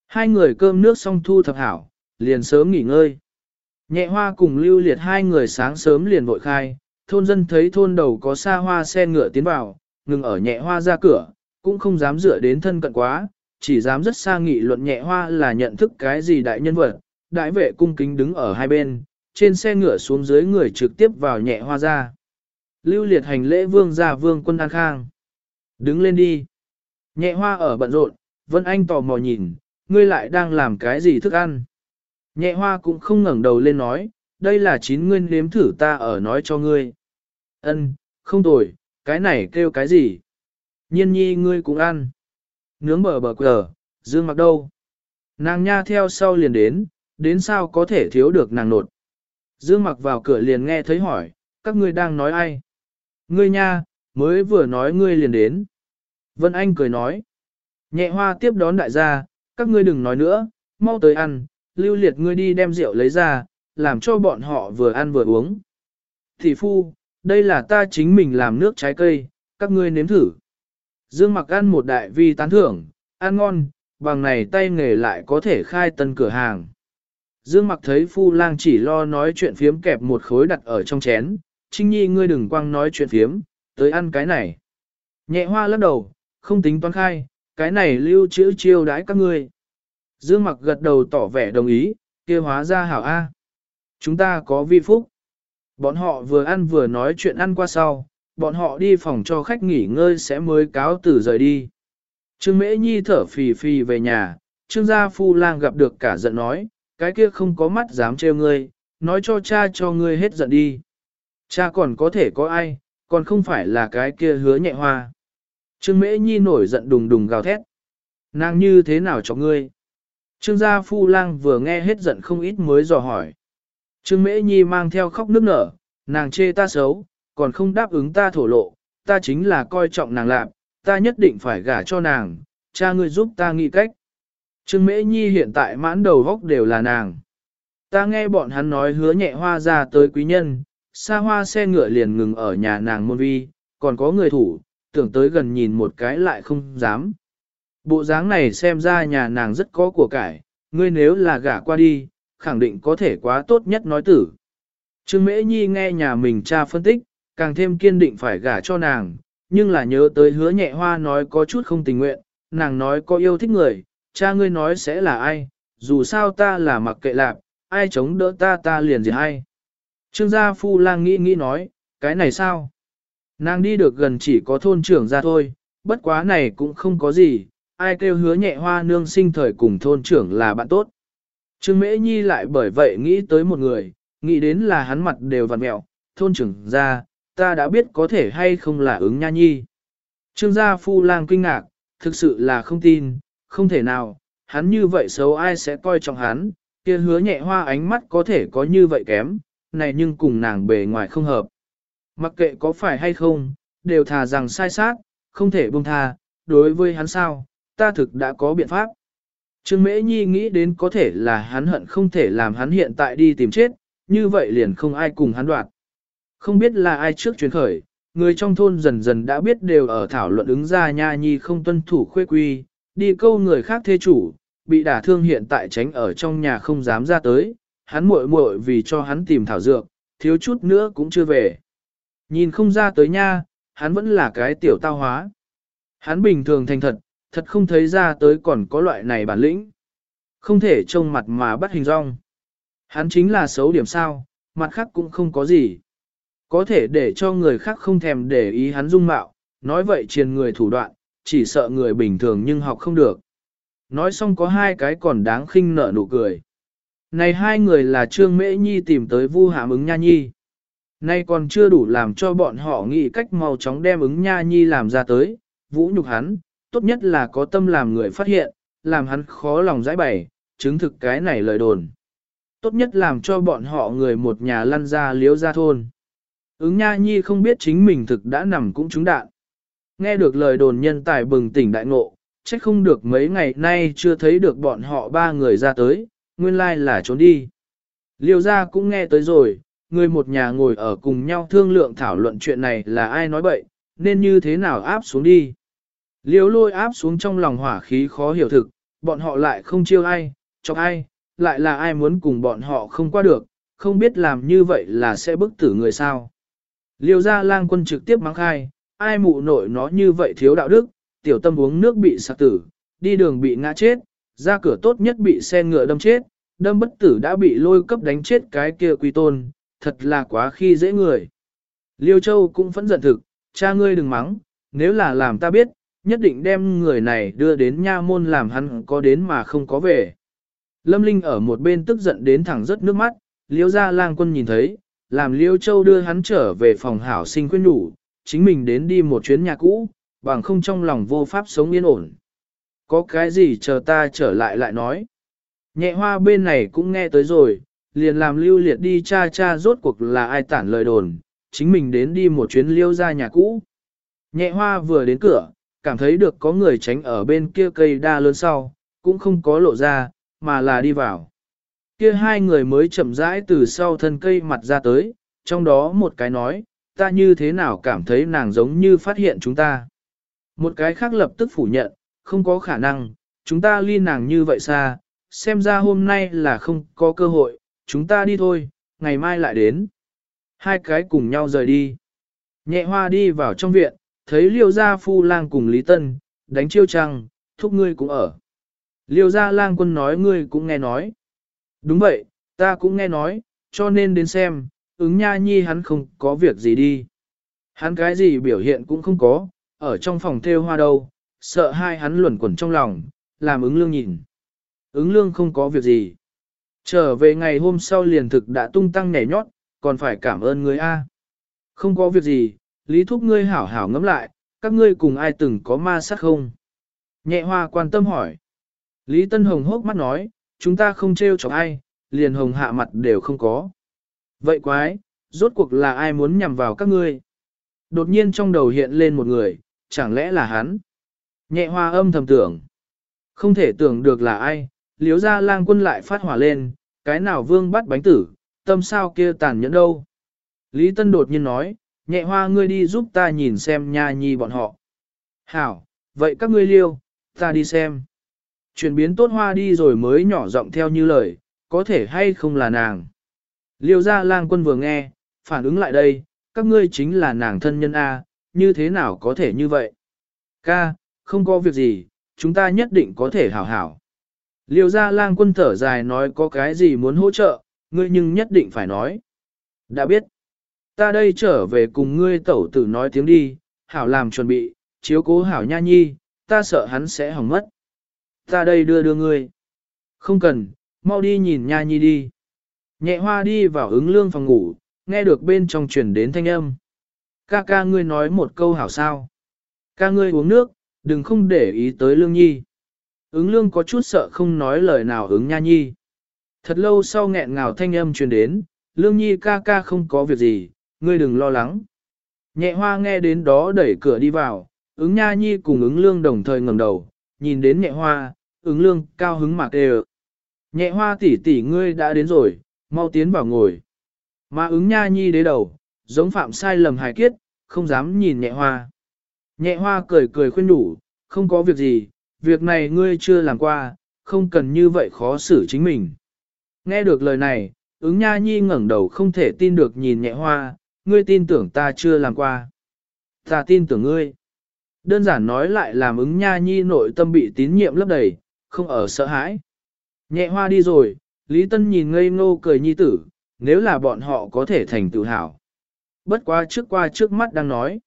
Hai người cơm nước xong thu thập hảo, liền sớm nghỉ ngơi. Nhẹ hoa cùng lưu liệt hai người sáng sớm liền vội khai, thôn dân thấy thôn đầu có xa hoa xe ngựa tiến vào, ngừng ở nhẹ hoa ra cửa, cũng không dám dựa đến thân cận quá, chỉ dám rất xa nghị luận nhẹ hoa là nhận thức cái gì đại nhân vật, đại vệ cung kính đứng ở hai bên, trên xe ngựa xuống dưới người trực tiếp vào nhẹ hoa ra. Lưu liệt hành lễ vương gia vương quân an khang. Đứng lên đi. Nhẹ hoa ở bận rộn, Vân Anh tò mò nhìn, ngươi lại đang làm cái gì thức ăn. Nhẹ hoa cũng không ngẩng đầu lên nói, đây là chín ngươi nếm thử ta ở nói cho ngươi. Ân, không tồi, cái này kêu cái gì? Nhiên nhi ngươi cũng ăn. Nướng bờ bờ quờ, dương mặc đâu? Nàng nha theo sau liền đến, đến sao có thể thiếu được nàng nột. Dương mặc vào cửa liền nghe thấy hỏi, các ngươi đang nói ai? Ngươi nha, mới vừa nói ngươi liền đến. Vân Anh cười nói. Nhẹ hoa tiếp đón đại gia, các ngươi đừng nói nữa, mau tới ăn, lưu liệt ngươi đi đem rượu lấy ra, làm cho bọn họ vừa ăn vừa uống. Thị phu, đây là ta chính mình làm nước trái cây, các ngươi nếm thử. Dương mặc ăn một đại vi tán thưởng, ăn ngon, bằng này tay nghề lại có thể khai tân cửa hàng. Dương mặc thấy phu lang chỉ lo nói chuyện phiếm kẹp một khối đặt ở trong chén, Trinh Nhi ngươi đừng quăng nói chuyện phiếm, tới ăn cái này. Nhẹ hoa lắc đầu, không tính toán khai, cái này lưu trữ chiêu đãi các ngươi. Dương mặc gật đầu tỏ vẻ đồng ý, kia hóa ra hảo A. Chúng ta có vi phúc. Bọn họ vừa ăn vừa nói chuyện ăn qua sau, bọn họ đi phòng cho khách nghỉ ngơi sẽ mới cáo từ rời đi. Trương Mễ Nhi thở phì phì về nhà, Trương gia phu lang gặp được cả giận nói, cái kia không có mắt dám trêu ngươi, nói cho cha cho ngươi hết giận đi. Cha còn có thể có ai, còn không phải là cái kia hứa nhẹ hoa. Trương Mễ Nhi nổi giận đùng đùng gào thét. Nàng như thế nào cho ngươi? Trương gia phu lang vừa nghe hết giận không ít mới dò hỏi. Trương Mễ Nhi mang theo khóc nước nở, nàng chê ta xấu, còn không đáp ứng ta thổ lộ, ta chính là coi trọng nàng lạc, ta nhất định phải gả cho nàng, cha ngươi giúp ta nghĩ cách. Trương Mễ Nhi hiện tại mãn đầu góc đều là nàng. Ta nghe bọn hắn nói hứa nhẹ hoa ra tới quý nhân, xa hoa xe ngựa liền ngừng ở nhà nàng môn vi, còn có người thủ, tưởng tới gần nhìn một cái lại không dám. Bộ dáng này xem ra nhà nàng rất có của cải, ngươi nếu là gả qua đi, khẳng định có thể quá tốt nhất nói tử. Trương Mễ Nhi nghe nhà mình cha phân tích, càng thêm kiên định phải gả cho nàng, nhưng là nhớ tới hứa nhẹ hoa nói có chút không tình nguyện, nàng nói có yêu thích người, cha ngươi nói sẽ là ai, dù sao ta là mặc kệ lạc, ai chống đỡ ta ta liền gì hay. Trương gia phu lang nghĩ nghĩ nói, cái này sao? Nàng đi được gần chỉ có thôn trưởng ra thôi, bất quá này cũng không có gì, ai kêu hứa nhẹ hoa nương sinh thời cùng thôn trưởng là bạn tốt. Trương Mễ Nhi lại bởi vậy nghĩ tới một người, nghĩ đến là hắn mặt đều vặn mẹo, thôn trưởng ra, ta đã biết có thể hay không là ứng nha nhi. Trương gia phu lang kinh ngạc, thực sự là không tin, không thể nào, hắn như vậy xấu ai sẽ coi trọng hắn, kia hứa nhẹ hoa ánh mắt có thể có như vậy kém, này nhưng cùng nàng bề ngoài không hợp. Mặc kệ có phải hay không, đều thà rằng sai sát, không thể buông tha, đối với hắn sao, ta thực đã có biện pháp. Trương Mễ Nhi nghĩ đến có thể là hắn hận không thể làm hắn hiện tại đi tìm chết, như vậy liền không ai cùng hắn đoạt. Không biết là ai trước chuyến khởi, người trong thôn dần dần đã biết đều ở thảo luận ứng ra nha nhi không tuân thủ khuê quy, đi câu người khác thê chủ, bị đả thương hiện tại tránh ở trong nhà không dám ra tới, hắn muội muội vì cho hắn tìm thảo dược, thiếu chút nữa cũng chưa về. Nhìn không ra tới nha, hắn vẫn là cái tiểu tao hóa. Hắn bình thường thành thật, thật không thấy ra tới còn có loại này bản lĩnh. Không thể trông mặt mà bắt hình rong. Hắn chính là xấu điểm sao, mặt khác cũng không có gì. Có thể để cho người khác không thèm để ý hắn dung mạo, nói vậy triền người thủ đoạn, chỉ sợ người bình thường nhưng học không được. Nói xong có hai cái còn đáng khinh nở nụ cười. Này hai người là Trương Mễ Nhi tìm tới Vu Hàm ứng Nha Nhi. Nay còn chưa đủ làm cho bọn họ nghĩ cách mau chóng đem ứng Nha Nhi làm ra tới, vũ nhục hắn, tốt nhất là có tâm làm người phát hiện, làm hắn khó lòng giải bày, chứng thực cái này lời đồn. Tốt nhất làm cho bọn họ người một nhà lăn ra liếu ra thôn. Ứng Nha Nhi không biết chính mình thực đã nằm cũng trúng đạn. Nghe được lời đồn nhân tài bừng tỉnh đại ngộ, trách không được mấy ngày nay chưa thấy được bọn họ ba người ra tới, nguyên lai là trốn đi. Liêu gia cũng nghe tới rồi, người một nhà ngồi ở cùng nhau thương lượng thảo luận chuyện này là ai nói bậy, nên như thế nào áp xuống đi. Liêu lôi áp xuống trong lòng hỏa khí khó hiểu thực, bọn họ lại không chiêu ai, chọc ai, lại là ai muốn cùng bọn họ không qua được, không biết làm như vậy là sẽ bức tử người sao. Liêu gia lang quân trực tiếp mắng khai, ai mụ nội nó như vậy thiếu đạo đức, tiểu tâm uống nước bị sạc tử, đi đường bị ngã chết, ra cửa tốt nhất bị xe ngựa đâm chết, đâm bất tử đã bị lôi cấp đánh chết cái kia quy tôn, thật là quá khi dễ người. Liêu Châu cũng phẫn giận thực, cha ngươi đừng mắng, nếu là làm ta biết, nhất định đem người này đưa đến nha môn làm hắn có đến mà không có về. Lâm Linh ở một bên tức giận đến thẳng rớt nước mắt, liêu ra lang quân nhìn thấy, làm liêu châu đưa hắn trở về phòng hảo sinh khuyên nhủ, chính mình đến đi một chuyến nhà cũ, bằng không trong lòng vô pháp sống yên ổn. Có cái gì chờ ta trở lại lại nói. Nhẹ hoa bên này cũng nghe tới rồi, liền làm lưu liệt đi cha cha rốt cuộc là ai tản lời đồn, chính mình đến đi một chuyến liêu ra nhà cũ. Nhẹ hoa vừa đến cửa, cảm thấy được có người tránh ở bên kia cây đa lớn sau, cũng không có lộ ra, mà là đi vào. Kia hai người mới chậm rãi từ sau thân cây mặt ra tới, trong đó một cái nói, ta như thế nào cảm thấy nàng giống như phát hiện chúng ta. Một cái khác lập tức phủ nhận, không có khả năng, chúng ta ly nàng như vậy xa, xem ra hôm nay là không có cơ hội, chúng ta đi thôi, ngày mai lại đến. Hai cái cùng nhau rời đi. Nhẹ hoa đi vào trong viện, thấy liêu gia phu lang cùng Lý Tân, đánh chiêu trăng, thúc ngươi cũng ở. Liêu gia lang quân nói ngươi cũng nghe nói. Đúng vậy, ta cũng nghe nói, cho nên đến xem, ứng nha nhi hắn không có việc gì đi. Hắn cái gì biểu hiện cũng không có, ở trong phòng theo hoa đâu, sợ hai hắn luẩn quẩn trong lòng, làm ứng lương nhìn. Ứng lương không có việc gì. Trở về ngày hôm sau liền thực đã tung tăng nhảy nhót, còn phải cảm ơn người A. Không có việc gì, lý thúc ngươi hảo hảo ngẫm lại, các ngươi cùng ai từng có ma sát không? Nhẹ hoa quan tâm hỏi. Lý Tân Hồng hốc mắt nói, chúng ta không trêu chọc ai, liền hồng hạ mặt đều không có. Vậy quái, rốt cuộc là ai muốn nhằm vào các ngươi? Đột nhiên trong đầu hiện lên một người, chẳng lẽ là hắn? Nhẹ hoa âm thầm tưởng. Không thể tưởng được là ai, liếu ra lang quân lại phát hỏa lên, cái nào vương bắt bánh tử, tâm sao kia tàn nhẫn đâu. Lý Tân đột nhiên nói, nhẹ hoa ngươi đi giúp ta nhìn xem nha nhi bọn họ. Hảo, vậy các ngươi liêu, ta đi xem. Chuyển biến tốt hoa đi rồi mới nhỏ giọng theo như lời, có thể hay không là nàng. Liêu ra lang quân vừa nghe, phản ứng lại đây, các ngươi chính là nàng thân nhân A, như thế nào có thể như vậy? Ca, không có việc gì, chúng ta nhất định có thể hảo hảo. Liêu ra lang quân thở dài nói có cái gì muốn hỗ trợ, ngươi nhưng nhất định phải nói. Đã biết, ta đây trở về cùng ngươi tẩu tử nói tiếng đi, hảo làm chuẩn bị, chiếu cố hảo nha nhi, ta sợ hắn sẽ hỏng mất. Ta đây đưa đưa ngươi. Không cần, mau đi nhìn nha nhi đi. Nhẹ hoa đi vào ứng lương phòng ngủ, nghe được bên trong truyền đến thanh âm. Ca ca ngươi nói một câu hảo sao. Ca ngươi uống nước, đừng không để ý tới lương nhi. Ứng lương có chút sợ không nói lời nào ứng nha nhi. Thật lâu sau nghẹn ngào thanh âm truyền đến, lương nhi ca ca không có việc gì, ngươi đừng lo lắng. Nhẹ hoa nghe đến đó đẩy cửa đi vào, ứng nha nhi cùng ứng lương đồng thời ngẩng đầu, nhìn đến nhẹ hoa, ứng lương cao hứng mạc đều. Nhẹ hoa tỷ tỷ ngươi đã đến rồi, mau tiến vào ngồi. Mà ứng nha nhi đế đầu, giống phạm sai lầm hài kiết, không dám nhìn nhẹ hoa. Nhẹ hoa cười cười khuyên đủ, không có việc gì, việc này ngươi chưa làm qua, không cần như vậy khó xử chính mình. Nghe được lời này, ứng nha nhi ngẩng đầu không thể tin được nhìn nhẹ hoa, ngươi tin tưởng ta chưa làm qua. Ta tin tưởng ngươi. Đơn giản nói lại làm ứng nha nhi nội tâm bị tín nhiệm lấp đầy, không ở sợ hãi. Nhẹ hoa đi rồi, Lý Tân nhìn ngây ngô cười nhi tử, nếu là bọn họ có thể thành tự hào. Bất quá trước qua trước mắt đang nói.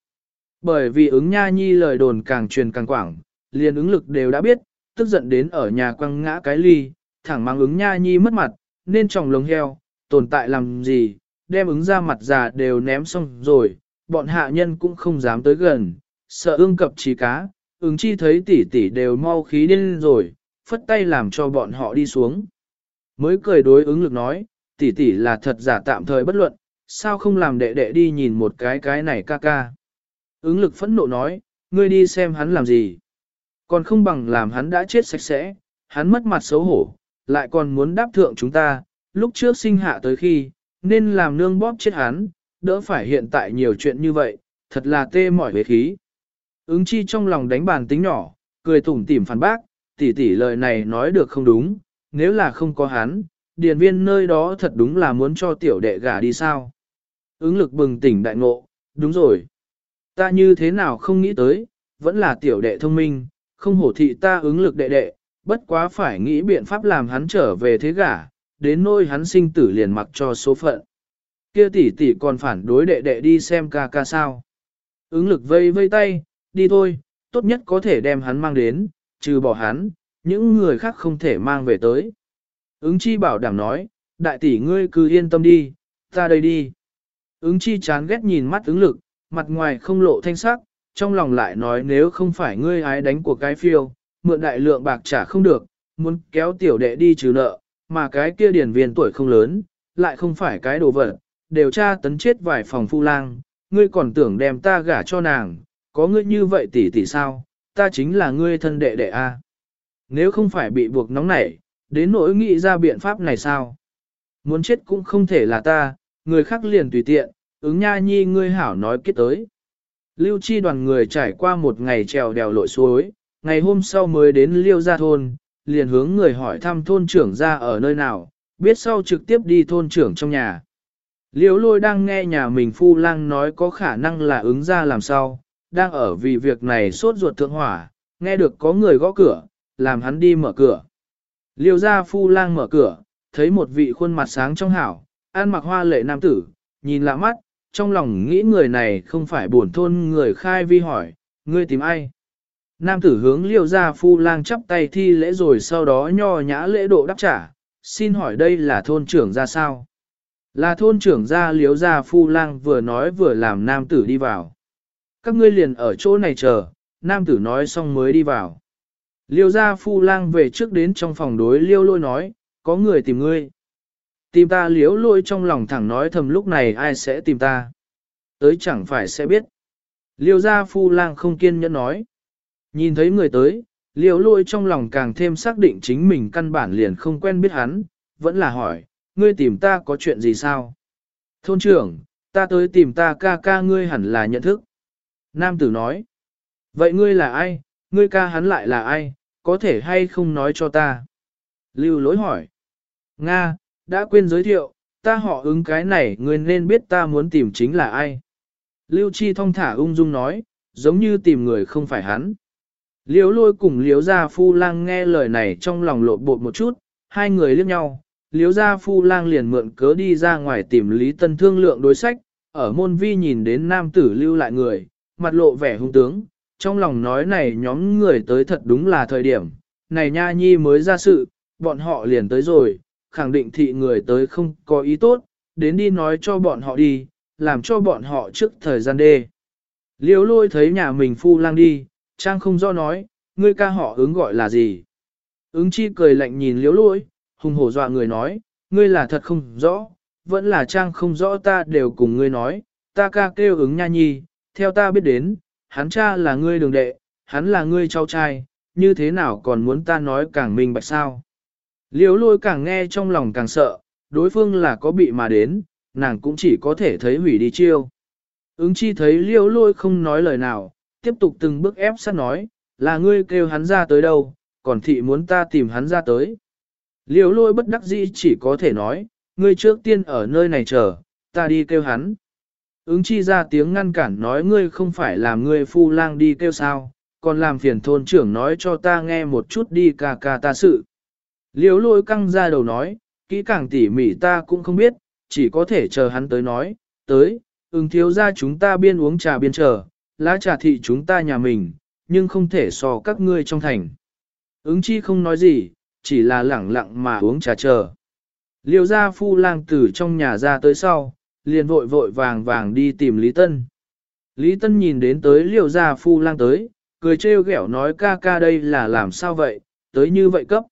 Bởi vì ứng nha nhi lời đồn càng truyền càng quảng, liền ứng lực đều đã biết, tức giận đến ở nhà quăng ngã cái ly, thẳng mang ứng nha nhi mất mặt, nên tròng lồng heo, tồn tại làm gì, đem ứng ra mặt già đều ném xong rồi, bọn hạ nhân cũng không dám tới gần, sợ ương cập trí cá, ứng chi thấy tỷ tỷ đều mau khí điên rồi, phất tay làm cho bọn họ đi xuống. Mới cười đối ứng lực nói, tỷ tỷ là thật giả tạm thời bất luận, sao không làm đệ đệ đi nhìn một cái cái này ca ca. Ứng lực phẫn nộ nói, ngươi đi xem hắn làm gì. Còn không bằng làm hắn đã chết sạch sẽ, hắn mất mặt xấu hổ, lại còn muốn đáp thượng chúng ta, lúc trước sinh hạ tới khi, nên làm nương bóp chết hắn, đỡ phải hiện tại nhiều chuyện như vậy, thật là tê mỏi về khí. Ứng chi trong lòng đánh bàn tính nhỏ, cười tủm tỉm phản bác, tỷ tỷ lời này nói được không đúng, nếu là không có hắn, điền viên nơi đó thật đúng là muốn cho tiểu đệ gả đi sao. Ứng lực bừng tỉnh đại ngộ, đúng rồi. Ta như thế nào không nghĩ tới, vẫn là tiểu đệ thông minh, không hổ thị ta ứng lực đệ đệ, bất quá phải nghĩ biện pháp làm hắn trở về thế gả, đến nôi hắn sinh tử liền mặc cho số phận. Kia tỷ tỷ còn phản đối đệ đệ đi xem ca ca sao. Ứng lực vây vây tay, đi thôi, tốt nhất có thể đem hắn mang đến, trừ bỏ hắn, những người khác không thể mang về tới. Ứng chi bảo đảm nói, đại tỷ ngươi cứ yên tâm đi, ta đây đi. Ứng chi chán ghét nhìn mắt ứng lực, mặt ngoài không lộ thanh sắc, trong lòng lại nói nếu không phải ngươi ái đánh của cái phiêu, mượn đại lượng bạc trả không được, muốn kéo tiểu đệ đi trừ nợ, mà cái kia điển viên tuổi không lớn, lại không phải cái đồ vật, đều tra tấn chết vài phòng phu lang, ngươi còn tưởng đem ta gả cho nàng, có ngươi như vậy tỷ tỷ sao, ta chính là ngươi thân đệ đệ a. Nếu không phải bị buộc nóng nảy, đến nỗi nghĩ ra biện pháp này sao? Muốn chết cũng không thể là ta, người khác liền tùy tiện, ứng nha nhi ngươi hảo nói kết tới. Lưu chi đoàn người trải qua một ngày trèo đèo lội suối, ngày hôm sau mới đến liêu gia thôn, liền hướng người hỏi thăm thôn trưởng ra ở nơi nào, biết sau trực tiếp đi thôn trưởng trong nhà. Liêu lôi đang nghe nhà mình phu lang nói có khả năng là ứng ra làm sao, đang ở vì việc này sốt ruột thượng hỏa, nghe được có người gõ cửa, làm hắn đi mở cửa. Liêu gia phu lang mở cửa, thấy một vị khuôn mặt sáng trong hảo, an mặc hoa lệ nam tử, nhìn lạ mắt, trong lòng nghĩ người này không phải buồn thôn người khai vi hỏi, ngươi tìm ai? Nam tử hướng liêu gia phu lang chắp tay thi lễ rồi sau đó nho nhã lễ độ đáp trả, xin hỏi đây là thôn trưởng ra sao? Là thôn trưởng gia liếu gia phu lang vừa nói vừa làm nam tử đi vào. Các ngươi liền ở chỗ này chờ, nam tử nói xong mới đi vào. Liêu gia phu lang về trước đến trong phòng đối liêu lôi nói, có người tìm ngươi. Tìm ta liếu lôi trong lòng thẳng nói thầm lúc này ai sẽ tìm ta. Tới chẳng phải sẽ biết. Liêu gia phu lang không kiên nhẫn nói. Nhìn thấy người tới, liêu lôi trong lòng càng thêm xác định chính mình căn bản liền không quen biết hắn, vẫn là hỏi, ngươi tìm ta có chuyện gì sao? Thôn trưởng, ta tới tìm ta ca ca ngươi hẳn là nhận thức. Nam tử nói, vậy ngươi là ai, ngươi ca hắn lại là ai, có thể hay không nói cho ta? Lưu lỗi hỏi, Nga, đã quên giới thiệu, ta họ ứng cái này ngươi nên biết ta muốn tìm chính là ai. Lưu Chi thong thả ung dung nói, giống như tìm người không phải hắn. Liếu lôi cùng liếu gia phu lang nghe lời này trong lòng lộ bột một chút, hai người liếc nhau, liếu gia phu lang liền mượn cớ đi ra ngoài tìm Lý Tân thương lượng đối sách, ở môn vi nhìn đến nam tử lưu lại người, mặt lộ vẻ hung tướng, trong lòng nói này nhóm người tới thật đúng là thời điểm, này nha nhi mới ra sự, bọn họ liền tới rồi, khẳng định thị người tới không có ý tốt, đến đi nói cho bọn họ đi, làm cho bọn họ trước thời gian đê. Liêu lôi thấy nhà mình phu lang đi, trang không do nói, ngươi ca họ ứng gọi là gì. Ứng chi cười lạnh nhìn liêu lôi, hùng hổ dọa người nói, ngươi là thật không rõ, vẫn là trang không rõ ta đều cùng ngươi nói, ta ca kêu ứng nha nhi, theo ta biết đến, hắn cha là ngươi đường đệ, hắn là ngươi cháu trai, như thế nào còn muốn ta nói càng minh bạch sao. Liễu lôi càng nghe trong lòng càng sợ, đối phương là có bị mà đến, nàng cũng chỉ có thể thấy hủy đi chiêu. Ứng chi thấy Liễu lôi không nói lời nào, tiếp tục từng bước ép sát nói, là ngươi kêu hắn ra tới đâu, còn thị muốn ta tìm hắn ra tới. Liễu lôi bất đắc dĩ chỉ có thể nói, ngươi trước tiên ở nơi này chờ, ta đi kêu hắn. Ứng chi ra tiếng ngăn cản nói ngươi không phải làm ngươi phu lang đi kêu sao, còn làm phiền thôn trưởng nói cho ta nghe một chút đi ca ca ta sự. Liếu lôi căng ra đầu nói, kỹ càng tỉ mỉ ta cũng không biết, chỉ có thể chờ hắn tới nói, tới, ứng thiếu ra chúng ta biên uống trà biên chờ, lá trà thị chúng ta nhà mình, nhưng không thể so các ngươi trong thành. Ứng chi không nói gì, chỉ là lẳng lặng mà uống trà chờ. Liêu gia phu lang từ trong nhà ra tới sau, liền vội vội vàng vàng đi tìm Lý Tân. Lý Tân nhìn đến tới liều gia phu lang tới, cười trêu ghẹo nói ca ca đây là làm sao vậy, tới như vậy cấp.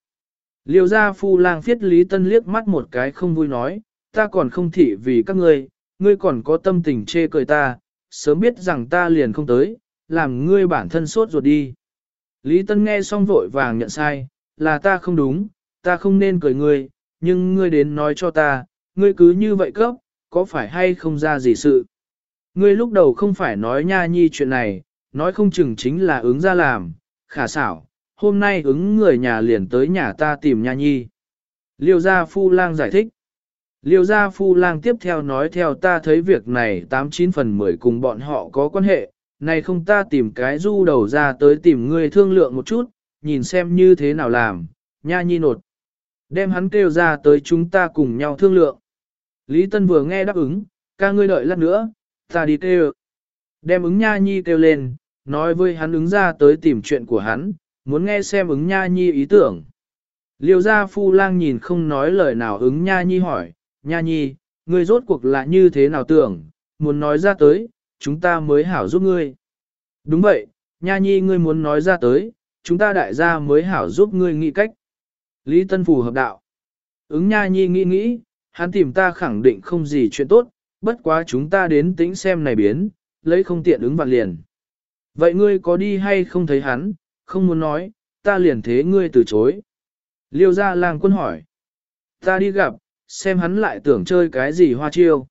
liều gia phu lang phiết Lý Tân liếc mắt một cái không vui nói, ta còn không thị vì các ngươi, ngươi còn có tâm tình chê cười ta, sớm biết rằng ta liền không tới, làm ngươi bản thân sốt ruột đi. Lý Tân nghe xong vội vàng nhận sai, là ta không đúng, ta không nên cười ngươi, nhưng ngươi đến nói cho ta, ngươi cứ như vậy cấp, có phải hay không ra gì sự. Ngươi lúc đầu không phải nói nha nhi chuyện này, nói không chừng chính là ứng ra làm, khả xảo, hôm nay ứng người nhà liền tới nhà ta tìm nha nhi. Liêu gia phu lang giải thích. Liêu gia phu lang tiếp theo nói theo ta thấy việc này 89 phần 10 cùng bọn họ có quan hệ, này không ta tìm cái du đầu ra tới tìm ngươi thương lượng một chút, nhìn xem như thế nào làm, nha nhi nột. Đem hắn kêu ra tới chúng ta cùng nhau thương lượng. Lý Tân vừa nghe đáp ứng, ca ngươi đợi lát nữa, ta đi kêu. Đem ứng nha nhi kêu lên, nói với hắn ứng ra tới tìm chuyện của hắn, muốn nghe xem ứng nha nhi ý tưởng. Liêu gia phu lang nhìn không nói lời nào ứng nha nhi hỏi, nha nhi, ngươi rốt cuộc là như thế nào tưởng, muốn nói ra tới, chúng ta mới hảo giúp ngươi. Đúng vậy, nha nhi ngươi muốn nói ra tới, chúng ta đại gia mới hảo giúp ngươi nghĩ cách. Lý Tân Phù hợp đạo. Ứng nha nhi nghĩ nghĩ, hắn tìm ta khẳng định không gì chuyện tốt, bất quá chúng ta đến tính xem này biến, lấy không tiện ứng vạn liền. Vậy ngươi có đi hay không thấy hắn, không muốn nói, ta liền thế ngươi từ chối. Liêu gia lang quân hỏi. Ta đi gặp, xem hắn lại tưởng chơi cái gì hoa chiêu.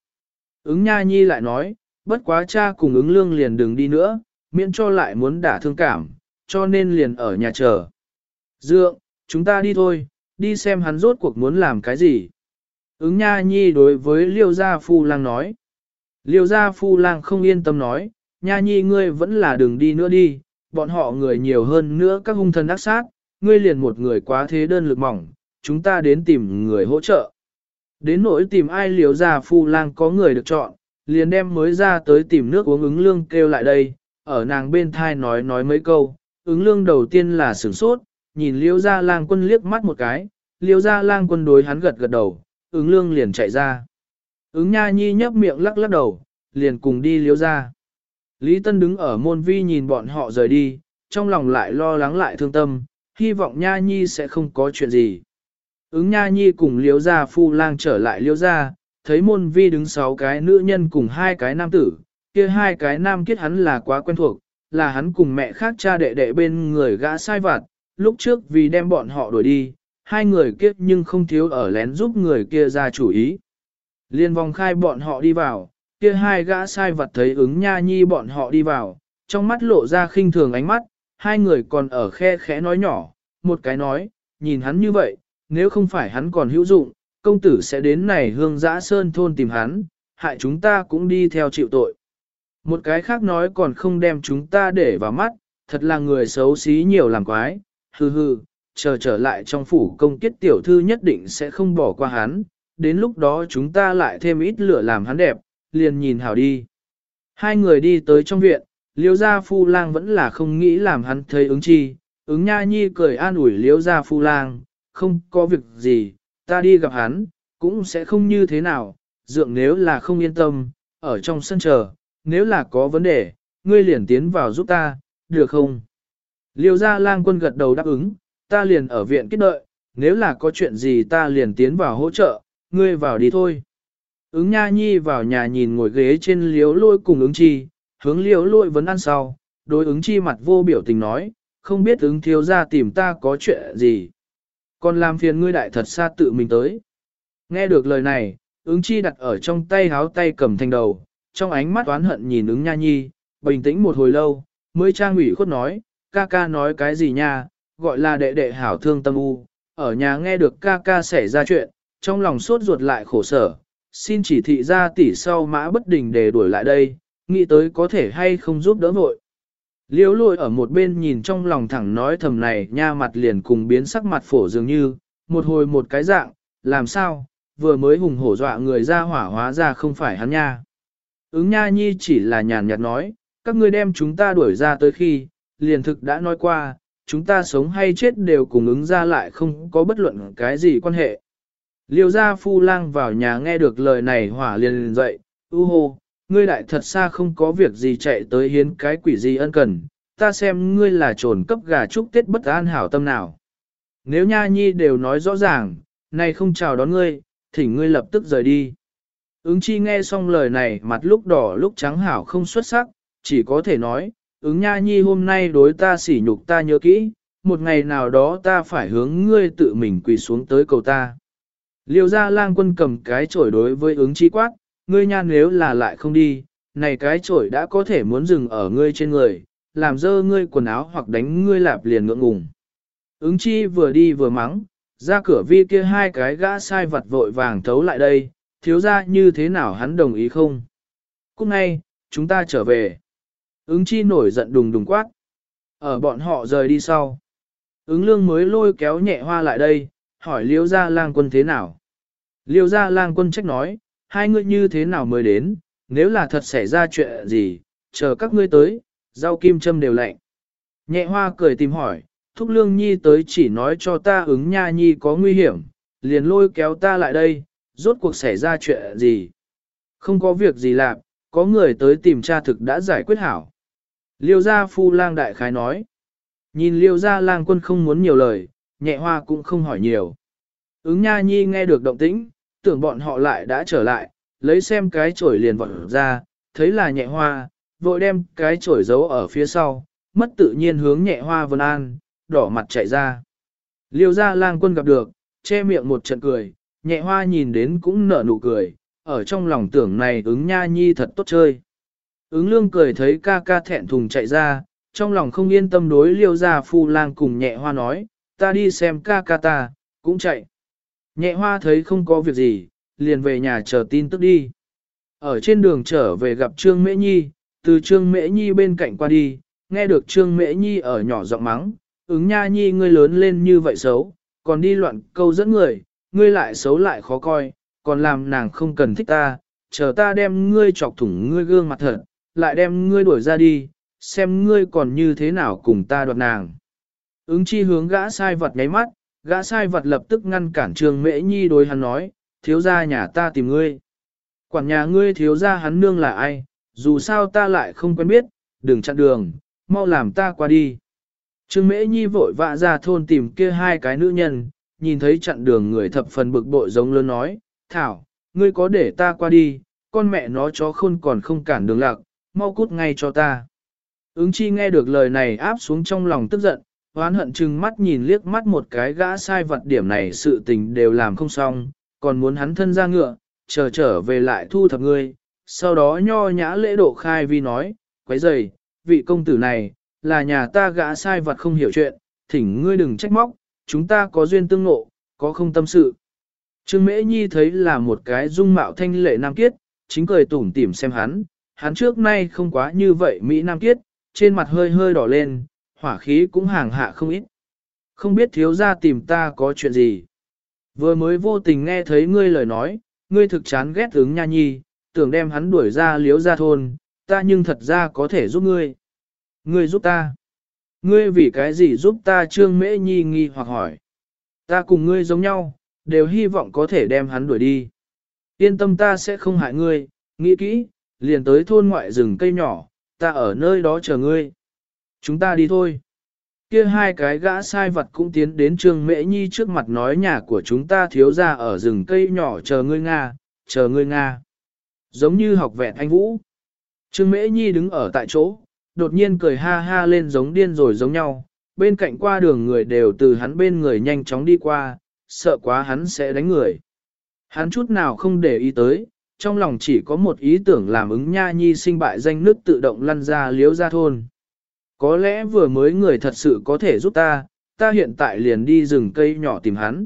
Ứng nha nhi lại nói, bất quá cha cùng ứng lương liền đừng đi nữa, miễn cho lại muốn đả thương cảm, cho nên liền ở nhà chờ. Dượng, chúng ta đi thôi, đi xem hắn rốt cuộc muốn làm cái gì. Ứng nha nhi đối với liêu gia phu lang nói. Liêu gia phu lang không yên tâm nói, nha nhi ngươi vẫn là đừng đi nữa đi, bọn họ người nhiều hơn nữa các hung thần ác sát, ngươi liền một người quá thế đơn lực mỏng, chúng ta đến tìm người hỗ trợ. Đến nỗi tìm ai liêu gia phu lang có người được chọn, liền đem mới ra tới tìm nước uống ứng lương kêu lại đây, ở nàng bên thai nói nói mấy câu, ứng lương đầu tiên là sửng sốt, nhìn liêu gia lang quân liếc mắt một cái, liêu gia lang quân đối hắn gật gật đầu, ứng lương liền chạy ra. Ứng nha nhi nhấp miệng lắc lắc đầu, liền cùng đi liếu ra. Lý Tân đứng ở môn vi nhìn bọn họ rời đi, trong lòng lại lo lắng lại thương tâm, hy vọng nha nhi sẽ không có chuyện gì. Ứng nha nhi cùng liếu ra phu lang trở lại liếu ra, thấy môn vi đứng sáu cái nữ nhân cùng hai cái nam tử, kia hai cái nam kết hắn là quá quen thuộc, là hắn cùng mẹ khác cha đệ đệ bên người gã sai vặt, lúc trước vì đem bọn họ đuổi đi, hai người kiếp nhưng không thiếu ở lén giúp người kia ra chủ ý. Liên vòng khai bọn họ đi vào, kia hai gã sai vật thấy ứng nha nhi bọn họ đi vào, trong mắt lộ ra khinh thường ánh mắt, hai người còn ở khe khẽ nói nhỏ, một cái nói, nhìn hắn như vậy, nếu không phải hắn còn hữu dụng, công tử sẽ đến này hương giã sơn thôn tìm hắn, hại chúng ta cũng đi theo chịu tội. Một cái khác nói còn không đem chúng ta để vào mắt, thật là người xấu xí nhiều làm quái, hừ hừ, chờ trở lại trong phủ công kiết tiểu thư nhất định sẽ không bỏ qua hắn, đến lúc đó chúng ta lại thêm ít lửa làm hắn đẹp, liền nhìn hảo đi. Hai người đi tới trong viện, liêu gia phu lang vẫn là không nghĩ làm hắn thấy ứng chi, ứng nha nhi cười an ủi liêu gia phu lang, không có việc gì, ta đi gặp hắn, cũng sẽ không như thế nào, dượng nếu là không yên tâm, ở trong sân chờ, nếu là có vấn đề, ngươi liền tiến vào giúp ta, được không? Liêu gia lang quân gật đầu đáp ứng, ta liền ở viện kết đợi, nếu là có chuyện gì ta liền tiến vào hỗ trợ, ngươi vào đi thôi. Ứng nha nhi vào nhà nhìn ngồi ghế trên liếu lôi cùng ứng chi, hướng liếu lôi vấn ăn sau, đối ứng chi mặt vô biểu tình nói, không biết ứng thiếu ra tìm ta có chuyện gì. Còn làm phiền ngươi đại thật xa tự mình tới. Nghe được lời này, ứng chi đặt ở trong tay háo tay cầm thành đầu, trong ánh mắt oán hận nhìn ứng nha nhi, bình tĩnh một hồi lâu, mới trang ủy khuất nói, ca ca nói cái gì nha, gọi là đệ đệ hảo thương tâm u, ở nhà nghe được ca ca xảy ra chuyện, trong lòng sốt ruột lại khổ sở, xin chỉ thị ra tỷ sau mã bất đình để đuổi lại đây, nghĩ tới có thể hay không giúp đỡ vội. Liễu lội ở một bên nhìn trong lòng thẳng nói thầm này nha mặt liền cùng biến sắc mặt phổ dường như, một hồi một cái dạng, làm sao, vừa mới hùng hổ dọa người ra hỏa hóa ra không phải hắn nha. Ứng nha nhi chỉ là nhàn nhạt nói, các ngươi đem chúng ta đuổi ra tới khi, liền thực đã nói qua, chúng ta sống hay chết đều cùng ứng ra lại không có bất luận cái gì quan hệ. Liêu gia phu lang vào nhà nghe được lời này hỏa liền liền dậy, u hô, ngươi đại thật xa không có việc gì chạy tới hiến cái quỷ gì ân cần, ta xem ngươi là trồn cấp gà chúc tết bất an hảo tâm nào. Nếu nha nhi đều nói rõ ràng, nay không chào đón ngươi, thỉnh ngươi lập tức rời đi. Ứng chi nghe xong lời này mặt lúc đỏ lúc trắng hảo không xuất sắc, chỉ có thể nói, ứng nha nhi hôm nay đối ta sỉ nhục ta nhớ kỹ, một ngày nào đó ta phải hướng ngươi tự mình quỳ xuống tới cầu ta. Liêu ra lang quân cầm cái chổi đối với ứng chi quát, ngươi nha nếu là lại không đi, này cái chổi đã có thể muốn dừng ở ngươi trên người, làm dơ ngươi quần áo hoặc đánh ngươi lạp liền ngượng ngùng. Ứng chi vừa đi vừa mắng, ra cửa vi kia hai cái gã sai vật vội vàng thấu lại đây, thiếu ra như thế nào hắn đồng ý không? Cũng ngay, chúng ta trở về. Ứng chi nổi giận đùng đùng quát. Ở bọn họ rời đi sau. Ứng lương mới lôi kéo nhẹ hoa lại đây, hỏi liêu gia lang quân thế nào. Liêu gia lang quân trách nói, hai người như thế nào mới đến, nếu là thật xảy ra chuyện gì, chờ các ngươi tới, rau kim châm đều lạnh. Nhẹ hoa cười tìm hỏi, thúc lương nhi tới chỉ nói cho ta ứng nha nhi có nguy hiểm, liền lôi kéo ta lại đây, rốt cuộc xảy ra chuyện gì. Không có việc gì làm, có người tới tìm tra thực đã giải quyết hảo. Liêu gia phu lang đại khái nói. Nhìn liêu gia lang quân không muốn nhiều lời, nhẹ hoa cũng không hỏi nhiều. Ứng nha nhi nghe được động tĩnh, tưởng bọn họ lại đã trở lại, lấy xem cái chổi liền vọt ra, thấy là nhẹ hoa, vội đem cái chổi giấu ở phía sau, mất tự nhiên hướng nhẹ hoa vân an, đỏ mặt chạy ra. Liêu gia lang quân gặp được, che miệng một trận cười, nhẹ hoa nhìn đến cũng nở nụ cười, ở trong lòng tưởng này ứng nha nhi thật tốt chơi. Ứng lương cười thấy ca ca thẹn thùng chạy ra, trong lòng không yên tâm đối liêu gia phu lang cùng nhẹ hoa nói, ta đi xem ca ca ta, cũng chạy. Nhẹ hoa thấy không có việc gì, liền về nhà chờ tin tức đi. Ở trên đường trở về gặp Trương Mễ Nhi, từ Trương Mễ Nhi bên cạnh qua đi, nghe được Trương Mễ Nhi ở nhỏ giọng mắng, ứng nha nhi ngươi lớn lên như vậy xấu, còn đi loạn câu dẫn người, ngươi lại xấu lại khó coi, còn làm nàng không cần thích ta, chờ ta đem ngươi chọc thủng ngươi gương mặt thật, lại đem ngươi đuổi ra đi, xem ngươi còn như thế nào cùng ta đoạt nàng. Ứng chi hướng gã sai vật nháy mắt, gã sai vật lập tức ngăn cản Trương Mễ Nhi đối hắn nói, thiếu gia nhà ta tìm ngươi. Quản nhà ngươi thiếu gia hắn nương là ai, dù sao ta lại không quen biết, đừng chặn đường, mau làm ta qua đi. Trương Mễ Nhi vội vã ra thôn tìm kia hai cái nữ nhân, nhìn thấy chặn đường người thập phần bực bội giống lớn nói, Thảo, ngươi có để ta qua đi, con mẹ nó chó khôn còn không cản đường lạc, mau cút ngay cho ta. Ứng chi nghe được lời này áp xuống trong lòng tức giận, hoán hận chừng mắt nhìn liếc mắt một cái gã sai vật điểm này sự tình đều làm không xong, còn muốn hắn thân ra ngựa, chờ trở về lại thu thập ngươi, sau đó nho nhã lễ độ khai vi nói, quấy rầy, vị công tử này, là nhà ta gã sai vật không hiểu chuyện, thỉnh ngươi đừng trách móc, chúng ta có duyên tương ngộ, có không tâm sự. Trương Mễ Nhi thấy là một cái dung mạo thanh lệ nam kiết, chính cười tủm tỉm xem hắn, hắn trước nay không quá như vậy Mỹ nam kiết, trên mặt hơi hơi đỏ lên, hỏa khí cũng hàng hạ không ít. Không biết thiếu gia tìm ta có chuyện gì. Vừa mới vô tình nghe thấy ngươi lời nói, ngươi thực chán ghét ứng nha nhi, tưởng đem hắn đuổi ra liếu ra thôn, ta nhưng thật ra có thể giúp ngươi. Ngươi giúp ta. Ngươi vì cái gì giúp ta trương mễ nhi nghi hoặc hỏi. Ta cùng ngươi giống nhau, đều hy vọng có thể đem hắn đuổi đi. Yên tâm ta sẽ không hại ngươi, nghĩ kỹ, liền tới thôn ngoại rừng cây nhỏ, ta ở nơi đó chờ ngươi. Chúng ta đi thôi. Kia hai cái gã sai vật cũng tiến đến trương mễ nhi trước mặt nói nhà của chúng ta thiếu ra ở rừng cây nhỏ chờ ngươi Nga, chờ ngươi Nga. Giống như học vẹn anh Vũ. Trương mễ nhi đứng ở tại chỗ, đột nhiên cười ha ha lên giống điên rồi giống nhau, bên cạnh qua đường người đều từ hắn bên người nhanh chóng đi qua, sợ quá hắn sẽ đánh người. Hắn chút nào không để ý tới, trong lòng chỉ có một ý tưởng làm ứng nha nhi sinh bại danh nước tự động lăn ra liếu ra thôn. Có lẽ vừa mới người thật sự có thể giúp ta, ta hiện tại liền đi rừng cây nhỏ tìm hắn.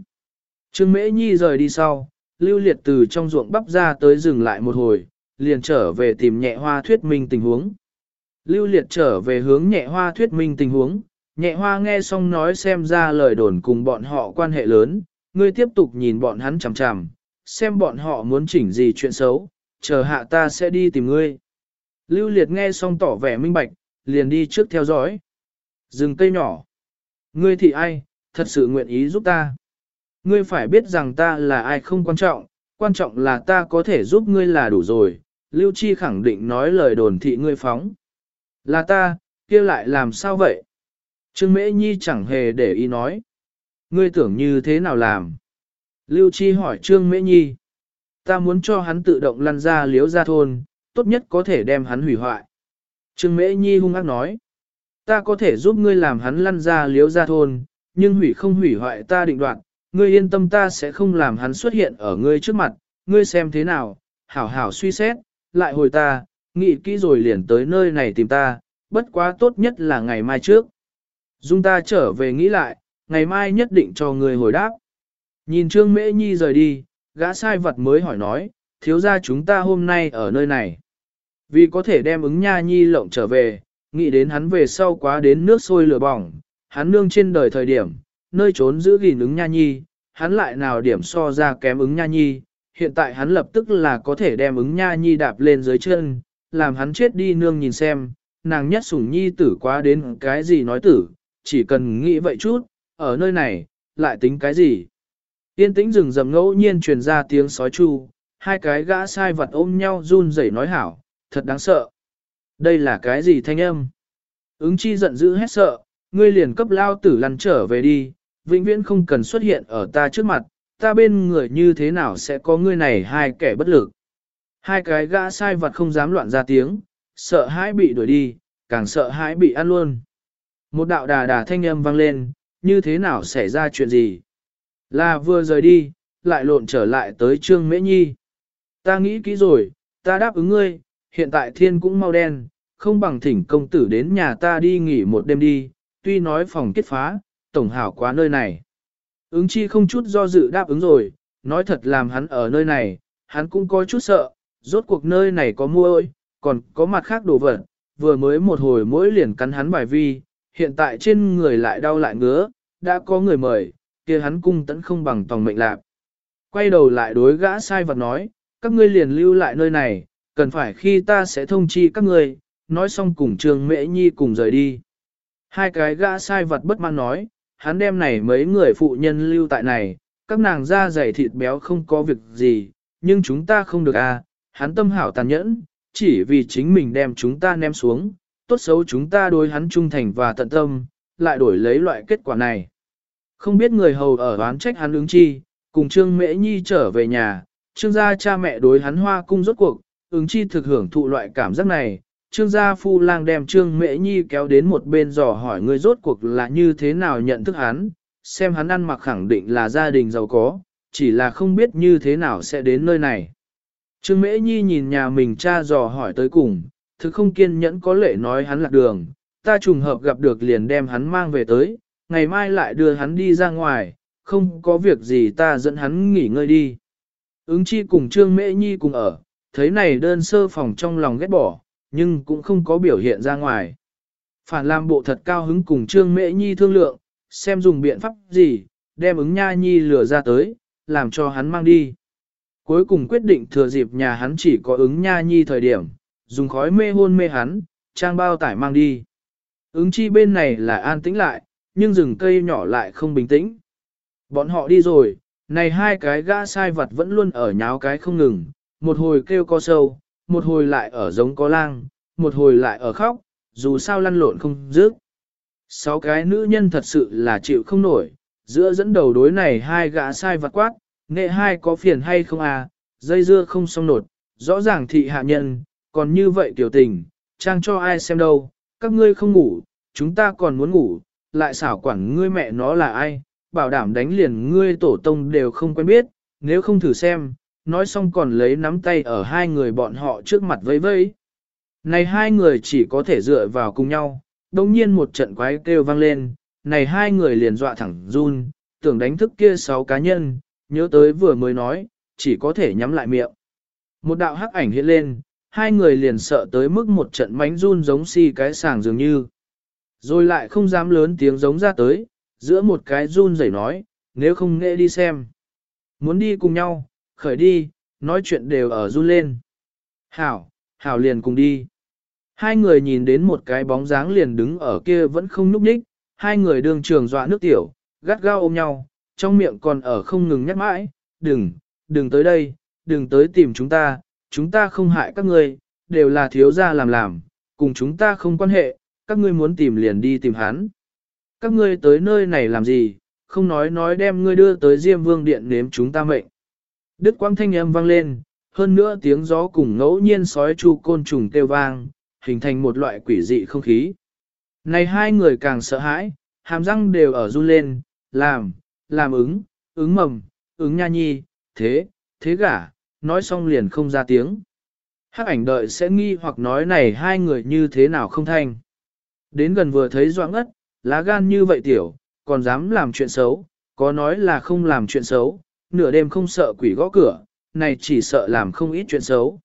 Trương Mễ Nhi rời đi sau, lưu liệt từ trong ruộng bắp ra tới rừng lại một hồi, liền trở về tìm nhẹ hoa thuyết minh tình huống. Lưu liệt trở về hướng nhẹ hoa thuyết minh tình huống, nhẹ hoa nghe xong nói xem ra lời đồn cùng bọn họ quan hệ lớn, ngươi tiếp tục nhìn bọn hắn chằm chằm, xem bọn họ muốn chỉnh gì chuyện xấu, chờ hạ ta sẽ đi tìm ngươi. Lưu liệt nghe xong tỏ vẻ minh bạch, liền đi trước theo dõi. Dừng cây nhỏ. Ngươi thì ai, thật sự nguyện ý giúp ta. Ngươi phải biết rằng ta là ai không quan trọng, quan trọng là ta có thể giúp ngươi là đủ rồi. Lưu Chi khẳng định nói lời đồn thị ngươi phóng. Là ta, kia lại làm sao vậy? Trương Mễ Nhi chẳng hề để ý nói. Ngươi tưởng như thế nào làm? Lưu Chi hỏi Trương Mễ Nhi. Ta muốn cho hắn tự động lăn ra liếu ra thôn, tốt nhất có thể đem hắn hủy hoại. Trương Mễ Nhi hung ác nói. Ta có thể giúp ngươi làm hắn lăn ra liếu ra thôn, nhưng hủy không hủy hoại ta định đoạt, ngươi yên tâm ta sẽ không làm hắn xuất hiện ở ngươi trước mặt, ngươi xem thế nào, hảo hảo suy xét, lại hồi ta, nghĩ kỹ rồi liền tới nơi này tìm ta, bất quá tốt nhất là ngày mai trước. Dung ta trở về nghĩ lại, ngày mai nhất định cho ngươi hồi đáp. Nhìn Trương Mễ Nhi rời đi, gã sai vật mới hỏi nói, thiếu ra chúng ta hôm nay ở nơi này. Vì có thể đem ứng nha nhi lộng trở về, nghĩ đến hắn về sau quá đến nước sôi lửa bỏng, hắn nương trên đời thời điểm, nơi trốn giữ gìn ứng nha nhi, hắn lại nào điểm so ra kém ứng nha nhi, hiện tại hắn lập tức là có thể đem ứng nha nhi đạp lên dưới chân, làm hắn chết đi nương nhìn xem, nàng nhất sủng nhi tử quá đến cái gì nói tử, chỉ cần nghĩ vậy chút, ở nơi này, lại tính cái gì. Yên tĩnh rừng rầm ngẫu nhiên truyền ra tiếng sói chu, hai cái gã sai vật ôm nhau run rẩy nói hảo, thật đáng sợ. Đây là cái gì thanh âm? Ứng chi giận dữ hết sợ, ngươi liền cấp lao tử lăn trở về đi, vĩnh viễn không cần xuất hiện ở ta trước mặt, ta bên người như thế nào sẽ có ngươi này hai kẻ bất lực. Hai cái gã sai vật không dám loạn ra tiếng, sợ hãi bị đuổi đi, càng sợ hãi bị ăn luôn. Một đạo đà đà thanh âm vang lên, như thế nào xảy ra chuyện gì? Là vừa rời đi, lại lộn trở lại tới Trương Mễ Nhi. Ta nghĩ kỹ rồi, ta đáp ứng ngươi, hiện tại thiên cũng mau đen, không bằng thỉnh công tử đến nhà ta đi nghỉ một đêm đi, tuy nói phòng kết phá, tổng hảo quá nơi này. Ứng chi không chút do dự đáp ứng rồi, nói thật làm hắn ở nơi này, hắn cũng có chút sợ, rốt cuộc nơi này có mua ơi, còn có mặt khác đồ vật, vừa mới một hồi mỗi liền cắn hắn bài vi, hiện tại trên người lại đau lại ngứa, đã có người mời, kia hắn cung tẫn không bằng tòng mệnh lạc. Quay đầu lại đối gã sai vật nói, các ngươi liền lưu lại nơi này, cần phải khi ta sẽ thông chi các ngươi, nói xong cùng trường mễ nhi cùng rời đi. Hai cái gã sai vật bất mãn nói, hắn đem này mấy người phụ nhân lưu tại này, các nàng da dày thịt béo không có việc gì, nhưng chúng ta không được à, hắn tâm hảo tàn nhẫn, chỉ vì chính mình đem chúng ta ném xuống, tốt xấu chúng ta đối hắn trung thành và tận tâm, lại đổi lấy loại kết quả này. Không biết người hầu ở đoán trách hắn ứng chi, cùng Trương Mễ Nhi trở về nhà, Trương gia cha mẹ đối hắn hoa cung rốt cuộc, ứng chi thực hưởng thụ loại cảm giác này. Trương gia phu lang đem Trương Mễ Nhi kéo đến một bên dò hỏi người rốt cuộc là như thế nào nhận thức hắn, xem hắn ăn mặc khẳng định là gia đình giàu có, chỉ là không biết như thế nào sẽ đến nơi này. Trương Mễ Nhi nhìn nhà mình cha dò hỏi tới cùng, thực không kiên nhẫn có lệ nói hắn lạc đường, ta trùng hợp gặp được liền đem hắn mang về tới, ngày mai lại đưa hắn đi ra ngoài, không có việc gì ta dẫn hắn nghỉ ngơi đi. Ứng chi cùng Trương Mễ Nhi cùng ở, thấy này đơn sơ phòng trong lòng ghét bỏ, nhưng cũng không có biểu hiện ra ngoài. Phản làm bộ thật cao hứng cùng Trương Mễ Nhi thương lượng, xem dùng biện pháp gì, đem ứng nha nhi lừa ra tới, làm cho hắn mang đi. Cuối cùng quyết định thừa dịp nhà hắn chỉ có ứng nha nhi thời điểm, dùng khói mê hôn mê hắn, trang bao tải mang đi. Ứng chi bên này là an tĩnh lại, nhưng rừng cây nhỏ lại không bình tĩnh. Bọn họ đi rồi, này hai cái gã sai vật vẫn luôn ở nháo cái không ngừng, một hồi kêu co sâu, một hồi lại ở giống có lang, một hồi lại ở khóc, dù sao lăn lộn không dứt. Sáu cái nữ nhân thật sự là chịu không nổi, giữa dẫn đầu đối này hai gã sai vật quát, nghệ hai có phiền hay không à, dây dưa không xong nột, rõ ràng thị hạ nhân, còn như vậy tiểu tình, trang cho ai xem đâu, các ngươi không ngủ, chúng ta còn muốn ngủ, lại xảo quản ngươi mẹ nó là ai, bảo đảm đánh liền ngươi tổ tông đều không quen biết, nếu không thử xem, nói xong còn lấy nắm tay ở hai người bọn họ trước mặt vây vây. Này hai người chỉ có thể dựa vào cùng nhau, đồng nhiên một trận quái kêu vang lên, này hai người liền dọa thẳng run, tưởng đánh thức kia sáu cá nhân, nhớ tới vừa mới nói, chỉ có thể nhắm lại miệng. Một đạo hắc ảnh hiện lên, hai người liền sợ tới mức một trận mánh run giống si cái sàng dường như. Rồi lại không dám lớn tiếng giống ra tới, giữa một cái run rẩy nói, nếu không nghệ đi xem. Muốn đi cùng nhau, khởi đi, nói chuyện đều ở run lên. Hảo, Hảo liền cùng đi. Hai người nhìn đến một cái bóng dáng liền đứng ở kia vẫn không núp ních, hai người đường trường dọa nước tiểu, gắt gao ôm nhau, trong miệng còn ở không ngừng nhắc mãi, đừng, đừng tới đây, đừng tới tìm chúng ta, chúng ta không hại các ngươi, đều là thiếu gia làm làm, cùng chúng ta không quan hệ, các ngươi muốn tìm liền đi tìm hắn. Các ngươi tới nơi này làm gì, không nói nói đem ngươi đưa tới Diêm Vương Điện nếm chúng ta mệnh. Đức quang thanh âm vang lên, hơn nữa tiếng gió cùng ngẫu nhiên sói chu côn trùng kêu vang, hình thành một loại quỷ dị không khí. Này hai người càng sợ hãi, hàm răng đều ở run lên, làm, làm ứng, ứng mầm, ứng nha nhi, thế, thế gả, nói xong liền không ra tiếng. Hắc ảnh đợi sẽ nghi hoặc nói này hai người như thế nào không thanh. Đến gần vừa thấy doãn ất, lá gan như vậy tiểu, còn dám làm chuyện xấu, có nói là không làm chuyện xấu, nửa đêm không sợ quỷ gõ cửa, này chỉ sợ làm không ít chuyện xấu.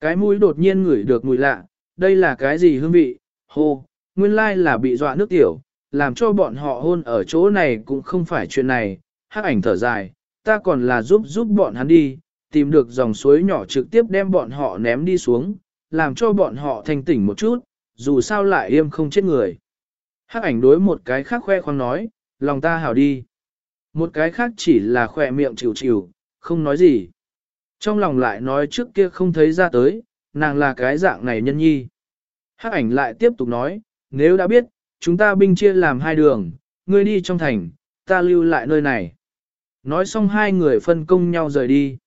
Cái mũi đột nhiên ngửi được mùi lạ, đây là cái gì hương vị, hô, nguyên lai là bị dọa nước tiểu, làm cho bọn họ hôn ở chỗ này cũng không phải chuyện này, hắc ảnh thở dài, ta còn là giúp giúp bọn hắn đi, tìm được dòng suối nhỏ trực tiếp đem bọn họ ném đi xuống, làm cho bọn họ thanh tỉnh một chút, dù sao lại im không chết người. Hắc ảnh đối một cái khác khoe khoang nói, lòng ta hảo đi. Một cái khác chỉ là khoe miệng chịu chịu, không nói gì. Trong lòng lại nói trước kia không thấy ra tới, nàng là cái dạng này nhân nhi. Hắc ảnh lại tiếp tục nói, nếu đã biết, chúng ta binh chia làm hai đường, ngươi đi trong thành, ta lưu lại nơi này. Nói xong hai người phân công nhau rời đi.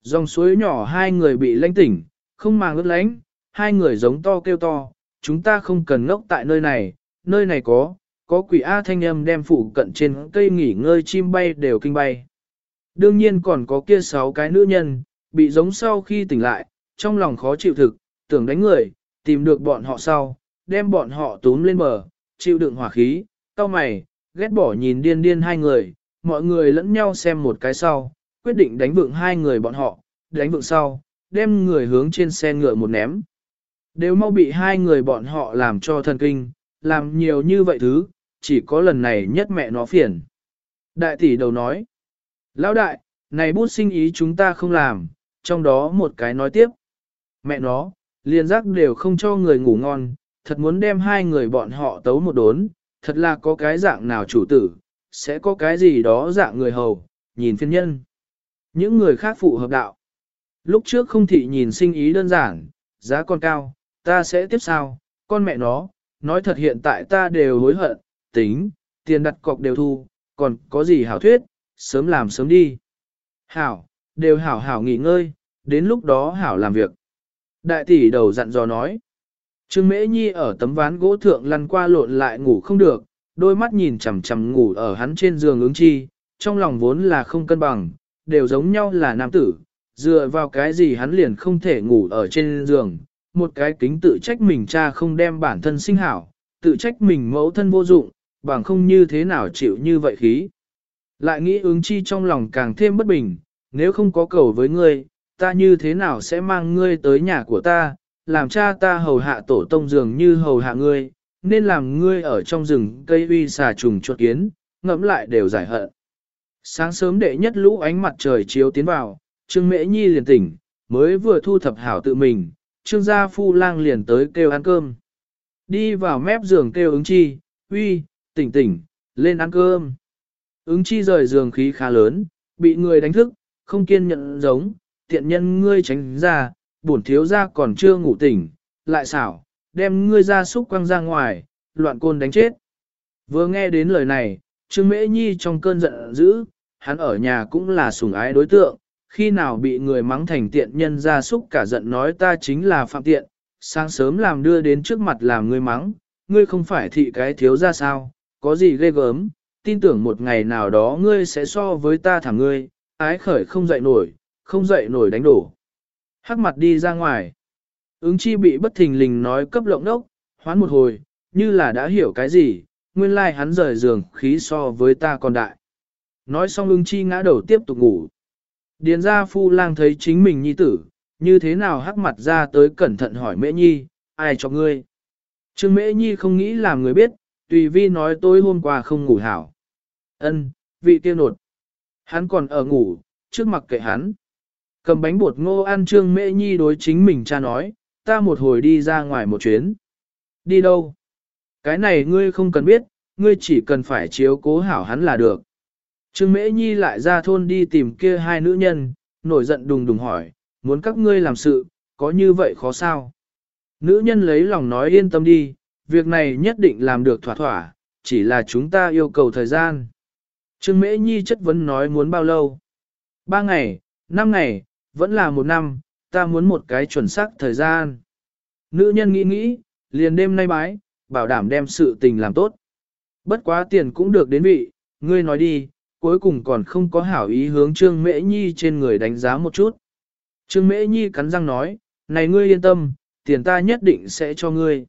Dòng suối nhỏ hai người bị lãnh tỉnh, không màng ướt lánh, hai người giống to kêu to, chúng ta không cần ngốc tại nơi này, nơi này có, có quỷ A thanh âm đem phủ cận trên cây nghỉ ngơi chim bay đều kinh bay. Đương nhiên còn có kia sáu cái nữ nhân, bị giống sau khi tỉnh lại, trong lòng khó chịu thực, tưởng đánh người, tìm được bọn họ sau, đem bọn họ túm lên bờ, chịu đựng hỏa khí, cao mày, ghét bỏ nhìn điên điên hai người, mọi người lẫn nhau xem một cái sau, quyết định đánh vượng hai người bọn họ, đánh vượng sau, đem người hướng trên xe ngựa một ném. Đều mau bị hai người bọn họ làm cho thần kinh, làm nhiều như vậy thứ, chỉ có lần này nhất mẹ nó phiền. Đại tỷ đầu nói, Lão đại, này bút sinh ý chúng ta không làm, trong đó một cái nói tiếp. Mẹ nó, liền giác đều không cho người ngủ ngon, thật muốn đem hai người bọn họ tấu một đốn, thật là có cái dạng nào chủ tử, sẽ có cái gì đó dạng người hầu, nhìn phiên nhân. Những người khác phụ hợp đạo. Lúc trước không thị nhìn sinh ý đơn giản, giá con cao, ta sẽ tiếp sao, con mẹ nó, nói thật hiện tại ta đều hối hận, tính, tiền đặt cọc đều thu, còn có gì hảo thuyết, sớm làm sớm đi. Hảo, đều hảo hảo nghỉ ngơi, đến lúc đó hảo làm việc. Đại tỷ đầu dặn dò nói. Trương Mễ Nhi ở tấm ván gỗ thượng lăn qua lộn lại ngủ không được, đôi mắt nhìn chằm chằm ngủ ở hắn trên giường ứng chi, trong lòng vốn là không cân bằng, đều giống nhau là nam tử, dựa vào cái gì hắn liền không thể ngủ ở trên giường, một cái kính tự trách mình cha không đem bản thân sinh hảo, tự trách mình mẫu thân vô dụng, bằng không như thế nào chịu như vậy khí. Lại nghĩ ứng chi trong lòng càng thêm bất bình, nếu không có cầu với ngươi, ta như thế nào sẽ mang ngươi tới nhà của ta, làm cha ta hầu hạ tổ tông dường như hầu hạ ngươi, nên làm ngươi ở trong rừng cây uy xà trùng chuột kiến, ngẫm lại đều giải hận. Sáng sớm đệ nhất lũ ánh mặt trời chiếu tiến vào, Trương Mễ Nhi liền tỉnh, mới vừa thu thập hảo tự mình, Trương gia phu lang liền tới kêu ăn cơm. Đi vào mép giường kêu ứng chi, uy, tỉnh tỉnh, lên ăn cơm. Ứng chi rời giường khí khá lớn, bị người đánh thức, không kiên nhận giống, tiện nhân ngươi tránh ra, bổn thiếu ra còn chưa ngủ tỉnh, lại xảo, đem ngươi ra xúc quăng ra ngoài, loạn côn đánh chết. Vừa nghe đến lời này, Trương Mễ Nhi trong cơn giận dữ, hắn ở nhà cũng là sủng ái đối tượng, khi nào bị người mắng thành tiện nhân ra xúc cả giận nói ta chính là phạm tiện, sáng sớm làm đưa đến trước mặt làm ngươi mắng, ngươi không phải thị cái thiếu ra sao, có gì ghê gớm, tin tưởng một ngày nào đó ngươi sẽ so với ta thẳng ngươi, ái khởi không dậy nổi, không dậy nổi đánh đổ. Hắc mặt đi ra ngoài. Ứng chi bị bất thình lình nói cấp lộng đốc, hoán một hồi, như là đã hiểu cái gì, nguyên lai like hắn rời giường khí so với ta còn đại. Nói xong ưng chi ngã đầu tiếp tục ngủ. Điền gia phu lang thấy chính mình nhi tử, như thế nào hắc mặt ra tới cẩn thận hỏi mễ nhi, ai cho ngươi? Trương mễ nhi không nghĩ làm người biết, tùy vi nói tối hôm qua không ngủ hảo. Ân, vị tiêu nột. Hắn còn ở ngủ, trước mặt kệ hắn. Cầm bánh bột ngô ăn trương mễ nhi đối chính mình cha nói, ta một hồi đi ra ngoài một chuyến. Đi đâu? Cái này ngươi không cần biết, ngươi chỉ cần phải chiếu cố hảo hắn là được. Trương Mễ Nhi lại ra thôn đi tìm kia hai nữ nhân, nổi giận đùng đùng hỏi, muốn các ngươi làm sự, có như vậy khó sao? Nữ nhân lấy lòng nói yên tâm đi, việc này nhất định làm được thỏa thỏa, chỉ là chúng ta yêu cầu thời gian. Trương Mễ Nhi chất vấn nói muốn bao lâu? Ba ngày, năm ngày, vẫn là một năm, ta muốn một cái chuẩn xác thời gian. Nữ nhân nghĩ nghĩ, liền đêm nay bái, bảo đảm đem sự tình làm tốt. Bất quá tiền cũng được đến vị, ngươi nói đi, cuối cùng còn không có hảo ý hướng Trương Mễ Nhi trên người đánh giá một chút. Trương Mễ Nhi cắn răng nói, này ngươi yên tâm, tiền ta nhất định sẽ cho ngươi.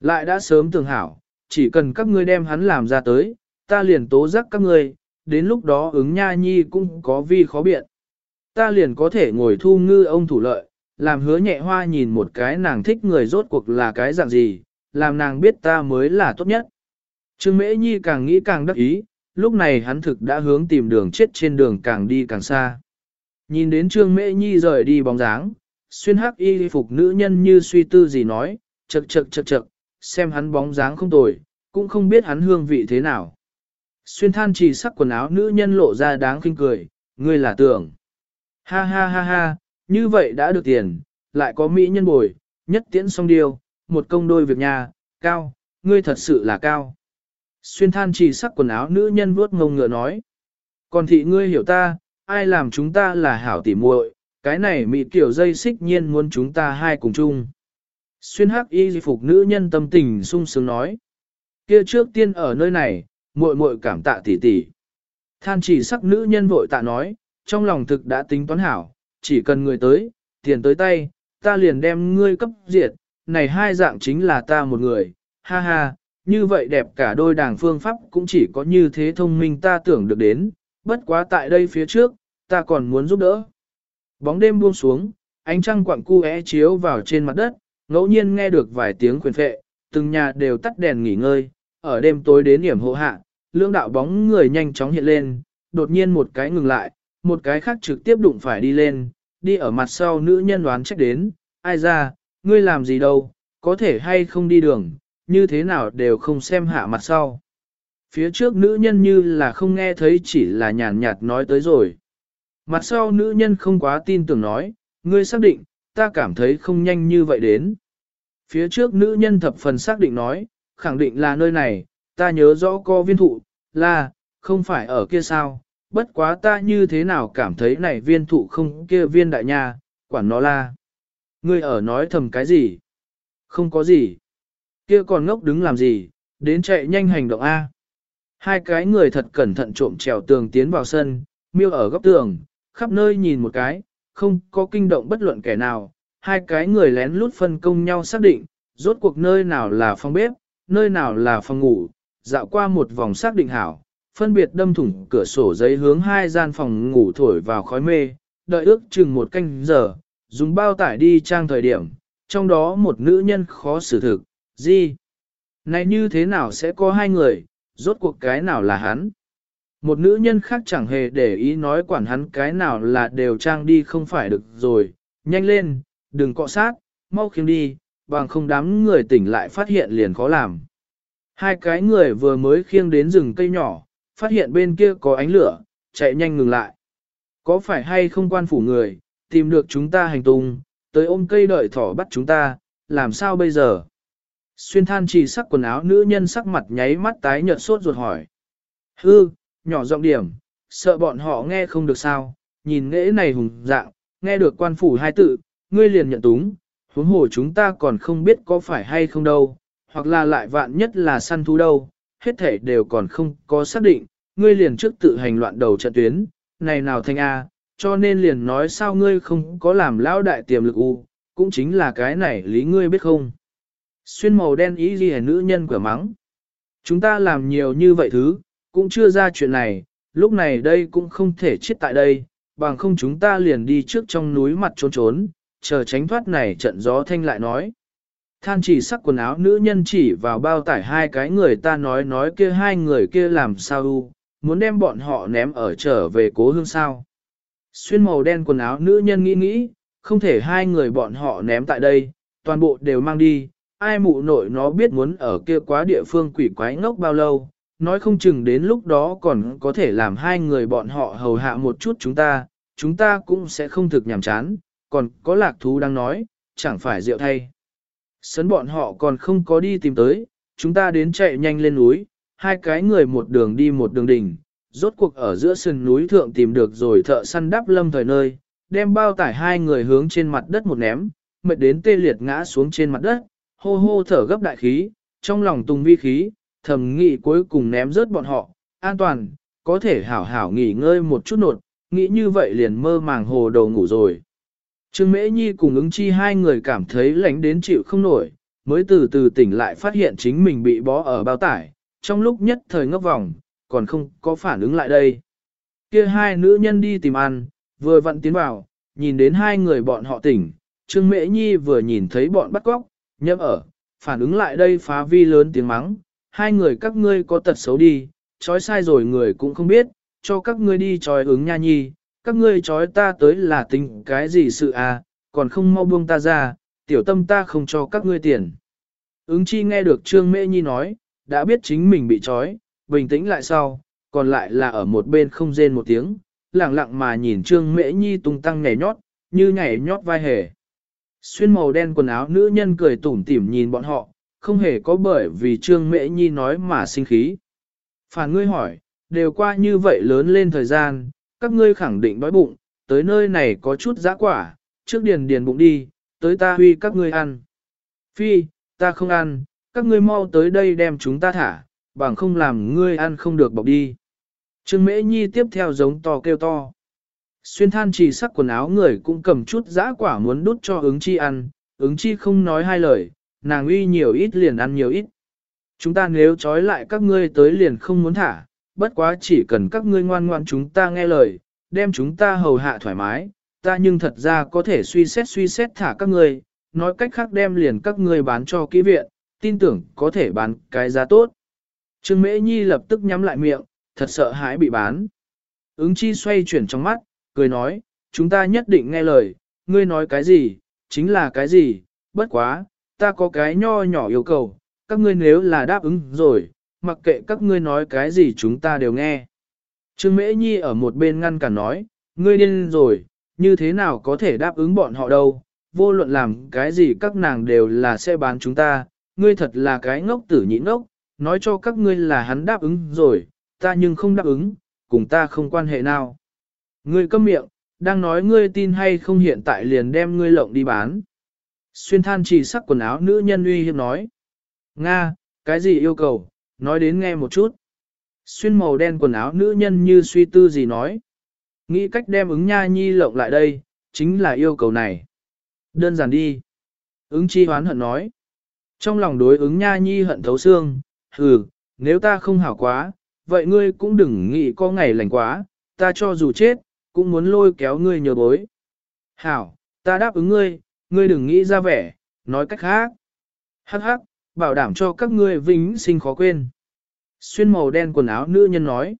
Lại đã sớm tưởng hảo, chỉ cần các ngươi đem hắn làm ra tới, ta liền tố giác các ngươi, đến lúc đó ứng nha nhi cũng có vi khó biện. Ta liền có thể ngồi thu ngư ông thủ lợi, làm hứa nhẹ hoa nhìn một cái nàng thích người rốt cuộc là cái dạng gì, làm nàng biết ta mới là tốt nhất. Trương Mễ Nhi càng nghĩ càng đắc ý, lúc này hắn thực đã hướng tìm đường chết trên đường càng đi càng xa. Nhìn đến Trương Mễ Nhi rời đi bóng dáng, xuyên hắc y phục nữ nhân như suy tư gì nói, chật chật chật chật, xem hắn bóng dáng không tồi, cũng không biết hắn hương vị thế nào. Xuyên than chỉ sắc quần áo nữ nhân lộ ra đáng khinh cười, ngươi là tưởng. Ha ha ha ha, như vậy đã được tiền, lại có mỹ nhân bồi, nhất tiễn song điều, một công đôi việc nhà, cao, ngươi thật sự là cao. Xuyên than chỉ sắc quần áo nữ nhân vuốt ngông ngựa nói. Còn thị ngươi hiểu ta, ai làm chúng ta là hảo tỉ muội, cái này mị kiểu dây xích nhiên muốn chúng ta hai cùng chung. Xuyên hắc y phục nữ nhân tâm tình sung sướng nói. Kia trước tiên ở nơi này, muội muội cảm tạ tỉ tỉ. Than chỉ sắc nữ nhân vội tạ nói, trong lòng thực đã tính toán hảo, chỉ cần người tới, tiền tới tay, ta liền đem ngươi cấp diệt, này hai dạng chính là ta một người, ha ha, như vậy đẹp cả đôi đảng phương pháp cũng chỉ có như thế thông minh ta tưởng được đến, bất quá tại đây phía trước, ta còn muốn giúp đỡ. Bóng đêm buông xuống, ánh trăng quặng cu é chiếu vào trên mặt đất, ngẫu nhiên nghe được vài tiếng quyền phệ, từng nhà đều tắt đèn nghỉ ngơi, ở đêm tối đến điểm hộ hạ, lưỡng đạo bóng người nhanh chóng hiện lên, đột nhiên một cái ngừng lại, một cái khác trực tiếp đụng phải đi lên, đi ở mặt sau nữ nhân đoán trách đến, ai ra, ngươi làm gì đâu, có thể hay không đi đường, như thế nào đều không xem hạ mặt sau. Phía trước nữ nhân như là không nghe thấy chỉ là nhàn nhạt nói tới rồi. Mặt sau nữ nhân không quá tin tưởng nói, ngươi xác định, ta cảm thấy không nhanh như vậy đến. Phía trước nữ nhân thập phần xác định nói, khẳng định là nơi này, ta nhớ rõ có viên thụ, là, không phải ở kia sao, bất quá ta như thế nào cảm thấy này viên thụ không kia viên đại nha, quản nó là. Ngươi ở nói thầm cái gì? Không có gì. Kia còn ngốc đứng làm gì, đến chạy nhanh hành động A. Hai cái người thật cẩn thận trộm trèo tường tiến vào sân, miêu ở góc tường, khắp nơi nhìn một cái, không có kinh động bất luận kẻ nào. Hai cái người lén lút phân công nhau xác định, rốt cuộc nơi nào là phòng bếp, nơi nào là phòng ngủ, dạo qua một vòng xác định hảo, phân biệt đâm thủng cửa sổ giấy hướng hai gian phòng ngủ thổi vào khói mê, đợi ước chừng một canh giờ, dùng bao tải đi trang thời điểm, trong đó một nữ nhân khó xử thực, gì? Này như thế nào sẽ có hai người, rốt cuộc cái nào là hắn? Một nữ nhân khác chẳng hề để ý nói quản hắn cái nào là đều trang đi không phải được rồi, nhanh lên, đừng cọ sát, mau khiêng đi, bằng không đám người tỉnh lại phát hiện liền khó làm. Hai cái người vừa mới khiêng đến rừng cây nhỏ, phát hiện bên kia có ánh lửa, chạy nhanh ngừng lại. Có phải hay không quan phủ người, tìm được chúng ta hành tung, tới ôm cây đợi thỏ bắt chúng ta, làm sao bây giờ? Xuyên than chỉ sắc quần áo nữ nhân sắc mặt nháy mắt tái nhợt sốt ruột hỏi. Hư, nhỏ giọng điểm, sợ bọn họ nghe không được sao, nhìn nghễ này hùng dạng, nghe được quan phủ hai tự, ngươi liền nhận túng, huống hồ chúng ta còn không biết có phải hay không đâu, hoặc là lại vạn nhất là săn thú đâu, hết thể đều còn không có xác định, ngươi liền trước tự hành loạn đầu trận tuyến, này nào thanh A, cho nên liền nói sao ngươi không có làm lão đại tiềm lực u, cũng chính là cái này lý ngươi biết không. Xuyên màu đen ý gì nữ nhân cửa mắng. Chúng ta làm nhiều như vậy thứ, cũng chưa ra chuyện này, lúc này đây cũng không thể chết tại đây, bằng không chúng ta liền đi trước trong núi mặt trốn trốn, chờ tránh thoát này trận gió thanh lại nói. Than chỉ sắc quần áo nữ nhân chỉ vào bao tải hai cái người ta nói nói kia hai người kia làm sao u, muốn đem bọn họ ném ở trở về cố hương sao. Xuyên màu đen quần áo nữ nhân nghĩ nghĩ, không thể hai người bọn họ ném tại đây, toàn bộ đều mang đi, ai mụ nội nó biết muốn ở kia quá địa phương quỷ quái ngốc bao lâu, nói không chừng đến lúc đó còn có thể làm hai người bọn họ hầu hạ một chút chúng ta, chúng ta cũng sẽ không thực nhàm chán, còn có lạc thú đang nói, chẳng phải rượu thay. Sấn bọn họ còn không có đi tìm tới, chúng ta đến chạy nhanh lên núi, hai cái người một đường đi một đường đỉnh, rốt cuộc ở giữa sườn núi thượng tìm được rồi thợ săn đắp lâm thời nơi, đem bao tải hai người hướng trên mặt đất một ném, mệt đến tê liệt ngã xuống trên mặt đất, hô hô thở gấp đại khí, trong lòng tung vi khí, thầm nghị cuối cùng ném rớt bọn họ, an toàn, có thể hảo hảo nghỉ ngơi một chút nột, nghĩ như vậy liền mơ màng hồ đầu ngủ rồi. Trương Mễ Nhi cùng ứng chi hai người cảm thấy lạnh đến chịu không nổi, mới từ từ tỉnh lại phát hiện chính mình bị bó ở bao tải, trong lúc nhất thời ngốc vòng, còn không có phản ứng lại đây. Kia hai nữ nhân đi tìm ăn, vừa vặn tiến vào, nhìn đến hai người bọn họ tỉnh, Trương Mễ Nhi vừa nhìn thấy bọn bắt cóc, nhấp ở, phản ứng lại đây phá vi lớn tiếng mắng, hai người các ngươi có tật xấu đi, trói sai rồi người cũng không biết, cho các ngươi đi trói ứng nha nhi, các ngươi trói ta tới là tính cái gì sự à, còn không mau buông ta ra, tiểu tâm ta không cho các ngươi tiền. Ứng chi nghe được Trương Mễ Nhi nói, đã biết chính mình bị trói, bình tĩnh lại sau, còn lại là ở một bên không rên một tiếng, lặng lặng mà nhìn Trương Mễ Nhi tung tăng nhảy nhót, như nhảy nhót vai hề. Xuyên màu đen quần áo nữ nhân cười tủm tỉm nhìn bọn họ, không hề có bởi vì Trương Mễ Nhi nói mà sinh khí. Phản ngươi hỏi, đều qua như vậy lớn lên thời gian, các ngươi khẳng định đói bụng, tới nơi này có chút giá quả, trước điền điền bụng đi, tới ta huy các ngươi ăn. Phi, ta không ăn, các ngươi mau tới đây đem chúng ta thả, bằng không làm ngươi ăn không được bọc đi. Trương Mễ Nhi tiếp theo giống to kêu to. Xuyên than chỉ sắc quần áo người cũng cầm chút giã quả muốn đút cho ứng chi ăn, ứng chi không nói hai lời, nàng uy nhiều ít liền ăn nhiều ít. Chúng ta nếu trói lại các ngươi tới liền không muốn thả, bất quá chỉ cần các ngươi ngoan ngoan chúng ta nghe lời, đem chúng ta hầu hạ thoải mái, ta nhưng thật ra có thể suy xét suy xét thả các ngươi, nói cách khác đem liền các ngươi bán cho kỹ viện, tin tưởng có thể bán cái giá tốt. Trương Mễ Nhi lập tức nhắm lại miệng, thật sợ hãi bị bán. Ứng chi xoay chuyển trong mắt, cười nói, chúng ta nhất định nghe lời, ngươi nói cái gì, chính là cái gì, bất quá, ta có cái nho nhỏ yêu cầu, các ngươi nếu là đáp ứng rồi, mặc kệ các ngươi nói cái gì chúng ta đều nghe. Trương Mễ Nhi ở một bên ngăn cản nói, ngươi điên rồi, như thế nào có thể đáp ứng bọn họ đâu, vô luận làm cái gì các nàng đều là sẽ bán chúng ta, ngươi thật là cái ngốc tử nhị ngốc, nói cho các ngươi là hắn đáp ứng rồi, ta nhưng không đáp ứng, cùng ta không quan hệ nào. Ngươi câm miệng, đang nói ngươi tin hay không hiện tại liền đem ngươi lộng đi bán. Xuyên than chỉ sắc quần áo nữ nhân uy hiếp nói. Nga, cái gì yêu cầu, nói đến nghe một chút. Xuyên màu đen quần áo nữ nhân như suy tư gì nói. Nghĩ cách đem ứng nha nhi lộng lại đây, chính là yêu cầu này. Đơn giản đi. Ứng chi hoán hận nói. Trong lòng đối ứng nha nhi hận thấu xương, hừ, nếu ta không hảo quá, vậy ngươi cũng đừng nghĩ có ngày lành quá, ta cho dù chết, cũng muốn lôi kéo ngươi nhờ bối. Hảo, ta đáp ứng ngươi, ngươi đừng nghĩ ra vẻ, nói cách khác. Hắc hắc, bảo đảm cho các ngươi vĩnh sinh khó quên. Xuyên màu đen quần áo nữ nhân nói.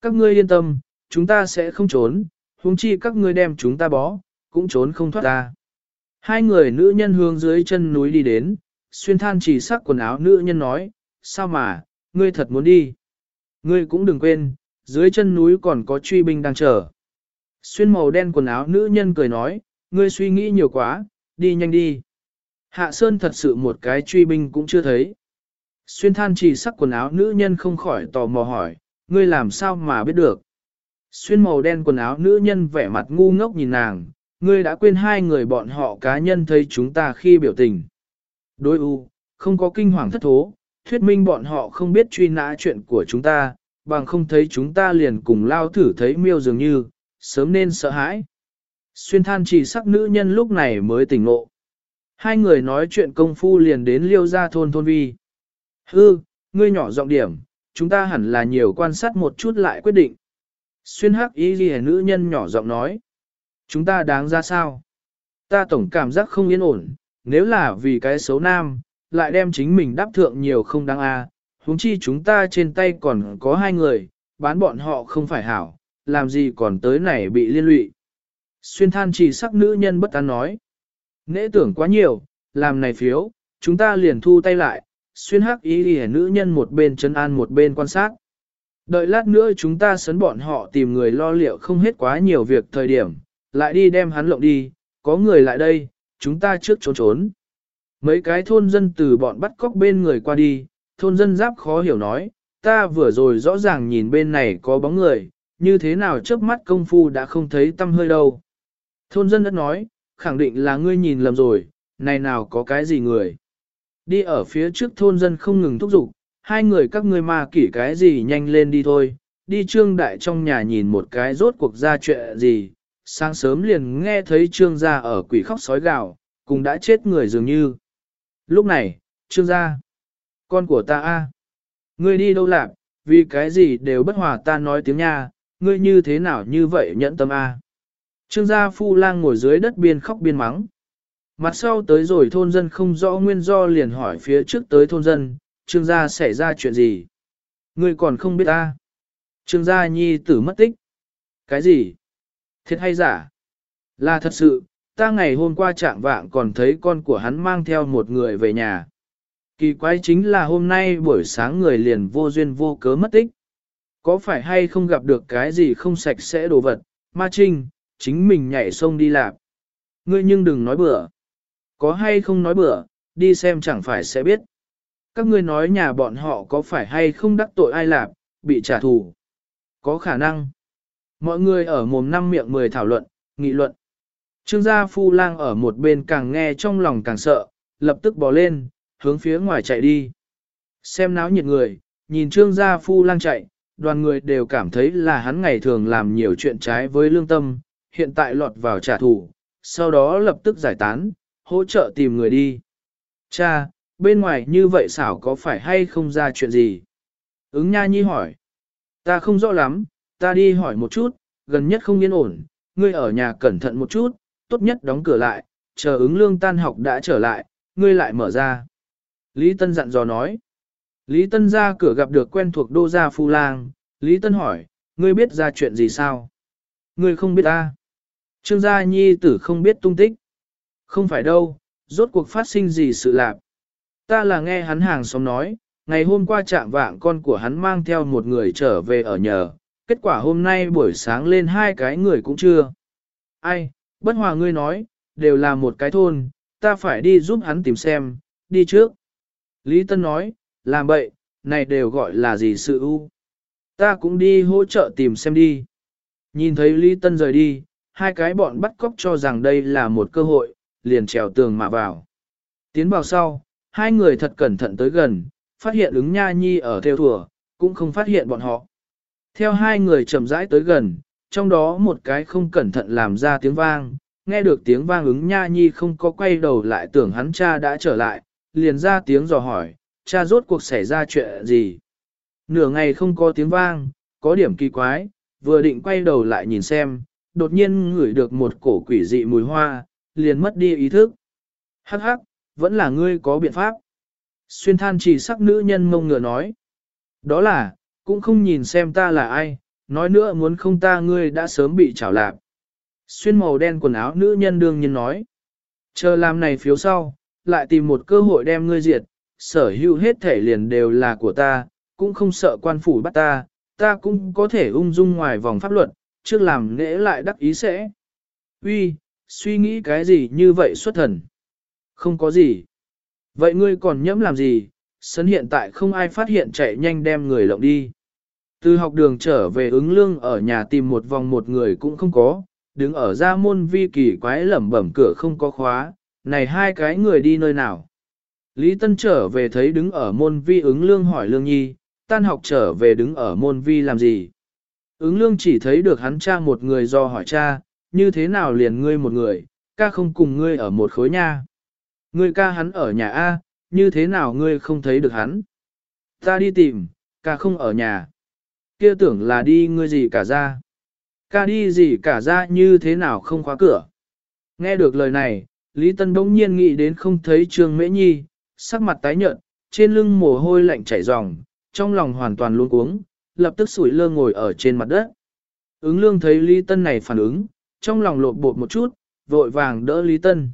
Các ngươi yên tâm, chúng ta sẽ không trốn, huống chi các ngươi đem chúng ta bó, cũng trốn không thoát ta. Hai người nữ nhân hướng dưới chân núi đi đến, xuyên than chỉ sắc quần áo nữ nhân nói, sao mà, ngươi thật muốn đi. Ngươi cũng đừng quên, dưới chân núi còn có truy binh đang chờ. Xuyên màu đen quần áo nữ nhân cười nói, ngươi suy nghĩ nhiều quá, đi nhanh đi. Hạ Sơn thật sự một cái truy binh cũng chưa thấy. Xuyên than chỉ sắc quần áo nữ nhân không khỏi tò mò hỏi, ngươi làm sao mà biết được. Xuyên màu đen quần áo nữ nhân vẻ mặt ngu ngốc nhìn nàng, ngươi đã quên hai người bọn họ cá nhân thấy chúng ta khi biểu tình. Đối u, không có kinh hoàng thất thố, thuyết minh bọn họ không biết truy nã chuyện của chúng ta, bằng không thấy chúng ta liền cùng lao thử thấy miêu dường như, sớm nên sợ hãi. Xuyên than chỉ sắc nữ nhân lúc này mới tỉnh ngộ. Hai người nói chuyện công phu liền đến liêu ra thôn thôn vi. Hư, ngươi nhỏ giọng điểm, chúng ta hẳn là nhiều quan sát một chút lại quyết định. Xuyên hắc y ghi nữ nhân nhỏ giọng nói. Chúng ta đáng ra sao? Ta tổng cảm giác không yên ổn, nếu là vì cái xấu nam, lại đem chính mình đáp thượng nhiều không đáng a. huống chi chúng ta trên tay còn có hai người, bán bọn họ không phải hảo, làm gì còn tới này bị liên lụy. Xuyên than chỉ sắc nữ nhân bất an nói. Nễ tưởng quá nhiều, làm này phiếu, chúng ta liền thu tay lại, xuyên hắc ý đi nữ nhân một bên chân an một bên quan sát. Đợi lát nữa chúng ta sấn bọn họ tìm người lo liệu không hết quá nhiều việc thời điểm, lại đi đem hắn lộng đi, có người lại đây, chúng ta trước trốn trốn. Mấy cái thôn dân từ bọn bắt cóc bên người qua đi, thôn dân giáp khó hiểu nói, ta vừa rồi rõ ràng nhìn bên này có bóng người, như thế nào trước mắt công phu đã không thấy tâm hơi đâu. Thôn dân đất nói, khẳng định là ngươi nhìn lầm rồi, này nào có cái gì người. Đi ở phía trước thôn dân không ngừng thúc giục, hai người các ngươi ma kỷ cái gì nhanh lên đi thôi, đi trương đại trong nhà nhìn một cái rốt cuộc ra chuyện gì, sáng sớm liền nghe thấy trương gia ở quỷ khóc sói gào, cùng đã chết người dường như. Lúc này, trương gia, con của ta a, ngươi đi đâu lạc, vì cái gì đều bất hòa ta nói tiếng nha, ngươi như thế nào như vậy nhẫn tâm a. Trương gia phu lang ngồi dưới đất biên khóc biên mắng. Mặt sau tới rồi thôn dân không rõ nguyên do liền hỏi phía trước tới thôn dân, trương gia xảy ra chuyện gì? Ngươi còn không biết ta. Trương gia nhi tử mất tích. Cái gì? Thiệt hay giả? Là thật sự, ta ngày hôm qua trạng vạng còn thấy con của hắn mang theo một người về nhà. Kỳ quái chính là hôm nay buổi sáng người liền vô duyên vô cớ mất tích. Có phải hay không gặp được cái gì không sạch sẽ đồ vật, ma trinh, chính mình nhảy sông đi lạp. Ngươi nhưng đừng nói bừa. Có hay không nói bừa, đi xem chẳng phải sẽ biết. Các ngươi nói nhà bọn họ có phải hay không đắc tội ai lạp, bị trả thù. Có khả năng. Mọi người ở mồm năm miệng mười thảo luận, nghị luận. Trương gia phu lang ở một bên càng nghe trong lòng càng sợ, lập tức bò lên, hướng phía ngoài chạy đi. Xem náo nhiệt người, nhìn trương gia phu lang chạy, đoàn người đều cảm thấy là hắn ngày thường làm nhiều chuyện trái với lương tâm, hiện tại lọt vào trả thù, sau đó lập tức giải tán, hỗ trợ tìm người đi. Cha, bên ngoài như vậy xảo có phải hay không ra chuyện gì? Ứng nha nhi hỏi. Ta không rõ lắm, ta đi hỏi một chút, gần nhất không yên ổn, ngươi ở nhà cẩn thận một chút, tốt nhất đóng cửa lại, chờ ứng lương tan học đã trở lại, ngươi lại mở ra. Lý Tân dặn dò nói. Lý Tân ra cửa gặp được quen thuộc đô gia phu lang, Lý Tân hỏi, ngươi biết ra chuyện gì sao? Ngươi không biết ta. Trương gia nhi tử không biết tung tích. Không phải đâu, rốt cuộc phát sinh gì sự lạc. Ta là nghe hắn hàng xóm nói, ngày hôm qua chạm vạng con của hắn mang theo một người trở về ở nhờ, kết quả hôm nay buổi sáng lên hai cái người cũng chưa. Ai, bất hòa ngươi nói, đều là một cái thôn, ta phải đi giúp hắn tìm xem, đi trước. Lý Tân nói, làm bậy, này đều gọi là gì sự u. Ta cũng đi hỗ trợ tìm xem đi. Nhìn thấy Lý Tân rời đi, hai cái bọn bắt cóc cho rằng đây là một cơ hội, liền trèo tường mà vào. Tiến vào sau, hai người thật cẩn thận tới gần, phát hiện ứng nha nhi ở theo thùa, cũng không phát hiện bọn họ. Theo hai người chậm rãi tới gần, trong đó một cái không cẩn thận làm ra tiếng vang, nghe được tiếng vang ứng nha nhi không có quay đầu lại tưởng hắn cha đã trở lại, liền ra tiếng dò hỏi, cha rốt cuộc xảy ra chuyện gì. Nửa ngày không có tiếng vang, có điểm kỳ quái, vừa định quay đầu lại nhìn xem, đột nhiên ngửi được một cổ quỷ dị mùi hoa, liền mất đi ý thức. Hắc hắc, vẫn là ngươi có biện pháp. Xuyên than chỉ sắc nữ nhân mông ngựa nói. Đó là, cũng không nhìn xem ta là ai, nói nữa muốn không ta ngươi đã sớm bị trảo lạc. Xuyên màu đen quần áo nữ nhân đương nhiên nói. Chờ làm này phiếu sau, lại tìm một cơ hội đem ngươi diệt, sở hữu hết thể liền đều là của ta, cũng không sợ quan phủ bắt ta, ta cũng có thể ung dung ngoài vòng pháp luật, trước làm lễ lại đắc ý sẽ. Uy, suy nghĩ cái gì như vậy xuất thần? Không có gì. Vậy ngươi còn nhẫm làm gì? Sân hiện tại không ai phát hiện chạy nhanh đem người lộng đi. Từ học đường trở về ứng lương ở nhà tìm một vòng một người cũng không có, đứng ở ra môn vi kỳ quái lẩm bẩm cửa không có khóa, này hai cái người đi nơi nào. Lý Tân trở về thấy đứng ở môn vi ứng lương hỏi lương nhi, tan học trở về đứng ở môn vi làm gì. Ứng lương chỉ thấy được hắn cha một người do hỏi cha, như thế nào liền ngươi một người, ca không cùng ngươi ở một khối nha. Ngươi ca hắn ở nhà A, như thế nào ngươi không thấy được hắn? Ta đi tìm, ca không ở nhà. Kia tưởng là đi ngươi gì cả ra. Ca đi gì cả ra như thế nào không khóa cửa. Nghe được lời này, Lý Tân bỗng nhiên nghĩ đến không thấy Trương Mễ Nhi, sắc mặt tái nhợt, trên lưng mồ hôi lạnh chảy ròng, trong lòng hoàn toàn luống cuống, lập tức sủi lơ ngồi ở trên mặt đất. Ứng lương thấy Lý Tân này phản ứng, trong lòng lột bột một chút, vội vàng đỡ Lý Tân.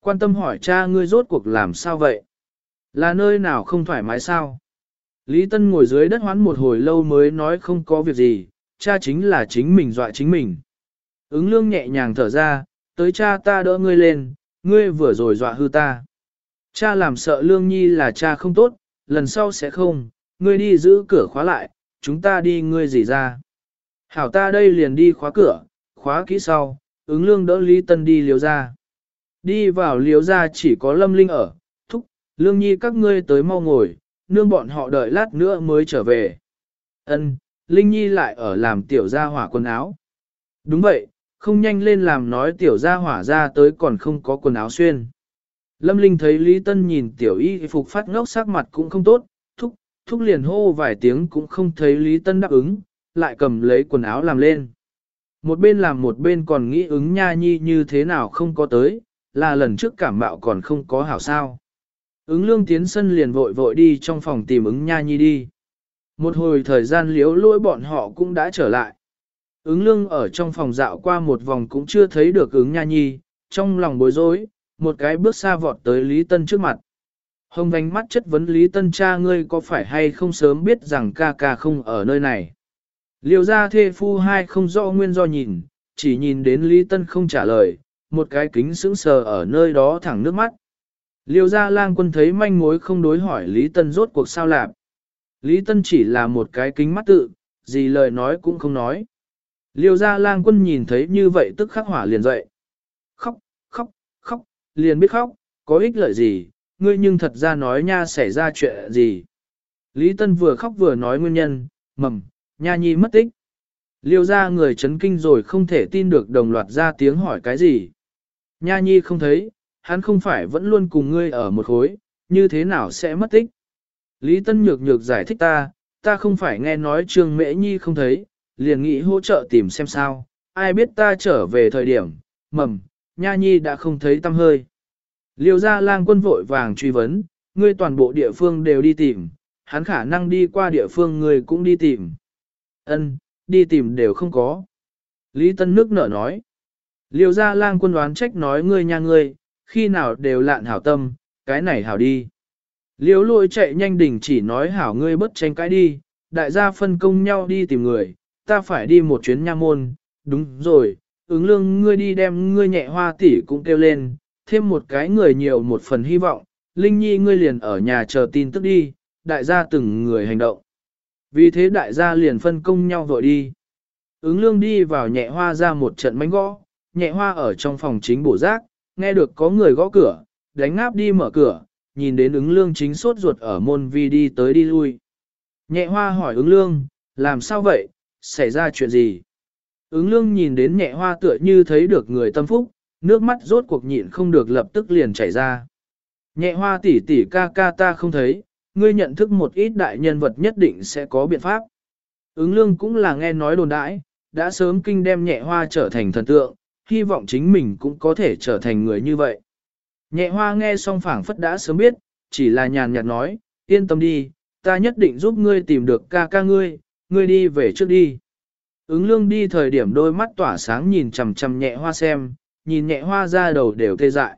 Quan tâm hỏi cha ngươi rốt cuộc làm sao vậy? Là nơi nào không thoải mái sao? Lý Tân ngồi dưới đất hoán một hồi lâu mới nói không có việc gì, cha chính là chính mình dọa chính mình. Ứng lương nhẹ nhàng thở ra, tới cha ta đỡ ngươi lên, ngươi vừa rồi dọa hư ta. Cha làm sợ lương nhi là cha không tốt, lần sau sẽ không, ngươi đi giữ cửa khóa lại, chúng ta đi ngươi gì ra. Hảo ta đây liền đi khóa cửa, khóa kỹ sau, ứng lương đỡ Lý Tân đi liều ra. Đi vào liều ra chỉ có lâm linh ở, thúc, lương nhi các ngươi tới mau ngồi, nương bọn họ đợi lát nữa mới trở về. Ân, Linh Nhi lại ở làm tiểu gia hỏa quần áo. Đúng vậy, không nhanh lên làm nói tiểu gia hỏa ra tới còn không có quần áo xuyên. Lâm Linh thấy Lý Tân nhìn tiểu y phục phát ngốc sắc mặt cũng không tốt, thúc, thúc liền hô vài tiếng cũng không thấy Lý Tân đáp ứng, lại cầm lấy quần áo làm lên. Một bên làm một bên còn nghĩ ứng nha nhi như thế nào không có tới, là lần trước cảm mạo còn không có hảo sao. Ứng lương tiến sân liền vội vội đi trong phòng tìm ứng nha nhi đi. Một hồi thời gian liếu lỗi bọn họ cũng đã trở lại. Ứng lương ở trong phòng dạo qua một vòng cũng chưa thấy được ứng nha nhi, trong lòng bối rối, một cái bước xa vọt tới Lý Tân trước mặt. Hồng vánh mắt chất vấn Lý Tân cha ngươi có phải hay không sớm biết rằng ca ca không ở nơi này. Liêu ra thê phu hai không rõ nguyên do nhìn, chỉ nhìn đến Lý Tân không trả lời, một cái kính sững sờ ở nơi đó thẳng nước mắt. Liêu ra lang quân thấy manh mối không đối hỏi Lý Tân rốt cuộc sao lạp. Lý Tân chỉ là một cái kính mắt tự, gì lời nói cũng không nói. Liêu ra lang quân nhìn thấy như vậy tức khắc hỏa liền dậy. Liền biết khóc, có ích lợi gì, ngươi nhưng thật ra nói nha xảy ra chuyện gì. Lý Tân vừa khóc vừa nói nguyên nhân, mầm, nha nhi mất tích. Liêu ra người chấn kinh rồi không thể tin được đồng loạt ra tiếng hỏi cái gì. Nha nhi không thấy, hắn không phải vẫn luôn cùng ngươi ở một khối, như thế nào sẽ mất tích. Lý Tân Nhược Nhược giải thích ta, ta không phải nghe nói Trương Mễ Nhi không thấy, liền nghĩ hỗ trợ tìm xem sao, ai biết ta trở về thời điểm, mầm, Nha Nhi đã không thấy tâm hơi. Liêu ra lang quân vội vàng truy vấn, ngươi toàn bộ địa phương đều đi tìm, hắn khả năng đi qua địa phương ngươi cũng đi tìm. Ân, đi tìm đều không có. Lý Tân nước nở nói. Liêu ra lang quân đoán trách nói ngươi nha ngươi, khi nào đều lạn hảo tâm, cái này hảo đi. Liêu lôi chạy nhanh đỉnh chỉ nói hảo ngươi bất tranh cãi đi, đại gia phân công nhau đi tìm người, ta phải đi một chuyến nha môn, đúng rồi, ứng lương ngươi đi đem ngươi nhẹ hoa tỷ cũng kêu lên, thêm một cái người nhiều một phần hy vọng, Linh Nhi ngươi liền ở nhà chờ tin tức đi, đại gia từng người hành động. Vì thế đại gia liền phân công nhau vội đi. Ứng lương đi vào nhẹ hoa ra một trận mánh gõ, nhẹ hoa ở trong phòng chính bổ rác, nghe được có người gõ cửa, đánh ngáp đi mở cửa, nhìn đến ứng lương chính sốt ruột ở môn vi đi tới đi lui. Nhẹ hoa hỏi ứng lương, làm sao vậy, xảy ra chuyện gì? Ứng lương nhìn đến nhẹ hoa tựa như thấy được người tâm phúc, nước mắt rốt cuộc nhịn không được lập tức liền chảy ra. Nhẹ hoa tỷ tỷ ca ca ta không thấy, ngươi nhận thức một ít đại nhân vật nhất định sẽ có biện pháp. Ứng lương cũng là nghe nói đồn đãi, đã sớm kinh đem nhẹ hoa trở thành thần tượng, hy vọng chính mình cũng có thể trở thành người như vậy. Nhẹ hoa nghe xong phảng phất đã sớm biết, chỉ là nhàn nhạt nói, yên tâm đi, ta nhất định giúp ngươi tìm được ca ca ngươi, ngươi đi về trước đi. Ứng lương đi thời điểm đôi mắt tỏa sáng nhìn chằm chằm nhẹ hoa xem, nhìn nhẹ hoa ra đầu đều tê dại.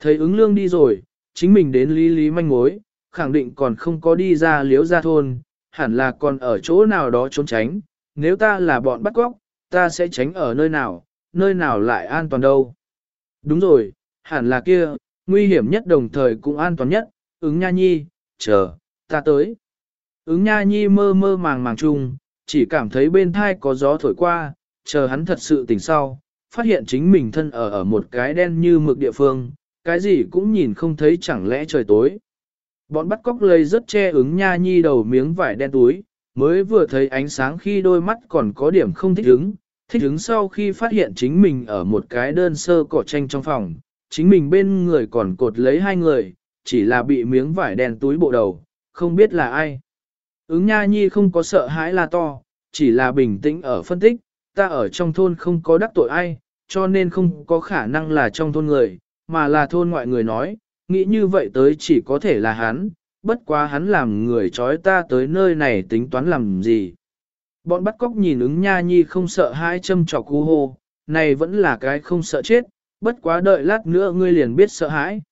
Thấy ứng lương đi rồi, chính mình đến lý lý manh mối, khẳng định còn không có đi ra liếu ra thôn, hẳn là còn ở chỗ nào đó trốn tránh, nếu ta là bọn bắt cóc, ta sẽ tránh ở nơi nào, nơi nào lại an toàn đâu. Đúng rồi, hẳn là kia, nguy hiểm nhất đồng thời cũng an toàn nhất, ứng nha nhi, chờ, ta tới. Ứng nha nhi mơ mơ màng màng chung, chỉ cảm thấy bên thai có gió thổi qua, chờ hắn thật sự tỉnh sau, phát hiện chính mình thân ở ở một cái đen như mực địa phương, cái gì cũng nhìn không thấy chẳng lẽ trời tối. Bọn bắt cóc lây rất che ứng nha nhi đầu miếng vải đen túi, mới vừa thấy ánh sáng khi đôi mắt còn có điểm không thích ứng, thích ứng sau khi phát hiện chính mình ở một cái đơn sơ cỏ tranh trong phòng, chính mình bên người còn cột lấy hai người, chỉ là bị miếng vải đen túi bộ đầu, không biết là ai. Ứng nha nhi không có sợ hãi là to, chỉ là bình tĩnh ở phân tích, ta ở trong thôn không có đắc tội ai, cho nên không có khả năng là trong thôn người, mà là thôn ngoại người nói, nghĩ như vậy tới chỉ có thể là hắn, bất quá hắn làm người trói ta tới nơi này tính toán làm gì. Bọn bắt cóc nhìn ứng nha nhi không sợ hai châm trọc cú hô, này vẫn là cái không sợ chết, bất quá đợi lát nữa ngươi liền biết sợ hãi.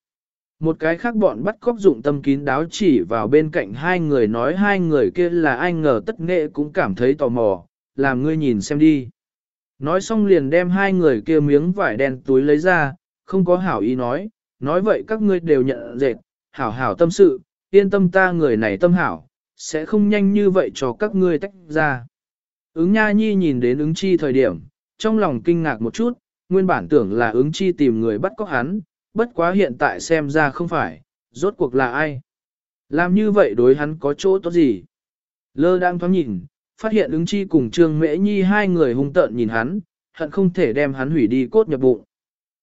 Một cái khác bọn bắt cóc dụng tâm kín đáo chỉ vào bên cạnh hai người nói hai người kia là ai ngờ tất nghệ cũng cảm thấy tò mò, làm ngươi nhìn xem đi. Nói xong liền đem hai người kia miếng vải đen túi lấy ra, không có hảo ý nói, nói vậy các ngươi đều nhận dệt, hảo hảo tâm sự, yên tâm ta người này tâm hảo, sẽ không nhanh như vậy cho các ngươi tách ra. Ứng Nha Nhi nhìn đến ứng chi thời điểm, trong lòng kinh ngạc một chút, nguyên bản tưởng là ứng chi tìm người bắt cóc hắn, bất quá hiện tại xem ra không phải, rốt cuộc là ai. Làm như vậy đối hắn có chỗ tốt gì? Lơ đang thoáng nhìn, phát hiện ứng chi cùng Trương Mễ Nhi hai người hung tợn nhìn hắn, hận không thể đem hắn hủy đi cốt nhập bụng.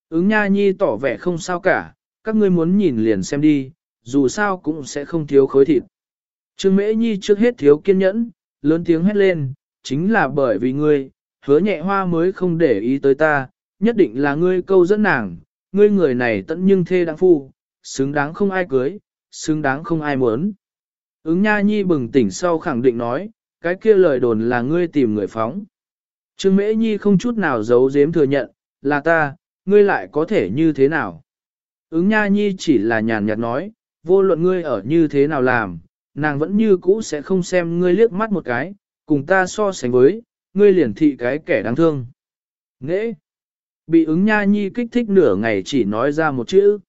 Ứng Nha Nhi tỏ vẻ không sao cả, các ngươi muốn nhìn liền xem đi, dù sao cũng sẽ không thiếu khối thịt. Trương Mễ Nhi trước hết thiếu kiên nhẫn, lớn tiếng hét lên, chính là bởi vì ngươi, hứa nhẹ hoa mới không để ý tới ta, nhất định là ngươi câu dẫn nàng, ngươi người này tận nhưng thê đáng phu, xứng đáng không ai cưới, xứng đáng không ai muốn. Ứng Nha Nhi bừng tỉnh sau khẳng định nói, cái kia lời đồn là ngươi tìm người phóng. Trương Mễ Nhi không chút nào giấu giếm thừa nhận, là ta, ngươi lại có thể như thế nào? Ứng Nha Nhi chỉ là nhàn nhạt nói, vô luận ngươi ở như thế nào làm, nàng vẫn như cũ sẽ không xem ngươi liếc mắt một cái, cùng ta so sánh với, ngươi liền thị cái kẻ đáng thương. Nễ Bị ứng Nha Nhi kích thích nửa ngày chỉ nói ra một chữ.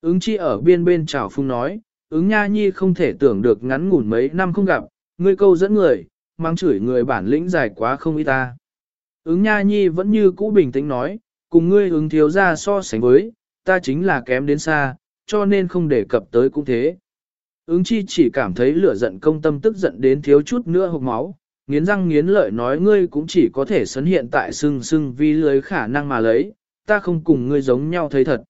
Ứng chi ở biên bên trào phung nói, ứng Nha Nhi không thể tưởng được ngắn ngủn mấy năm không gặp, ngươi câu dẫn người, mang chửi người bản lĩnh dài quá không ý ta. Ứng Nha Nhi vẫn như cũ bình tĩnh nói, cùng ngươi ứng thiếu ra so sánh với, ta chính là kém đến xa, cho nên không đề cập tới cũng thế. Ứng chi chỉ cảm thấy lửa giận công tâm tức giận đến thiếu chút nữa hộc máu, nghiến răng nghiến lợi nói ngươi cũng chỉ có thể sấn hiện tại sưng sưng vì lưới khả năng mà lấy, ta không cùng ngươi giống nhau thấy thật.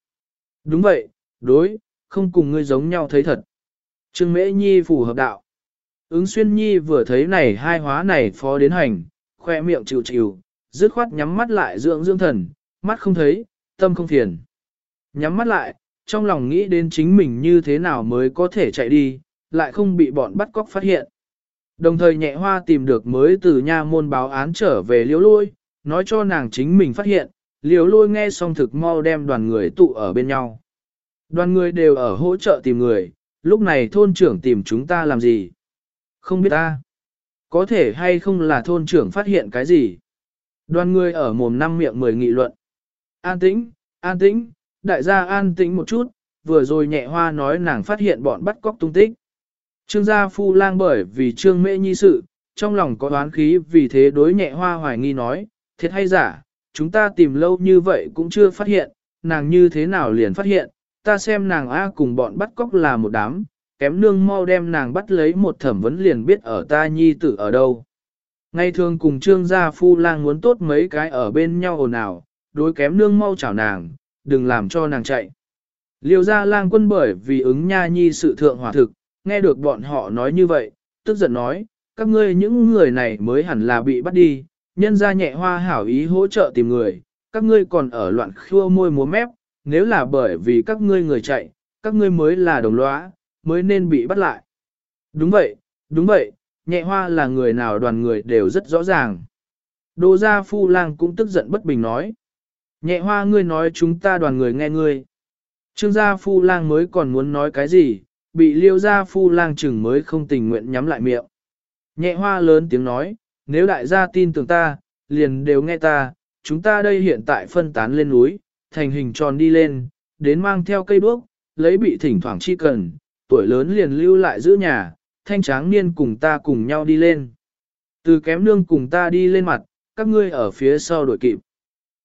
Đúng vậy, đối, không cùng ngươi giống nhau thấy thật. Trương Mễ Nhi phù hợp đạo. Ứng xuyên nhi vừa thấy này hai hóa này phó đến hành, khoe miệng chịu chịu, dứt khoát nhắm mắt lại dưỡng dưỡng thần, mắt không thấy, tâm không phiền. Nhắm mắt lại, trong lòng nghĩ đến chính mình như thế nào mới có thể chạy đi, lại không bị bọn bắt cóc phát hiện. Đồng thời nhẹ hoa tìm được mới từ nha môn báo án trở về liễu lôi, nói cho nàng chính mình phát hiện, liễu lôi nghe xong thực mau đem đoàn người tụ ở bên nhau. Đoàn người đều ở hỗ trợ tìm người, lúc này thôn trưởng tìm chúng ta làm gì? Không biết ta. Có thể hay không là thôn trưởng phát hiện cái gì? Đoàn người ở mồm năm miệng mười nghị luận. An tĩnh, an tĩnh, đại gia an tĩnh một chút, vừa rồi nhẹ hoa nói nàng phát hiện bọn bắt cóc tung tích. Trương gia phu lang bởi vì trương mễ nhi sự, trong lòng có đoán khí vì thế đối nhẹ hoa hoài nghi nói, thiệt hay giả, chúng ta tìm lâu như vậy cũng chưa phát hiện, nàng như thế nào liền phát hiện, ta xem nàng A cùng bọn bắt cóc là một đám, kém nương mau đem nàng bắt lấy một thẩm vấn liền biết ở ta nhi tử ở đâu. Ngày thường cùng trương gia phu lang muốn tốt mấy cái ở bên nhau ồn ào, đối kém nương mau chào nàng, đừng làm cho nàng chạy. Liêu gia lang quân bởi vì ứng nha nhi sự thượng hòa thực, nghe được bọn họ nói như vậy, tức giận nói, các ngươi những người này mới hẳn là bị bắt đi, nhân gia nhẹ hoa hảo ý hỗ trợ tìm người, các ngươi còn ở loạn khua môi múa mép, nếu là bởi vì các ngươi người chạy, các ngươi mới là đồng lõa, mới nên bị bắt lại. Đúng vậy, đúng vậy, nhẹ hoa là người nào đoàn người đều rất rõ ràng. Đỗ gia phu lang cũng tức giận bất bình nói. Nhẹ hoa ngươi nói chúng ta đoàn người nghe ngươi. Trương gia phu lang mới còn muốn nói cái gì, bị liêu gia phu lang chừng mới không tình nguyện nhắm lại miệng. Nhẹ hoa lớn tiếng nói, nếu đại gia tin tưởng ta, liền đều nghe ta, chúng ta đây hiện tại phân tán lên núi, thành hình tròn đi lên, đến mang theo cây đuốc, lấy bị thỉnh thoảng chi cần, tuổi lớn liền lưu lại giữ nhà, thanh tráng niên cùng ta cùng nhau đi lên. Từ kém nương cùng ta đi lên mặt, các ngươi ở phía sau đuổi kịp.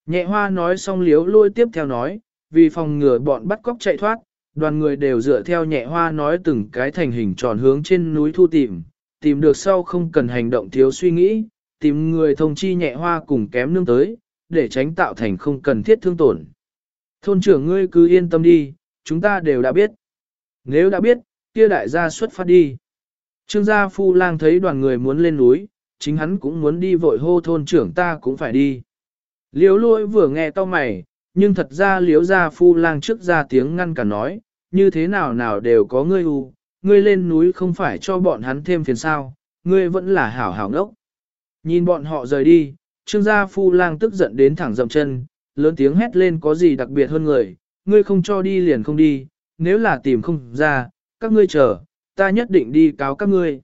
Nhẹ hoa nói xong liếu lôi tiếp theo nói, vì phòng ngừa bọn bắt cóc chạy thoát, đoàn người đều dựa theo nhẹ hoa nói từng cái thành hình tròn hướng trên núi thu tìm, tìm được sau không cần hành động thiếu suy nghĩ, tìm người thông chi nhẹ hoa cùng kém nương tới, để tránh tạo thành không cần thiết thương tổn. Thôn trưởng ngươi cứ yên tâm đi, chúng ta đều đã biết. Nếu đã biết, kia đại gia xuất phát đi. Trương gia phu lang thấy đoàn người muốn lên núi, chính hắn cũng muốn đi vội hô thôn trưởng ta cũng phải đi. Liếu lôi vừa nghe tao mày, nhưng thật ra liếu gia phu lang trước ra tiếng ngăn cả nói, như thế nào nào đều có ngươi u, ngươi lên núi không phải cho bọn hắn thêm phiền sao, ngươi vẫn là hảo hảo ngốc. Nhìn bọn họ rời đi, trương gia phu lang tức giận đến thẳng dậm chân, lớn tiếng hét lên có gì đặc biệt hơn người, ngươi không cho đi liền không đi, nếu là tìm không ra, các ngươi chờ, ta nhất định đi cáo các ngươi.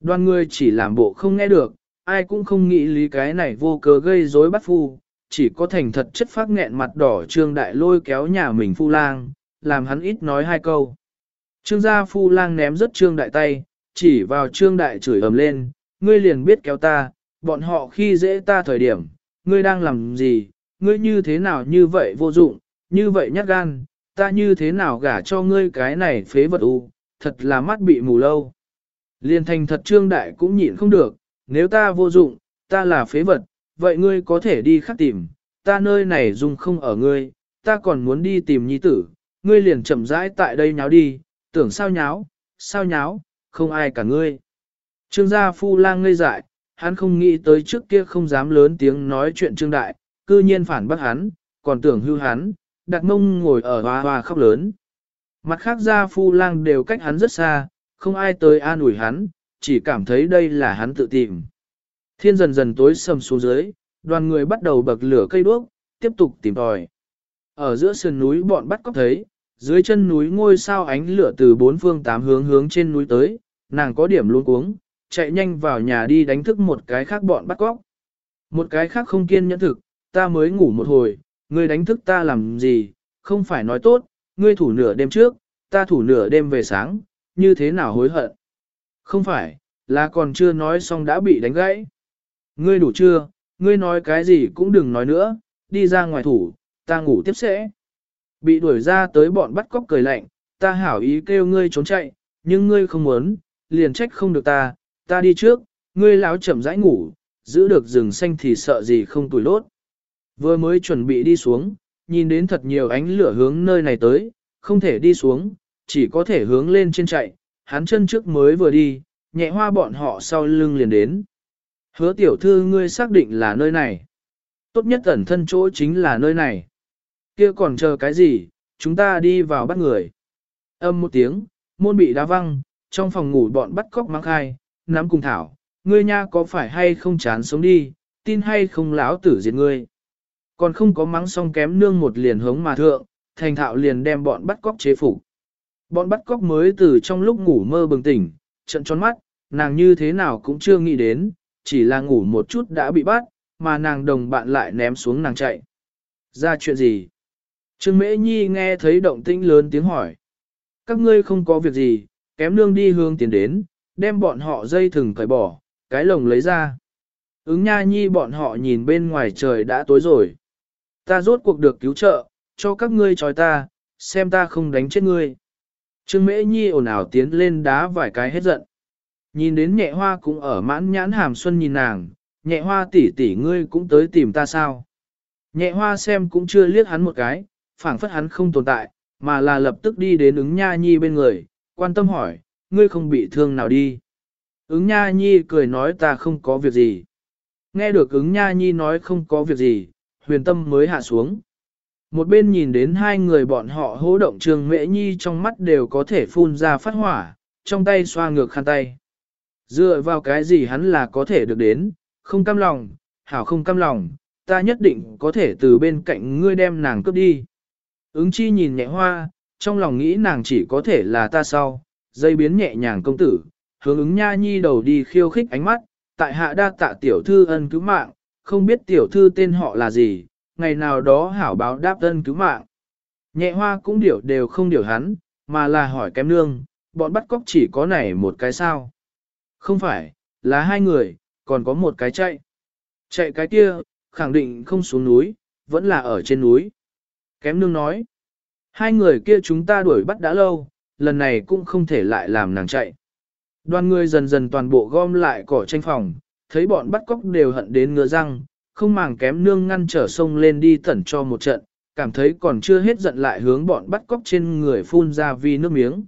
Đoàn ngươi chỉ làm bộ không nghe được, ai cũng không nghĩ lý cái này vô cớ gây rối bắt phu, chỉ có thành thật chất phát nghẹn mặt đỏ trương đại lôi kéo nhà mình phu lang, làm hắn ít nói hai câu. Trương gia phu lang ném rất trương đại tay, chỉ vào trương đại chửi ầm lên, ngươi liền biết kéo ta, bọn họ khi dễ ta thời điểm, ngươi đang làm gì, ngươi như thế nào như vậy vô dụng, như vậy nhát gan, ta như thế nào gả cho ngươi cái này phế vật u, thật là mắt bị mù lâu. Liên thành thật trương đại cũng nhịn không được, nếu ta vô dụng, ta là phế vật, vậy ngươi có thể đi khắc tìm, ta nơi này dùng không ở ngươi, ta còn muốn đi tìm nhi tử, ngươi liền chậm rãi tại đây nháo đi, tưởng sao nháo, sao nháo, không ai cả ngươi. Trương gia phu lang ngây dại, hắn không nghĩ tới trước kia không dám lớn tiếng nói chuyện trương đại, cư nhiên phản bác hắn, còn tưởng hưu hắn, đặt mông ngồi ở hoa hoa khóc lớn. Mặt khác gia phu lang đều cách hắn rất xa, không ai tới an ủi hắn, chỉ cảm thấy đây là hắn tự tìm. Thiên dần dần tối sầm xuống dưới, đoàn người bắt đầu bậc lửa cây đuốc, tiếp tục tìm tòi. Ở giữa sườn núi bọn bắt cóc thấy, dưới chân núi ngôi sao ánh lửa từ bốn phương tám hướng hướng trên núi tới, nàng có điểm luôn cuống, chạy nhanh vào nhà đi đánh thức một cái khác bọn bắt cóc. Một cái khác không kiên nhẫn thực, ta mới ngủ một hồi, ngươi đánh thức ta làm gì, không phải nói tốt, ngươi thủ nửa đêm trước, ta thủ nửa đêm về sáng, như thế nào hối hận. Không phải, là còn chưa nói xong đã bị đánh gãy. Ngươi đủ chưa, ngươi nói cái gì cũng đừng nói nữa, đi ra ngoài thủ, ta ngủ tiếp sẽ. Bị đuổi ra tới bọn bắt cóc cười lạnh, ta hảo ý kêu ngươi trốn chạy, nhưng ngươi không muốn, liền trách không được ta, ta đi trước, ngươi láo chậm rãi ngủ, giữ được rừng xanh thì sợ gì không tuổi lốt. Vừa mới chuẩn bị đi xuống, nhìn đến thật nhiều ánh lửa hướng nơi này tới, không thể đi xuống, chỉ có thể hướng lên trên chạy, hắn chân trước mới vừa đi, nhẹ hoa bọn họ sau lưng liền đến. Hứa tiểu thư ngươi xác định là nơi này. Tốt nhất ẩn thân chỗ chính là nơi này. Kia còn chờ cái gì, chúng ta đi vào bắt người. Âm một tiếng, môn bị đá văng, trong phòng ngủ bọn bắt cóc mang khai, nắm cùng thảo, ngươi nha có phải hay không chán sống đi, tin hay không lão tử diệt ngươi. Còn không có mắng xong kém nương một liền hống mà thượng, thành thạo liền đem bọn bắt cóc chế phục. Bọn bắt cóc mới từ trong lúc ngủ mơ bừng tỉnh, trận tròn mắt, nàng như thế nào cũng chưa nghĩ đến, chỉ là ngủ một chút đã bị bắt, mà nàng đồng bạn lại ném xuống nàng chạy. Ra chuyện gì? Trương Mễ Nhi nghe thấy động tĩnh lớn tiếng hỏi. Các ngươi không có việc gì, kém nương đi hướng tiến đến, đem bọn họ dây thừng cởi bỏ, cái lồng lấy ra. Ứng nha nhi bọn họ nhìn bên ngoài trời đã tối rồi. Ta rốt cuộc được cứu trợ, cho các ngươi trói ta, xem ta không đánh chết ngươi. Trương Mễ Nhi ồn ào tiến lên đá vài cái hết giận. Nhìn đến nhẹ hoa cũng ở mãn nhãn hàm xuân nhìn nàng, nhẹ hoa tỷ tỷ ngươi cũng tới tìm ta sao. Nhẹ hoa xem cũng chưa liếc hắn một cái, phảng phất hắn không tồn tại, mà là lập tức đi đến ứng nha nhi bên người, quan tâm hỏi, ngươi không bị thương nào đi. Ứng nha nhi cười nói ta không có việc gì. Nghe được ứng nha nhi nói không có việc gì, huyền tâm mới hạ xuống. Một bên nhìn đến hai người bọn họ hố động trường mễ nhi trong mắt đều có thể phun ra phát hỏa, trong tay xoa ngược khăn tay. Dựa vào cái gì hắn là có thể được đến, không cam lòng, hảo không cam lòng, ta nhất định có thể từ bên cạnh ngươi đem nàng cướp đi. Ứng chi nhìn nhẹ hoa, trong lòng nghĩ nàng chỉ có thể là ta sau, dây biến nhẹ nhàng công tử, hướng ứng nha nhi đầu đi khiêu khích ánh mắt, tại hạ đa tạ tiểu thư ân cứu mạng, không biết tiểu thư tên họ là gì, ngày nào đó hảo báo đáp ơn cứu mạng. Nhẹ hoa cũng điểu đều không điểu hắn, mà là hỏi kém nương, bọn bắt cóc chỉ có này một cái sao. Không phải, là hai người, còn có một cái chạy. Chạy cái kia, khẳng định không xuống núi, vẫn là ở trên núi. Kém nương nói, hai người kia chúng ta đuổi bắt đã lâu, lần này cũng không thể lại làm nàng chạy. Đoàn người dần dần toàn bộ gom lại cỏ tranh phòng, thấy bọn bắt cóc đều hận đến ngứa răng, không màng kém nương ngăn trở sông lên đi tẩn cho một trận, cảm thấy còn chưa hết giận lại hướng bọn bắt cóc trên người phun ra vi nước miếng.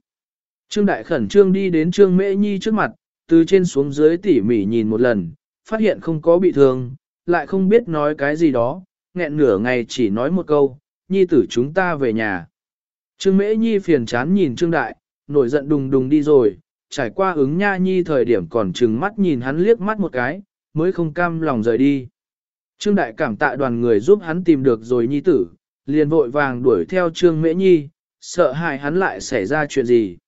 Trương Đại khẩn trương đi đến Trương Mễ Nhi trước mặt, từ trên xuống dưới tỉ mỉ nhìn một lần, phát hiện không có bị thương, lại không biết nói cái gì đó, nghẹn nửa ngày chỉ nói một câu, nhi tử chúng ta về nhà. Trương Mễ Nhi phiền chán nhìn Trương Đại, nổi giận đùng đùng đi rồi, trải qua ứng nha nhi thời điểm còn trừng mắt nhìn hắn liếc mắt một cái, mới không cam lòng rời đi. Trương Đại cảm tạ đoàn người giúp hắn tìm được rồi nhi tử, liền vội vàng đuổi theo Trương Mễ Nhi, sợ hại hắn lại xảy ra chuyện gì.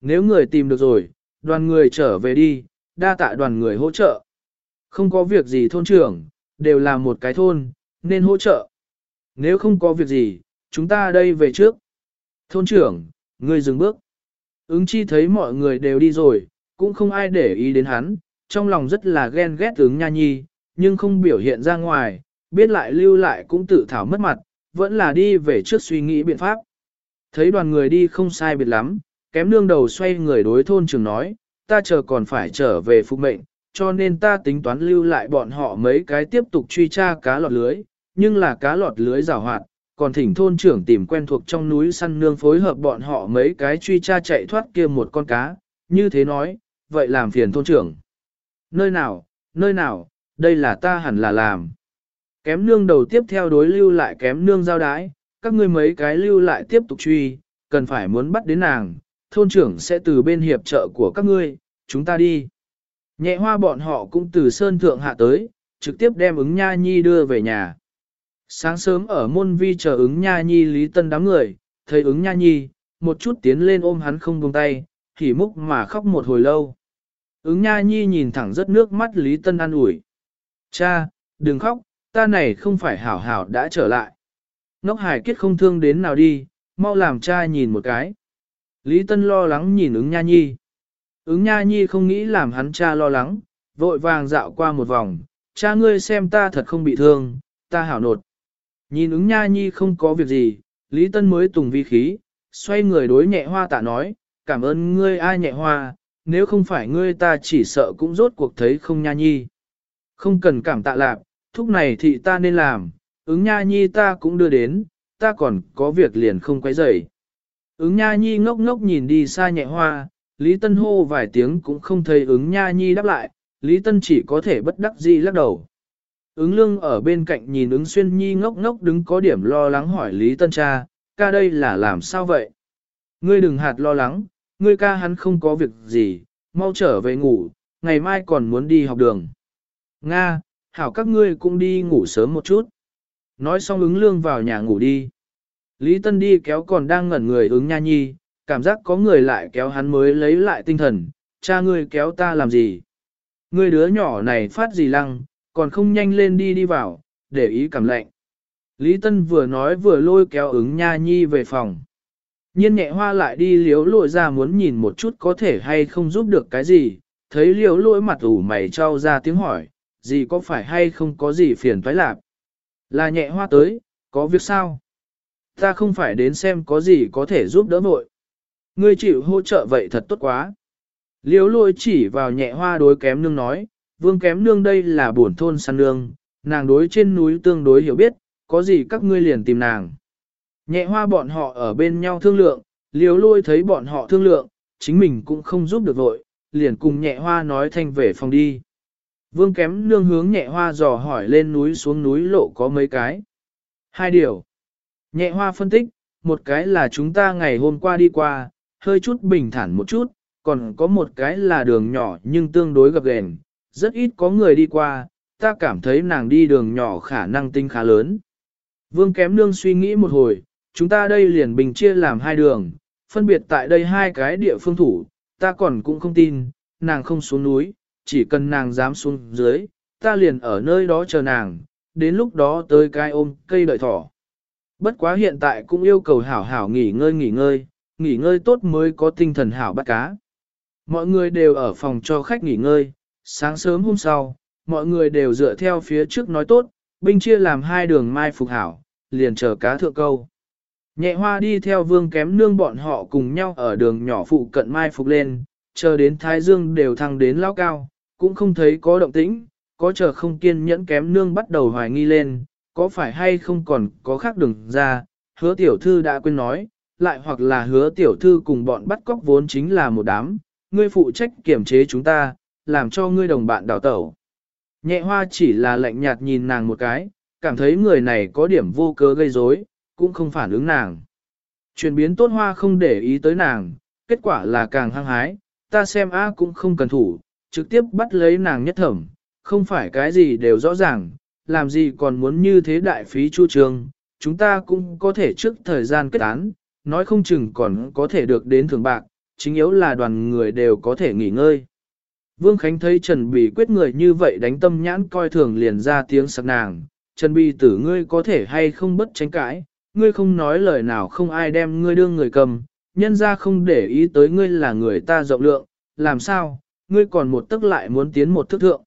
Nếu người tìm được rồi, đoàn người trở về đi, đa tạ đoàn người hỗ trợ. Không có việc gì thôn trưởng, đều là một cái thôn, nên hỗ trợ. Nếu không có việc gì, chúng ta đây về trước. Thôn trưởng, ngươi dừng bước. Ứng chi thấy mọi người đều đi rồi, cũng không ai để ý đến hắn, trong lòng rất là ghen ghét ứng nha nhi, nhưng không biểu hiện ra ngoài, biết lại lưu lại cũng tự thảo mất mặt, vẫn là đi về trước suy nghĩ biện pháp. Thấy đoàn người đi không sai biệt lắm, kém nương đầu xoay người đối thôn trưởng nói, ta chờ còn phải trở về phục mệnh, cho nên ta tính toán lưu lại bọn họ mấy cái tiếp tục truy tra cá lọt lưới, nhưng là cá lọt lưới rào hoạt, còn thỉnh thôn trưởng tìm quen thuộc trong núi săn nương phối hợp bọn họ mấy cái truy tra chạy thoát kia một con cá, như thế nói, vậy làm phiền thôn trưởng. Nơi nào, nơi nào, đây là ta hẳn là làm. Kém nương đầu tiếp theo đối lưu lại kém nương giao đái, các ngươi mấy cái lưu lại tiếp tục truy, cần phải muốn bắt đến nàng, thôn trưởng sẽ từ bên hiệp trợ của các ngươi, chúng ta đi. Nhẹ hoa bọn họ cũng từ Sơn Thượng hạ tới, trực tiếp đem ứng nha nhi đưa về nhà. Sáng sớm ở môn vi chờ ứng nha nhi Lý Tân đám người, thấy ứng nha nhi, một chút tiến lên ôm hắn không buông tay, thì múc mà khóc một hồi lâu. Ứng nha nhi nhìn thẳng rất nước mắt Lý Tân an ủi. Cha, đừng khóc, ta này không phải hảo hảo đã trở lại. Ngốc hải kết không thương đến nào đi, mau làm cha nhìn một cái. Lý Tân lo lắng nhìn ứng nha nhi. Ứng nha nhi không nghĩ làm hắn cha lo lắng, vội vàng dạo qua một vòng, cha ngươi xem ta thật không bị thương, ta hảo nột. Nhìn ứng nha nhi không có việc gì, Lý Tân mới tùng vi khí, xoay người đối nhẹ hoa tạ nói, cảm ơn ngươi ai nhẹ hoa, nếu không phải ngươi ta chỉ sợ cũng rốt cuộc thấy không nha nhi. Không cần cảm tạ lạc, thúc này thì ta nên làm, ứng nha nhi ta cũng đưa đến, ta còn có việc liền không quấy rầy. Ứng nha nhi ngốc ngốc nhìn đi xa nhẹ hoa, Lý Tân hô vài tiếng cũng không thấy ứng nha nhi đáp lại, Lý Tân chỉ có thể bất đắc dĩ lắc đầu. Ứng lương ở bên cạnh nhìn ứng xuyên nhi ngốc ngốc đứng có điểm lo lắng hỏi Lý Tân cha, ca đây là làm sao vậy? Ngươi đừng hạt lo lắng, ngươi ca hắn không có việc gì, mau trở về ngủ, ngày mai còn muốn đi học đường. Nga, hảo các ngươi cũng đi ngủ sớm một chút. Nói xong ứng lương vào nhà ngủ đi. Lý Tân đi kéo còn đang ngẩn người ứng nha nhi, cảm giác có người lại kéo hắn mới lấy lại tinh thần, cha ngươi kéo ta làm gì? Ngươi đứa nhỏ này phát gì lăng, còn không nhanh lên đi đi vào, để ý cảm lạnh. Lý Tân vừa nói vừa lôi kéo ứng nha nhi về phòng. Nhiên nhẹ hoa lại đi liếu lội ra muốn nhìn một chút có thể hay không giúp được cái gì, thấy liếu lội mặt ủ mày trao ra tiếng hỏi, gì có phải hay không có gì phiền toái lạc. Là nhẹ hoa tới, có việc sao? Ta không phải đến xem có gì có thể giúp đỡ vội. Ngươi chịu hỗ trợ vậy thật tốt quá. Liếu lôi chỉ vào nhẹ hoa đối kém nương nói, vương kém nương đây là buồn thôn săn nương, nàng đối trên núi tương đối hiểu biết, có gì các ngươi liền tìm nàng. Nhẹ hoa bọn họ ở bên nhau thương lượng, liều lôi thấy bọn họ thương lượng, chính mình cũng không giúp được vội, liền cùng nhẹ hoa nói thanh về phòng đi. Vương kém nương hướng nhẹ hoa dò hỏi lên núi xuống núi lộ có mấy cái. Hai điều. Nhẹ hoa phân tích, một cái là chúng ta ngày hôm qua đi qua, hơi chút bình thản một chút, còn có một cái là đường nhỏ nhưng tương đối gập ghềnh, rất ít có người đi qua, ta cảm thấy nàng đi đường nhỏ khả năng tinh khá lớn. Vương kém nương suy nghĩ một hồi, chúng ta đây liền bình chia làm hai đường, phân biệt tại đây hai cái địa phương thủ, ta còn cũng không tin, nàng không xuống núi, chỉ cần nàng dám xuống dưới, ta liền ở nơi đó chờ nàng, đến lúc đó tới cái ôm cây đợi thỏ. Bất quá hiện tại cũng yêu cầu hảo hảo nghỉ ngơi nghỉ ngơi, nghỉ ngơi tốt mới có tinh thần hảo bắt cá. Mọi người đều ở phòng cho khách nghỉ ngơi, sáng sớm hôm sau, mọi người đều dựa theo phía trước nói tốt, binh chia làm hai đường mai phục hảo, liền chờ cá thượng câu. Nhẹ hoa đi theo vương kém nương bọn họ cùng nhau ở đường nhỏ phụ cận mai phục lên, chờ đến thái dương đều thăng đến lao cao, cũng không thấy có động tĩnh, có chờ không kiên nhẫn kém nương bắt đầu hoài nghi lên, có phải hay không còn có khác đường ra, hứa tiểu thư đã quên nói, lại hoặc là hứa tiểu thư cùng bọn bắt cóc vốn chính là một đám, ngươi phụ trách kiểm chế chúng ta, làm cho ngươi đồng bạn đào tẩu. Nhẹ hoa chỉ là lạnh nhạt nhìn nàng một cái, cảm thấy người này có điểm vô cớ gây rối, cũng không phản ứng nàng. Chuyển biến tốt hoa không để ý tới nàng, kết quả là càng hăng hái, ta xem A cũng không cần thủ, trực tiếp bắt lấy nàng nhất thẩm, không phải cái gì đều rõ ràng, làm gì còn muốn như thế đại phí chu trường, chúng ta cũng có thể trước thời gian kết án, nói không chừng còn có thể được đến thường bạc, chính yếu là đoàn người đều có thể nghỉ ngơi. Vương Khánh thấy Trần Bì quyết người như vậy đánh tâm nhãn coi thường liền ra tiếng sặc nàng, Trần Bì tử ngươi có thể hay không bất tránh cãi, ngươi không nói lời nào không ai đem ngươi đương người cầm, nhân ra không để ý tới ngươi là người ta rộng lượng, làm sao, ngươi còn một tức lại muốn tiến một thức thượng.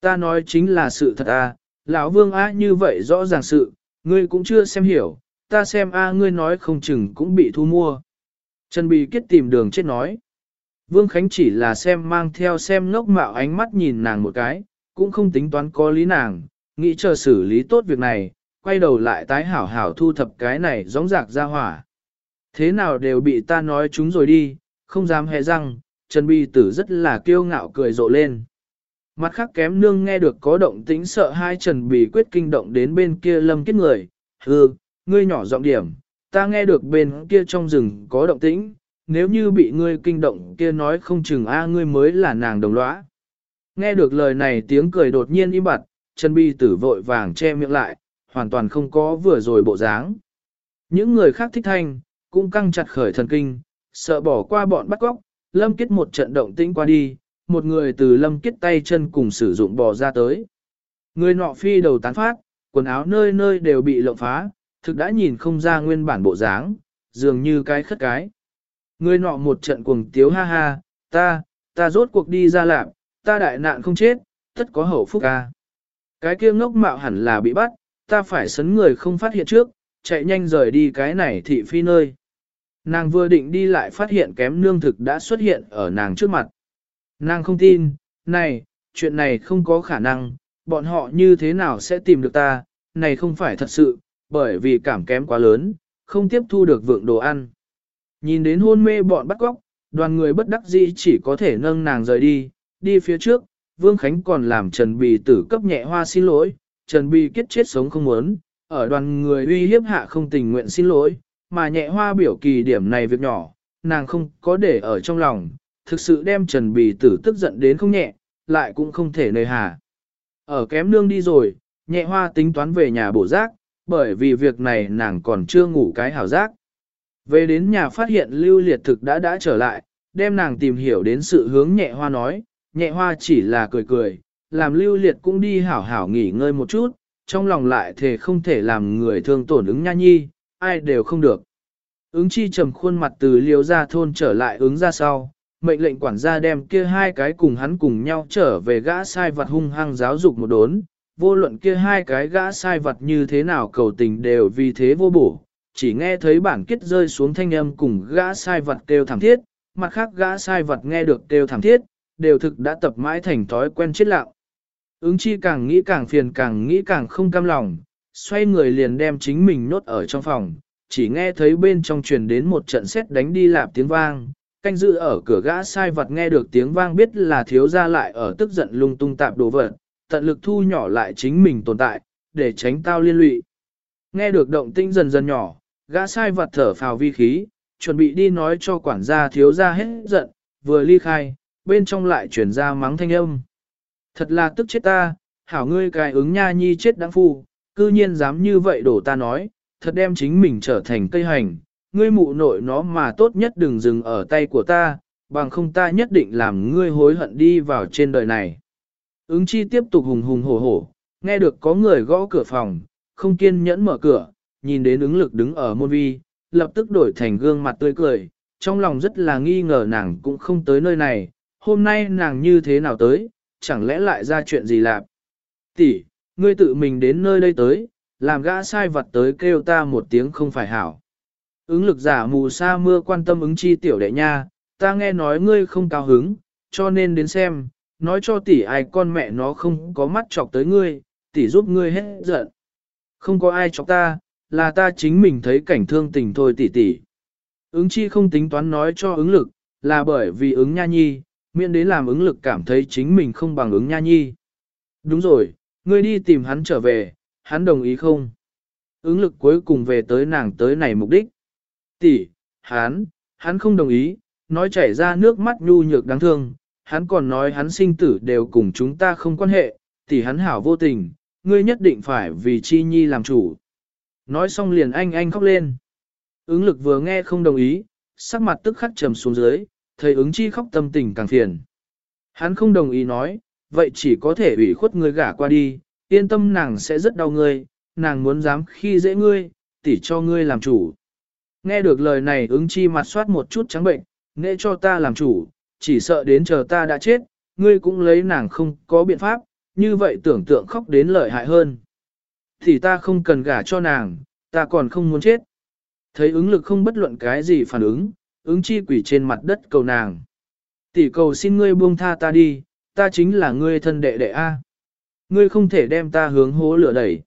Ta nói chính là sự thật à, lão vương á như vậy rõ ràng sự, ngươi cũng chưa xem hiểu, ta xem a ngươi nói không chừng cũng bị thu mua. Trần Bì kết tìm đường chết nói. Vương Khánh chỉ là xem mang theo xem ngốc mạo ánh mắt nhìn nàng một cái, cũng không tính toán có lý nàng, nghĩ chờ xử lý tốt việc này, quay đầu lại tái hảo hảo thu thập cái này gióng giạc ra hỏa. Thế nào đều bị ta nói chúng rồi đi, không dám hề răng, Trần Bì tử rất là kiêu ngạo cười rộ lên. Mặt khác kém nương nghe được có động tĩnh sợ hai Trần Bì quyết kinh động đến bên kia lâm kết người, Hừ, ngươi nhỏ giọng điểm, ta nghe được bên kia trong rừng có động tĩnh, nếu như bị ngươi kinh động kia nói không chừng a ngươi mới là nàng đồng lõa. Nghe được lời này tiếng cười đột nhiên im bặt, chân Bi tử vội vàng che miệng lại, hoàn toàn không có vừa rồi bộ dáng. Những người khác thích thanh, cũng căng chặt khởi thần kinh, sợ bỏ qua bọn bắt góc, lâm kết một trận động tĩnh qua đi, một người từ lâm kết tay chân cùng sử dụng bò ra tới. Người nọ phi đầu tán phát, quần áo nơi nơi đều bị lộng phá, thực đã nhìn không ra nguyên bản bộ dáng, dường như cái khất cái. Người nọ một trận cuồng tiếu ha ha, ta, ta rốt cuộc đi ra làm, ta đại nạn không chết, tất có hậu phúc ca. Cái kia ngốc mạo hẳn là bị bắt, ta phải sấn người không phát hiện trước, chạy nhanh rời đi cái này thị phi nơi. Nàng vừa định đi lại phát hiện kém nương thực đã xuất hiện ở nàng trước mặt. Nàng không tin, này, chuyện này không có khả năng, bọn họ như thế nào sẽ tìm được ta, này không phải thật sự, bởi vì cảm kém quá lớn, không tiếp thu được vượng đồ ăn. Nhìn đến hôn mê bọn bắt góc, đoàn người bất đắc dĩ chỉ có thể nâng nàng rời đi, đi phía trước, Vương Khánh còn làm Trần Bì tử cấp nhẹ hoa xin lỗi, Trần Bì kết chết sống không muốn, ở đoàn người uy hiếp hạ không tình nguyện xin lỗi, mà nhẹ hoa biểu kỳ điểm này việc nhỏ, nàng không có để ở trong lòng, thực sự đem Trần Bì tử tức giận đến không nhẹ, lại cũng không thể nơi hà. Ở kém nương đi rồi, nhẹ hoa tính toán về nhà bổ rác, bởi vì việc này nàng còn chưa ngủ cái hảo giác. Về đến nhà phát hiện lưu liệt thực đã đã trở lại, đem nàng tìm hiểu đến sự hướng nhẹ hoa nói, nhẹ hoa chỉ là cười cười, làm lưu liệt cũng đi hảo hảo nghỉ ngơi một chút, trong lòng lại thề không thể làm người thương tổn ứng nha nhi, ai đều không được. Ứng chi trầm khuôn mặt từ liêu ra thôn trở lại ứng ra sau, mệnh lệnh quản gia đem kia hai cái cùng hắn cùng nhau trở về gã sai vật hung hăng giáo dục một đốn, vô luận kia hai cái gã sai vật như thế nào cầu tình đều vì thế vô bổ, chỉ nghe thấy bản kết rơi xuống thanh âm cùng gã sai vật kêu thảm thiết, mặt khác gã sai vật nghe được kêu thảm thiết, đều thực đã tập mãi thành thói quen chết lặng. Ứng chi càng nghĩ càng phiền càng nghĩ càng không cam lòng, xoay người liền đem chính mình nốt ở trong phòng, chỉ nghe thấy bên trong truyền đến một trận xét đánh đi lạp tiếng vang, canh giữ ở cửa gã sai vật nghe được tiếng vang biết là thiếu ra lại ở tức giận lung tung tạp đồ vật, tận lực thu nhỏ lại chính mình tồn tại, để tránh tao liên lụy. Nghe được động tĩnh dần dần nhỏ, gã sai vật thở phào vi khí, chuẩn bị đi nói cho quản gia thiếu ra hết giận, vừa ly khai, bên trong lại chuyển ra mắng thanh âm. Thật là tức chết ta, hảo ngươi cái ứng nha nhi chết đáng phu, cư nhiên dám như vậy đổ ta nói, thật đem chính mình trở thành cây hành, ngươi mụ nội nó mà tốt nhất đừng dừng ở tay của ta, bằng không ta nhất định làm ngươi hối hận đi vào trên đời này. Ứng chi tiếp tục hùng hùng hổ hổ, nghe được có người gõ cửa phòng, không kiên nhẫn mở cửa, nhìn đến ứng lực đứng ở môn vi, lập tức đổi thành gương mặt tươi cười, trong lòng rất là nghi ngờ nàng cũng không tới nơi này, hôm nay nàng như thế nào tới, chẳng lẽ lại ra chuyện gì lạp. Tỷ, ngươi tự mình đến nơi đây tới, làm gã sai vật tới kêu ta một tiếng không phải hảo. Ứng lực giả mù sa mưa quan tâm ứng chi tiểu đệ nha, ta nghe nói ngươi không cao hứng, cho nên đến xem, nói cho tỷ ai con mẹ nó không có mắt chọc tới ngươi, tỷ giúp ngươi hết giận. Không có ai chọc ta, là ta chính mình thấy cảnh thương tình thôi tỷ tỷ. Ứng chi không tính toán nói cho ứng lực, là bởi vì ứng nha nhi, miễn đến làm ứng lực cảm thấy chính mình không bằng ứng nha nhi. Đúng rồi, ngươi đi tìm hắn trở về, hắn đồng ý không? Ứng lực cuối cùng về tới nàng tới này mục đích. Tỷ, hắn, hắn không đồng ý, nói chảy ra nước mắt nhu nhược đáng thương, hắn còn nói hắn sinh tử đều cùng chúng ta không quan hệ, tỷ hắn hảo vô tình, ngươi nhất định phải vì chi nhi làm chủ. Nói xong liền anh anh khóc lên. Ứng lực vừa nghe không đồng ý, sắc mặt tức khắc trầm xuống dưới, thấy ứng chi khóc tâm tình càng phiền. Hắn không đồng ý nói, vậy chỉ có thể ủy khuất ngươi gả qua đi, yên tâm nàng sẽ rất đau ngươi, nàng muốn dám khi dễ ngươi, tỉ cho ngươi làm chủ. Nghe được lời này ứng chi mặt soát một chút trắng bệnh, nệ cho ta làm chủ, chỉ sợ đến chờ ta đã chết, ngươi cũng lấy nàng không có biện pháp, như vậy tưởng tượng khóc đến lợi hại hơn. Thì ta không cần gả cho nàng, ta còn không muốn chết. Thấy ứng lực không bất luận cái gì phản ứng, ứng chi quỷ trên mặt đất cầu nàng. Tỷ cầu xin ngươi buông tha ta đi, ta chính là ngươi thân đệ đệ A. Ngươi không thể đem ta hướng hố lửa đẩy.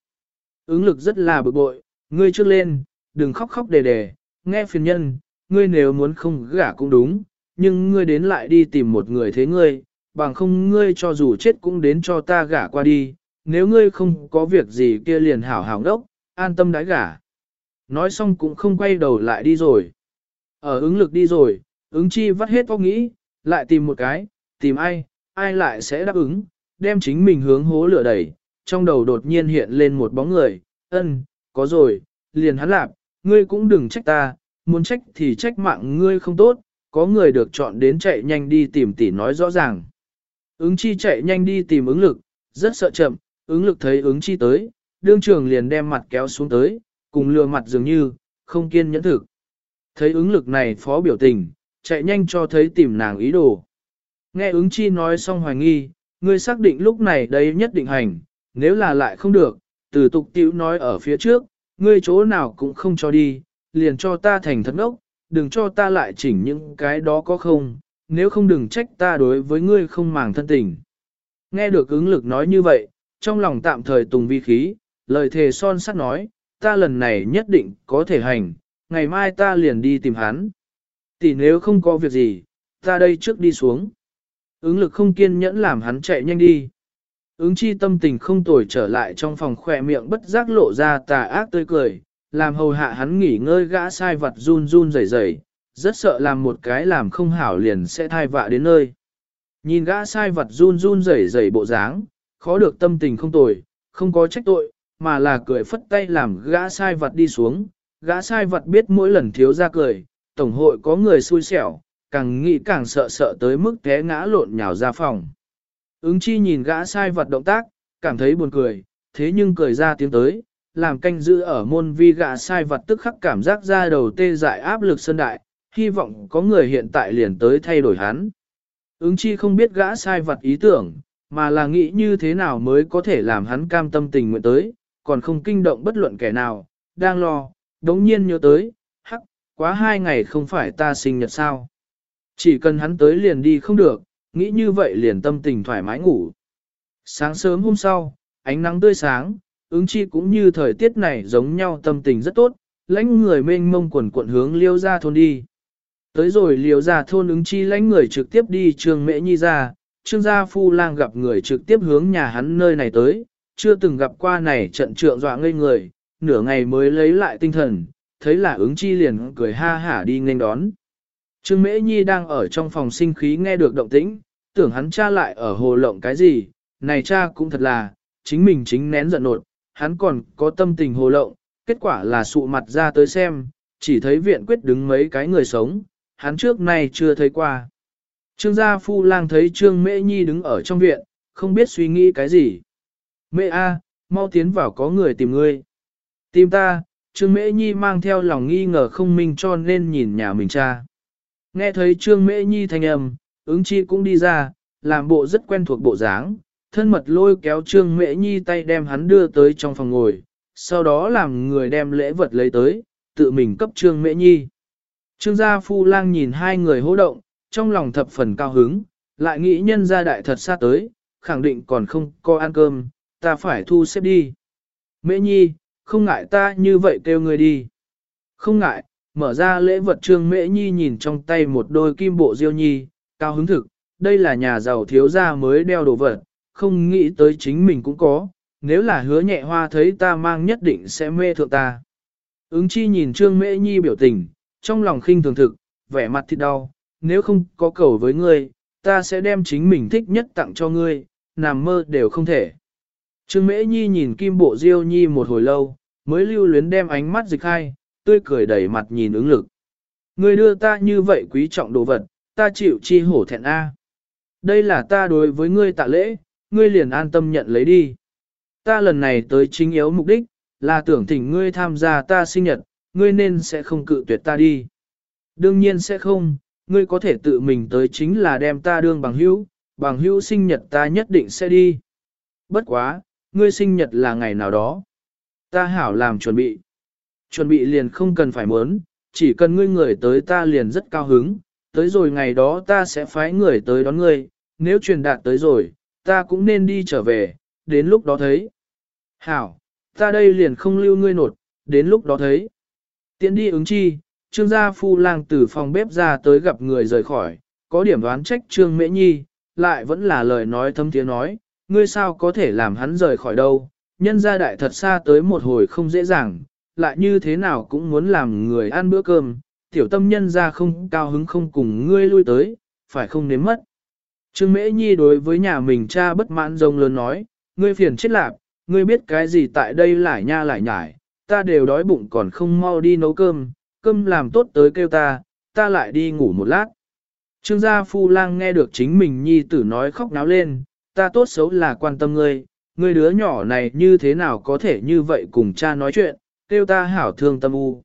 Ứng lực rất là bực bội, ngươi trước lên, đừng khóc khóc đề đề, nghe phiền nhân, ngươi nếu muốn không gả cũng đúng, nhưng ngươi đến lại đi tìm một người thế ngươi, bằng không ngươi cho dù chết cũng đến cho ta gả qua đi, nếu ngươi không có việc gì kia liền hảo hảo đốc, an tâm đái gả. Nói xong cũng không quay đầu lại đi rồi. Ở ứng lực đi rồi, ứng chi vắt hết óc nghĩ, lại tìm một cái, tìm ai, ai lại sẽ đáp ứng, đem chính mình hướng hố lửa đẩy, trong đầu đột nhiên hiện lên một bóng người, ân, có rồi, liền hắn lạp, ngươi cũng đừng trách ta, muốn trách thì trách mạng ngươi không tốt, có người được chọn đến chạy nhanh đi tìm tỷ nói rõ ràng. Ứng chi chạy nhanh đi tìm ứng lực, rất sợ chậm, ứng lực thấy ứng chi tới, đương trường liền đem mặt kéo xuống tới, cùng lừa mặt dường như, không kiên nhẫn thực. Thấy ứng lực này phó biểu tình, chạy nhanh cho thấy tìm nàng ý đồ. Nghe ứng chi nói xong hoài nghi, ngươi xác định lúc này đây nhất định hành, nếu là lại không được, từ tục tiểu nói ở phía trước, ngươi chỗ nào cũng không cho đi, liền cho ta thành thật ốc, đừng cho ta lại chỉnh những cái đó có không, nếu không đừng trách ta đối với ngươi không màng thân tình. Nghe được ứng lực nói như vậy, trong lòng tạm thời tùng vi khí, lời thề son sắt nói, ta lần này nhất định có thể hành, ngày mai ta liền đi tìm hắn. Tỷ nếu không có việc gì, ta đây trước đi xuống. Ứng lực không kiên nhẫn làm hắn chạy nhanh đi. Ứng chi tâm tình không tồi trở lại trong phòng khỏe miệng bất giác lộ ra tà ác tươi cười, làm hầu hạ hắn nghỉ ngơi gã sai vật run run rẩy rẩy, rất sợ làm một cái làm không hảo liền sẽ thai vạ đến nơi. Nhìn gã sai vật run run rẩy rẩy bộ dáng, khó được tâm tình không tồi, không có trách tội, mà là cười phất tay làm gã sai vật đi xuống. Gã sai vật biết mỗi lần thiếu ra cười, tổng hội có người xui xẻo, càng nghĩ càng sợ sợ tới mức té ngã lộn nhào ra phòng. Ứng chi nhìn gã sai vật động tác, cảm thấy buồn cười, thế nhưng cười ra tiếng tới, làm canh giữ ở môn vi gã sai vật tức khắc cảm giác ra đầu tê dại áp lực sân đại, hy vọng có người hiện tại liền tới thay đổi hắn. Ứng chi không biết gã sai vật ý tưởng, mà là nghĩ như thế nào mới có thể làm hắn cam tâm tình nguyện tới, còn không kinh động bất luận kẻ nào, đang lo, đống nhiên nhớ tới, hắc, quá hai ngày không phải ta sinh nhật sao. Chỉ cần hắn tới liền đi không được, nghĩ như vậy liền tâm tình thoải mái ngủ. Sáng sớm hôm sau, ánh nắng tươi sáng, ứng chi cũng như thời tiết này giống nhau tâm tình rất tốt, lãnh người mênh mông quần quận hướng liêu ra thôn đi. Tới rồi liêu ra thôn ứng chi lãnh người trực tiếp đi trường mễ nhi ra, trương gia phu lang gặp người trực tiếp hướng nhà hắn nơi này tới, chưa từng gặp qua này trận trượng dọa ngây người, nửa ngày mới lấy lại tinh thần, thấy là ứng chi liền cười ha hả đi nghênh đón. Trương Mễ Nhi đang ở trong phòng sinh khí nghe được động tĩnh, tưởng hắn cha lại ở hồ lộng cái gì, này cha cũng thật là, chính mình chính nén giận nột, hắn còn có tâm tình hồ lộng, kết quả là sụ mặt ra tới xem, chỉ thấy viện quyết đứng mấy cái người sống, hắn trước nay chưa thấy qua. Trương gia phu lang thấy Trương Mễ Nhi đứng ở trong viện, không biết suy nghĩ cái gì. Mễ A, mau tiến vào có người tìm ngươi. Tìm ta, Trương Mễ Nhi mang theo lòng nghi ngờ không minh cho nên nhìn nhà mình cha. Nghe thấy Trương Mễ Nhi thanh âm, ứng chi cũng đi ra, làm bộ rất quen thuộc bộ dáng, thân mật lôi kéo Trương Mễ Nhi tay đem hắn đưa tới trong phòng ngồi, sau đó làm người đem lễ vật lấy tới, tự mình cấp Trương Mễ Nhi. Trương gia phu lang nhìn hai người hô động, trong lòng thập phần cao hứng, lại nghĩ nhân gia đại thật xa tới, khẳng định còn không có ăn cơm, ta phải thu xếp đi. Mễ Nhi, không ngại ta như vậy kêu người đi. Không ngại, mở ra lễ vật trương mễ nhi nhìn trong tay một đôi kim bộ diêu nhi, cao hứng thực, đây là nhà giàu thiếu gia mới đeo đồ vật, không nghĩ tới chính mình cũng có, nếu là hứa nhẹ hoa thấy ta mang nhất định sẽ mê thượng ta. Ứng chi nhìn Trương Mễ Nhi biểu tình, trong lòng khinh thường thực, vẻ mặt thịt đau, nếu không có cầu với ngươi, ta sẽ đem chính mình thích nhất tặng cho ngươi, nằm mơ đều không thể. Trương Mễ Nhi nhìn Kim Bộ Diêu Nhi một hồi lâu, mới lưu luyến đem ánh mắt dịch hai, tươi cười đầy mặt nhìn ứng lực. Ngươi đưa ta như vậy quý trọng đồ vật, ta chịu chi hổ thẹn A. Đây là ta đối với ngươi tạ lễ, ngươi liền an tâm nhận lấy đi. Ta lần này tới chính yếu mục đích, là tưởng thỉnh ngươi tham gia ta sinh nhật, ngươi nên sẽ không cự tuyệt ta đi. Đương nhiên sẽ không, ngươi có thể tự mình tới chính là đem ta đương bằng hữu, bằng hữu sinh nhật ta nhất định sẽ đi. Bất quá, ngươi sinh nhật là ngày nào đó. Ta hảo làm chuẩn bị. Chuẩn bị liền không cần phải muốn, chỉ cần ngươi người tới ta liền rất cao hứng, tới rồi ngày đó ta sẽ phái người tới đón ngươi, nếu truyền đạt tới rồi, ta cũng nên đi trở về, đến lúc đó thấy. Hảo, ta đây liền không lưu ngươi nột, đến lúc đó thấy. Tiến đi ứng chi, trương gia phu lang từ phòng bếp ra tới gặp người rời khỏi, có điểm đoán trách trương mễ nhi, lại vẫn là lời nói thâm tiếng nói, ngươi sao có thể làm hắn rời khỏi đâu, nhân gia đại thật xa tới một hồi không dễ dàng, lại như thế nào cũng muốn làm người ăn bữa cơm, tiểu tâm nhân gia không cao hứng không cùng ngươi lui tới, phải không nếm mất. Trương Mễ Nhi đối với nhà mình cha bất mãn rông lớn nói, ngươi phiền chết lạc, ngươi biết cái gì tại đây lại nha lại nhải, ta đều đói bụng còn không mau đi nấu cơm, cơm làm tốt tới kêu ta, ta lại đi ngủ một lát. Trương gia phu lang nghe được chính mình nhi tử nói khóc náo lên, ta tốt xấu là quan tâm ngươi, ngươi đứa nhỏ này như thế nào có thể như vậy cùng cha nói chuyện, kêu ta hảo thương tâm u.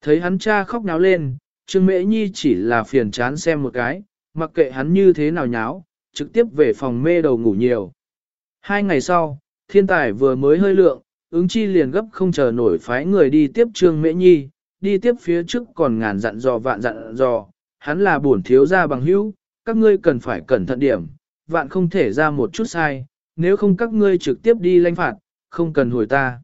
Thấy hắn cha khóc náo lên, Trương Mễ Nhi chỉ là phiền chán xem một cái, mặc kệ hắn như thế nào nháo, trực tiếp về phòng mê đầu ngủ nhiều. Hai ngày sau, thiên tài vừa mới hơi lượng, ứng chi liền gấp không chờ nổi phái người đi tiếp Trương Mễ Nhi, đi tiếp phía trước còn ngàn dặn dò vạn dặn dò, hắn là bổn thiếu gia bằng hữu, các ngươi cần phải cẩn thận điểm, vạn không thể ra một chút sai, nếu không các ngươi trực tiếp đi lãnh phạt, không cần hồi ta.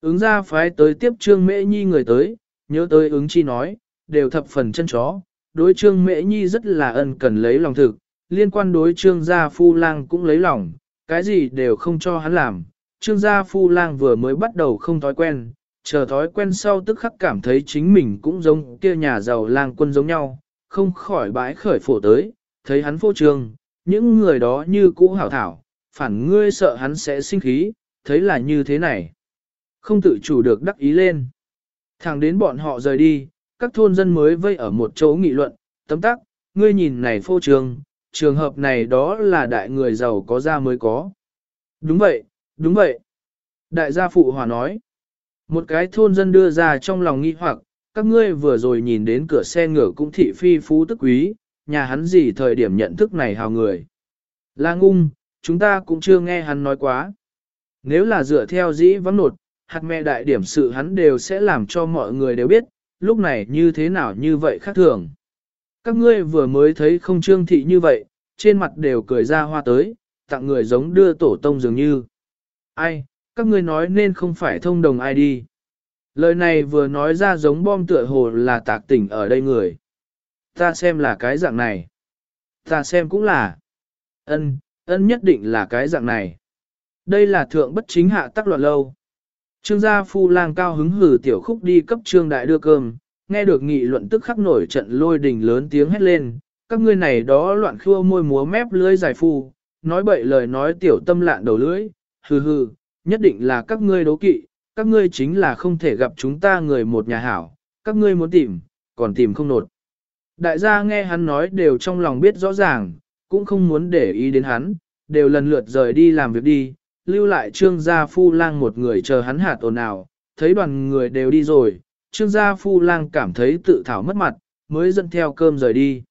Ứng ra phái tới tiếp Trương Mễ Nhi người tới, nhớ tới ứng chi nói, đều thập phần chân chó, đối Trương Mễ Nhi rất là ân cần lấy lòng thực, liên quan đối Trương gia phu lang cũng lấy lòng, cái gì đều không cho hắn làm. Trương gia phu lang vừa mới bắt đầu không thói quen, chờ thói quen sau tức khắc cảm thấy chính mình cũng giống kia nhà giàu lang quân giống nhau, không khỏi bãi khởi phổ tới, thấy hắn phô trương, những người đó như cũ hảo thảo, phản ngươi sợ hắn sẽ sinh khí, thấy là như thế này. Không tự chủ được đắc ý lên. Thẳng đến bọn họ rời đi, các thôn dân mới vây ở một chỗ nghị luận, tấm tắc, ngươi nhìn này phô trường trường hợp này đó là đại người giàu có ra mới có. Đúng vậy, đúng vậy. Đại gia phụ hòa nói. Một cái thôn dân đưa ra trong lòng nghi hoặc, các ngươi vừa rồi nhìn đến cửa xe ngựa cũng thị phi phú tức quý, nhà hắn gì thời điểm nhận thức này hào người. Là ngung, chúng ta cũng chưa nghe hắn nói quá. Nếu là dựa theo dĩ vắng nột, hạt mẹ đại điểm sự hắn đều sẽ làm cho mọi người đều biết, lúc này như thế nào như vậy khác thường. Các ngươi vừa mới thấy không trương thị như vậy, trên mặt đều cười ra hoa tới, tặng người giống đưa tổ tông dường như. Ai, các ngươi nói nên không phải thông đồng ai đi. Lời này vừa nói ra giống bom tựa hồ là tạc tỉnh ở đây người. Ta xem là cái dạng này. Ta xem cũng là. Ân, ân nhất định là cái dạng này. Đây là thượng bất chính hạ tắc loạn lâu. Trương gia phu lang cao hứng hử tiểu khúc đi cấp trương đại đưa cơm, nghe được nghị luận tức khắc nổi trận lôi đình lớn tiếng hét lên, các ngươi này đó loạn khua môi múa mép lưỡi dài phu, nói bậy lời nói tiểu tâm lạn đầu lưỡi, hừ hừ, nhất định là các ngươi đố kỵ, các ngươi chính là không thể gặp chúng ta người một nhà hảo, các ngươi muốn tìm, còn tìm không nột. Đại gia nghe hắn nói đều trong lòng biết rõ ràng, cũng không muốn để ý đến hắn, đều lần lượt rời đi làm việc đi, lưu lại trương gia phu lang một người chờ hắn hạt ồn ào, thấy đoàn người đều đi rồi, trương gia phu lang cảm thấy tự thảo mất mặt, mới dẫn theo cơm rời đi.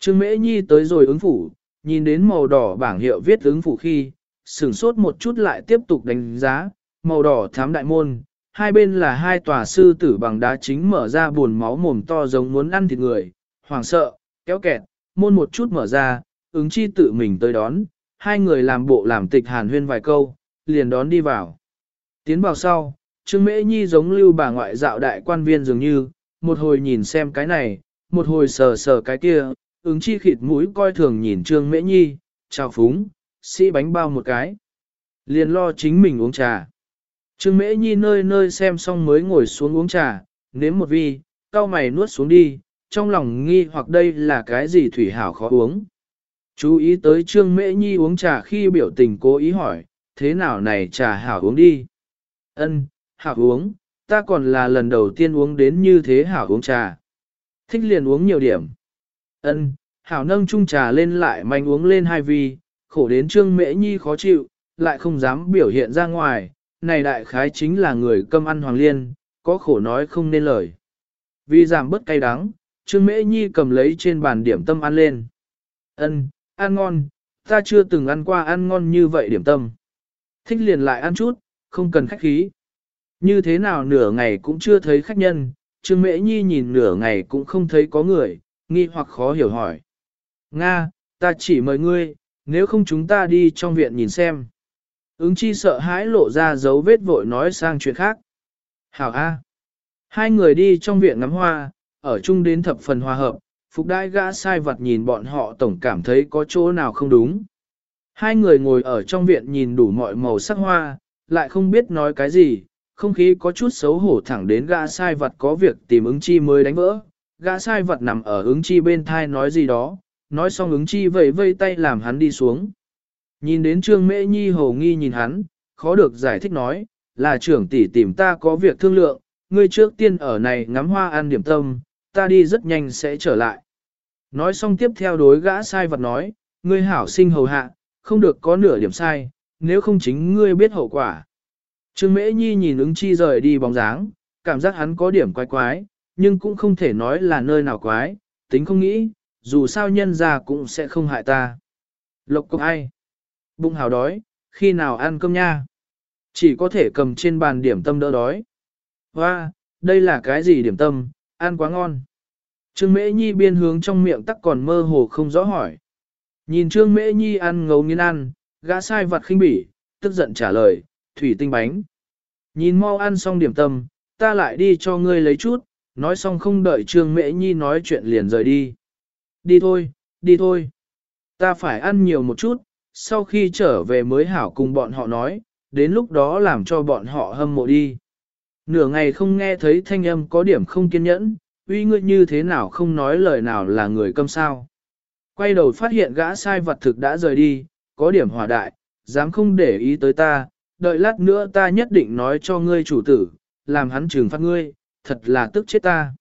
Trương Mễ Nhi tới rồi ứng phủ, nhìn đến màu đỏ bảng hiệu viết ứng phủ khi, sửng sốt một chút lại tiếp tục đánh giá, màu đỏ thám đại môn, hai bên là hai tòa sư tử bằng đá chính mở ra buồn máu mồm to giống muốn ăn thịt người, hoảng sợ, kéo kẹt, môn một chút mở ra, ứng chi tự mình tới đón, hai người làm bộ làm tịch hàn huyên vài câu, liền đón đi vào. Tiến vào sau, Trương Mễ Nhi giống lưu bà ngoại dạo đại quan viên dường như, một hồi nhìn xem cái này, một hồi sờ sờ cái kia, ứng chi khịt mũi coi thường nhìn Trương Mễ Nhi, chào phúng, sĩ bánh bao một cái. Liền lo chính mình uống trà. Trương Mễ Nhi nơi nơi xem xong mới ngồi xuống uống trà, nếm một vi, cao mày nuốt xuống đi, trong lòng nghi hoặc đây là cái gì thủy hảo khó uống. Chú ý tới Trương Mễ Nhi uống trà khi biểu tình cố ý hỏi, thế nào này trà hảo uống đi. Ân, hảo uống, ta còn là lần đầu tiên uống đến như thế hảo uống trà. Thích liền uống nhiều điểm. Ân, hảo nâng chung trà lên lại manh uống lên hai vi, khổ đến Trương Mễ Nhi khó chịu, lại không dám biểu hiện ra ngoài, này đại khái chính là người câm ăn hoàng liên, có khổ nói không nên lời. Vì giảm bớt cay đắng, Trương Mễ Nhi cầm lấy trên bàn điểm tâm ăn lên. Ân, ăn ngon, ta chưa từng ăn qua ăn ngon như vậy điểm tâm. Thích liền lại ăn chút, không cần khách khí. Như thế nào nửa ngày cũng chưa thấy khách nhân, Trương Mễ Nhi nhìn nửa ngày cũng không thấy có người, nghi hoặc khó hiểu hỏi. Nga, ta chỉ mời ngươi, nếu không chúng ta đi trong viện nhìn xem. Ứng chi sợ hãi lộ ra dấu vết vội nói sang chuyện khác. Hảo A. Hai người đi trong viện ngắm hoa, ở chung đến thập phần hòa hợp, phục đai gã sai vật nhìn bọn họ tổng cảm thấy có chỗ nào không đúng. Hai người ngồi ở trong viện nhìn đủ mọi màu sắc hoa, lại không biết nói cái gì, không khí có chút xấu hổ thẳng đến gã sai vật có việc tìm ứng chi mới đánh vỡ. Gã sai vật nằm ở ứng chi bên thai nói gì đó, nói xong ứng chi vẫy vây tay làm hắn đi xuống. Nhìn đến trương mễ nhi hồ nghi nhìn hắn, khó được giải thích nói, là trưởng tỷ tìm ta có việc thương lượng, ngươi trước tiên ở này ngắm hoa ăn điểm tâm, ta đi rất nhanh sẽ trở lại. Nói xong tiếp theo đối gã sai vật nói, ngươi hảo sinh hầu hạ, không được có nửa điểm sai, nếu không chính ngươi biết hậu quả. Trương Mễ Nhi nhìn ứng chi rời đi bóng dáng, cảm giác hắn có điểm quái quái, nhưng cũng không thể nói là nơi nào quái, tính không nghĩ, dù sao nhân ra cũng sẽ không hại ta. Lộc cục ai? Bụng hào đói, khi nào ăn cơm nha? Chỉ có thể cầm trên bàn điểm tâm đỡ đói. Hoa, đây là cái gì điểm tâm, ăn quá ngon. Trương Mễ Nhi biên hướng trong miệng tắc còn mơ hồ không rõ hỏi. Nhìn Trương Mễ Nhi ăn ngấu nghiến ăn, gã sai vặt khinh bỉ, tức giận trả lời, thủy tinh bánh. Nhìn mau ăn xong điểm tâm, ta lại đi cho ngươi lấy chút, nói xong không đợi Trương Mễ Nhi nói chuyện liền rời đi. Đi thôi, đi thôi. Ta phải ăn nhiều một chút, sau khi trở về mới hảo cùng bọn họ nói, đến lúc đó làm cho bọn họ hâm mộ đi. Nửa ngày không nghe thấy thanh âm có điểm không kiên nhẫn, uy ngươi như thế nào không nói lời nào là người câm sao. Quay đầu phát hiện gã sai vật thực đã rời đi, có điểm hòa đại, dám không để ý tới ta, đợi lát nữa ta nhất định nói cho ngươi chủ tử, làm hắn trừng phạt ngươi, thật là tức chết ta.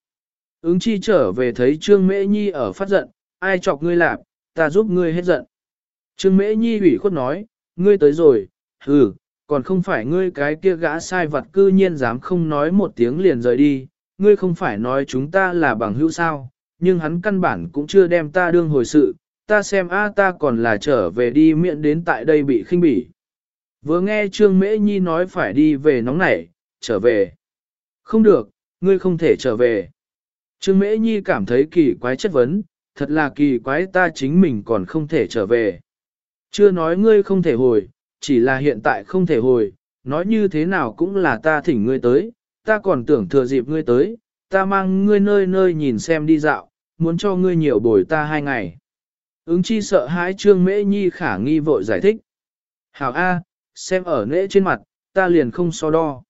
Ứng chi trở về thấy Trương Mễ Nhi ở phát giận, ai chọc ngươi lạp, ta giúp ngươi hết giận. Trương Mễ Nhi ủy khuất nói, ngươi tới rồi, hừ, còn không phải ngươi cái kia gã sai vật cư nhiên dám không nói một tiếng liền rời đi, ngươi không phải nói chúng ta là bằng hữu sao, nhưng hắn căn bản cũng chưa đem ta đương hồi sự, ta xem a ta còn là trở về đi miệng đến tại đây bị khinh bỉ. Vừa nghe Trương Mễ Nhi nói phải đi về nóng nảy, trở về. Không được, ngươi không thể trở về. Trương Mễ Nhi cảm thấy kỳ quái chất vấn, thật là kỳ quái ta chính mình còn không thể trở về. Chưa nói ngươi không thể hồi, chỉ là hiện tại không thể hồi, nói như thế nào cũng là ta thỉnh ngươi tới, ta còn tưởng thừa dịp ngươi tới, ta mang ngươi nơi nơi nhìn xem đi dạo, muốn cho ngươi nhiều bồi ta hai ngày. Ứng chi sợ hãi trương mễ nhi khả nghi vội giải thích. Hảo A, xem ở nễ trên mặt, ta liền không so đo.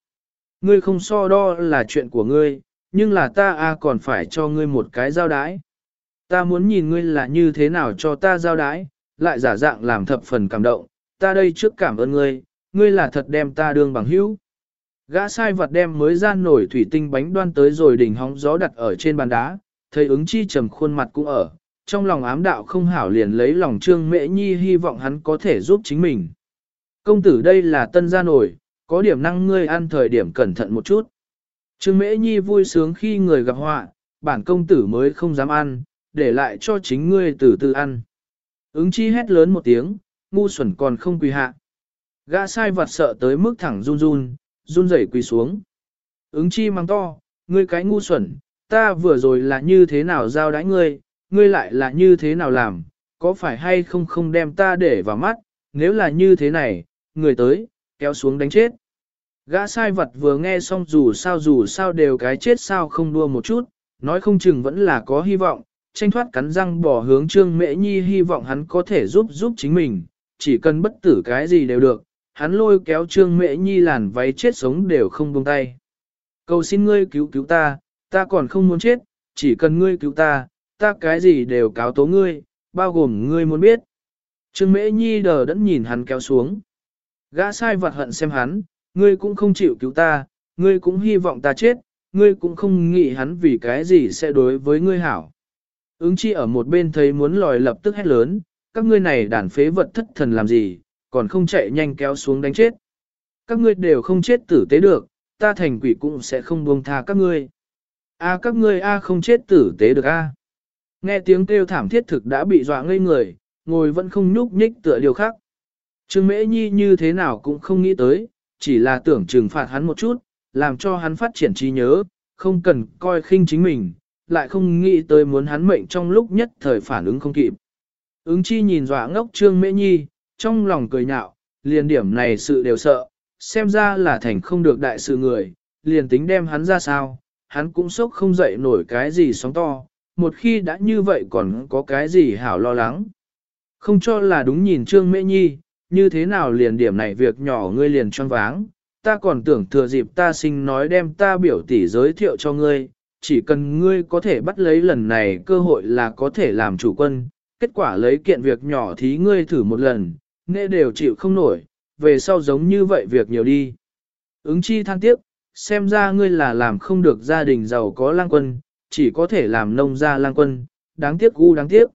Ngươi không so đo là chuyện của ngươi, nhưng là ta A còn phải cho ngươi một cái giao đái. Ta muốn nhìn ngươi là như thế nào cho ta giao đái, lại giả dạng làm thập phần cảm động, ta đây trước cảm ơn ngươi, ngươi là thật đem ta đương bằng hữu. Gã sai vật đem mới gian nổi thủy tinh bánh đoan tới rồi đỉnh hóng gió đặt ở trên bàn đá, thấy ứng chi trầm khuôn mặt cũng ở, trong lòng ám đạo không hảo liền lấy lòng trương mễ nhi hy vọng hắn có thể giúp chính mình. Công tử đây là tân gia nổi, có điểm năng ngươi ăn thời điểm cẩn thận một chút. Trương mễ nhi vui sướng khi người gặp họa, bản công tử mới không dám ăn, để lại cho chính ngươi tử tự ăn. Ứng chi hét lớn một tiếng, ngu xuẩn còn không quỳ hạ. Gã sai vật sợ tới mức thẳng run run, run rẩy quỳ xuống. Ứng chi mang to, ngươi cái ngu xuẩn, ta vừa rồi là như thế nào giao đãi ngươi, ngươi lại là như thế nào làm, có phải hay không không đem ta để vào mắt, nếu là như thế này, người tới, kéo xuống đánh chết. Gã sai vật vừa nghe xong dù sao dù sao đều cái chết sao không đua một chút, nói không chừng vẫn là có hy vọng, tranh thoát cắn răng bỏ hướng trương mễ nhi hy vọng hắn có thể giúp giúp chính mình, chỉ cần bất tử cái gì đều được, hắn lôi kéo trương mễ nhi làn váy chết sống đều không buông tay. Cầu xin ngươi cứu cứu ta, ta còn không muốn chết, chỉ cần ngươi cứu ta, ta cái gì đều cáo tố ngươi, bao gồm ngươi muốn biết. Trương mễ nhi đờ đẫn nhìn hắn kéo xuống. Gã sai vật hận xem hắn, ngươi cũng không chịu cứu ta, ngươi cũng hy vọng ta chết, ngươi cũng không nghĩ hắn vì cái gì sẽ đối với ngươi hảo. Ứng chi ở một bên thấy muốn lòi lập tức hét lớn, các ngươi này đàn phế vật thất thần làm gì, còn không chạy nhanh kéo xuống đánh chết. Các ngươi đều không chết tử tế được, ta thành quỷ cũng sẽ không buông tha các ngươi. A các ngươi A không chết tử tế được A. Nghe tiếng kêu thảm thiết thực đã bị dọa ngây người, ngồi vẫn không nhúc nhích tựa điều khác. Trương Mễ Nhi như thế nào cũng không nghĩ tới, chỉ là tưởng trừng phạt hắn một chút, làm cho hắn phát triển trí nhớ, không cần coi khinh chính mình, lại không nghĩ tới muốn hắn mệnh trong lúc nhất thời phản ứng không kịp. Ứng chi nhìn dọa ngốc Trương Mễ Nhi, trong lòng cười nhạo, liền điểm này sự đều sợ, xem ra là thành không được đại sự người, liền tính đem hắn ra sao, hắn cũng sốc không dậy nổi cái gì sóng to, một khi đã như vậy còn có cái gì hảo lo lắng. Không cho là đúng nhìn Trương Mễ Nhi, như thế nào liền điểm này việc nhỏ ngươi liền choáng váng, ta còn tưởng thừa dịp ta sinh nói đem ta biểu tỷ giới thiệu cho ngươi, chỉ cần ngươi có thể bắt lấy lần này cơ hội là có thể làm chủ quân, kết quả lấy kiện việc nhỏ thí ngươi thử một lần, nghe đều chịu không nổi, về sau giống như vậy việc nhiều đi. Ứng chi than tiếc, xem ra ngươi là làm không được gia đình giàu có lang quân, chỉ có thể làm nông gia lang quân, đáng tiếc u đáng tiếc.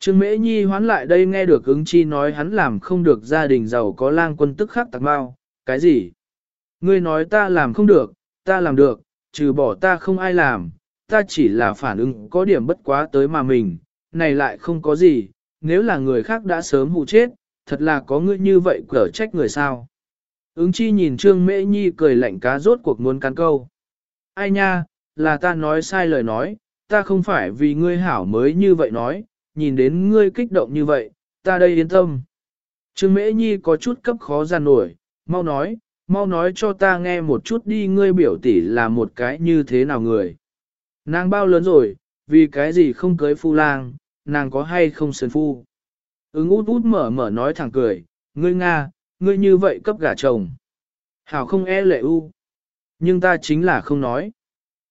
Trương Mễ Nhi hoán lại đây nghe được ứng chi nói hắn làm không được gia đình giàu có lang quân tức khắc tạc bao, cái gì? Ngươi nói ta làm không được, ta làm được, trừ bỏ ta không ai làm, ta chỉ là phản ứng có điểm bất quá tới mà mình, này lại không có gì, nếu là người khác đã sớm hụ chết, thật là có ngươi như vậy cở trách người sao. Ứng chi nhìn Trương Mễ Nhi cười lạnh cá rốt cuộc muốn cắn câu. Ai nha, là ta nói sai lời nói, ta không phải vì ngươi hảo mới như vậy nói, nhìn đến ngươi kích động như vậy, ta đây yên tâm. Trương Mễ Nhi có chút cấp khó gian nổi, mau nói, mau nói cho ta nghe một chút đi ngươi biểu tỷ là một cái như thế nào người. Nàng bao lớn rồi, vì cái gì không cưới phu lang, nàng có hay không sơn phu. Ứng út út mở mở nói thẳng cười, ngươi Nga, ngươi như vậy cấp gả chồng. Hảo không e lệ u. Nhưng ta chính là không nói.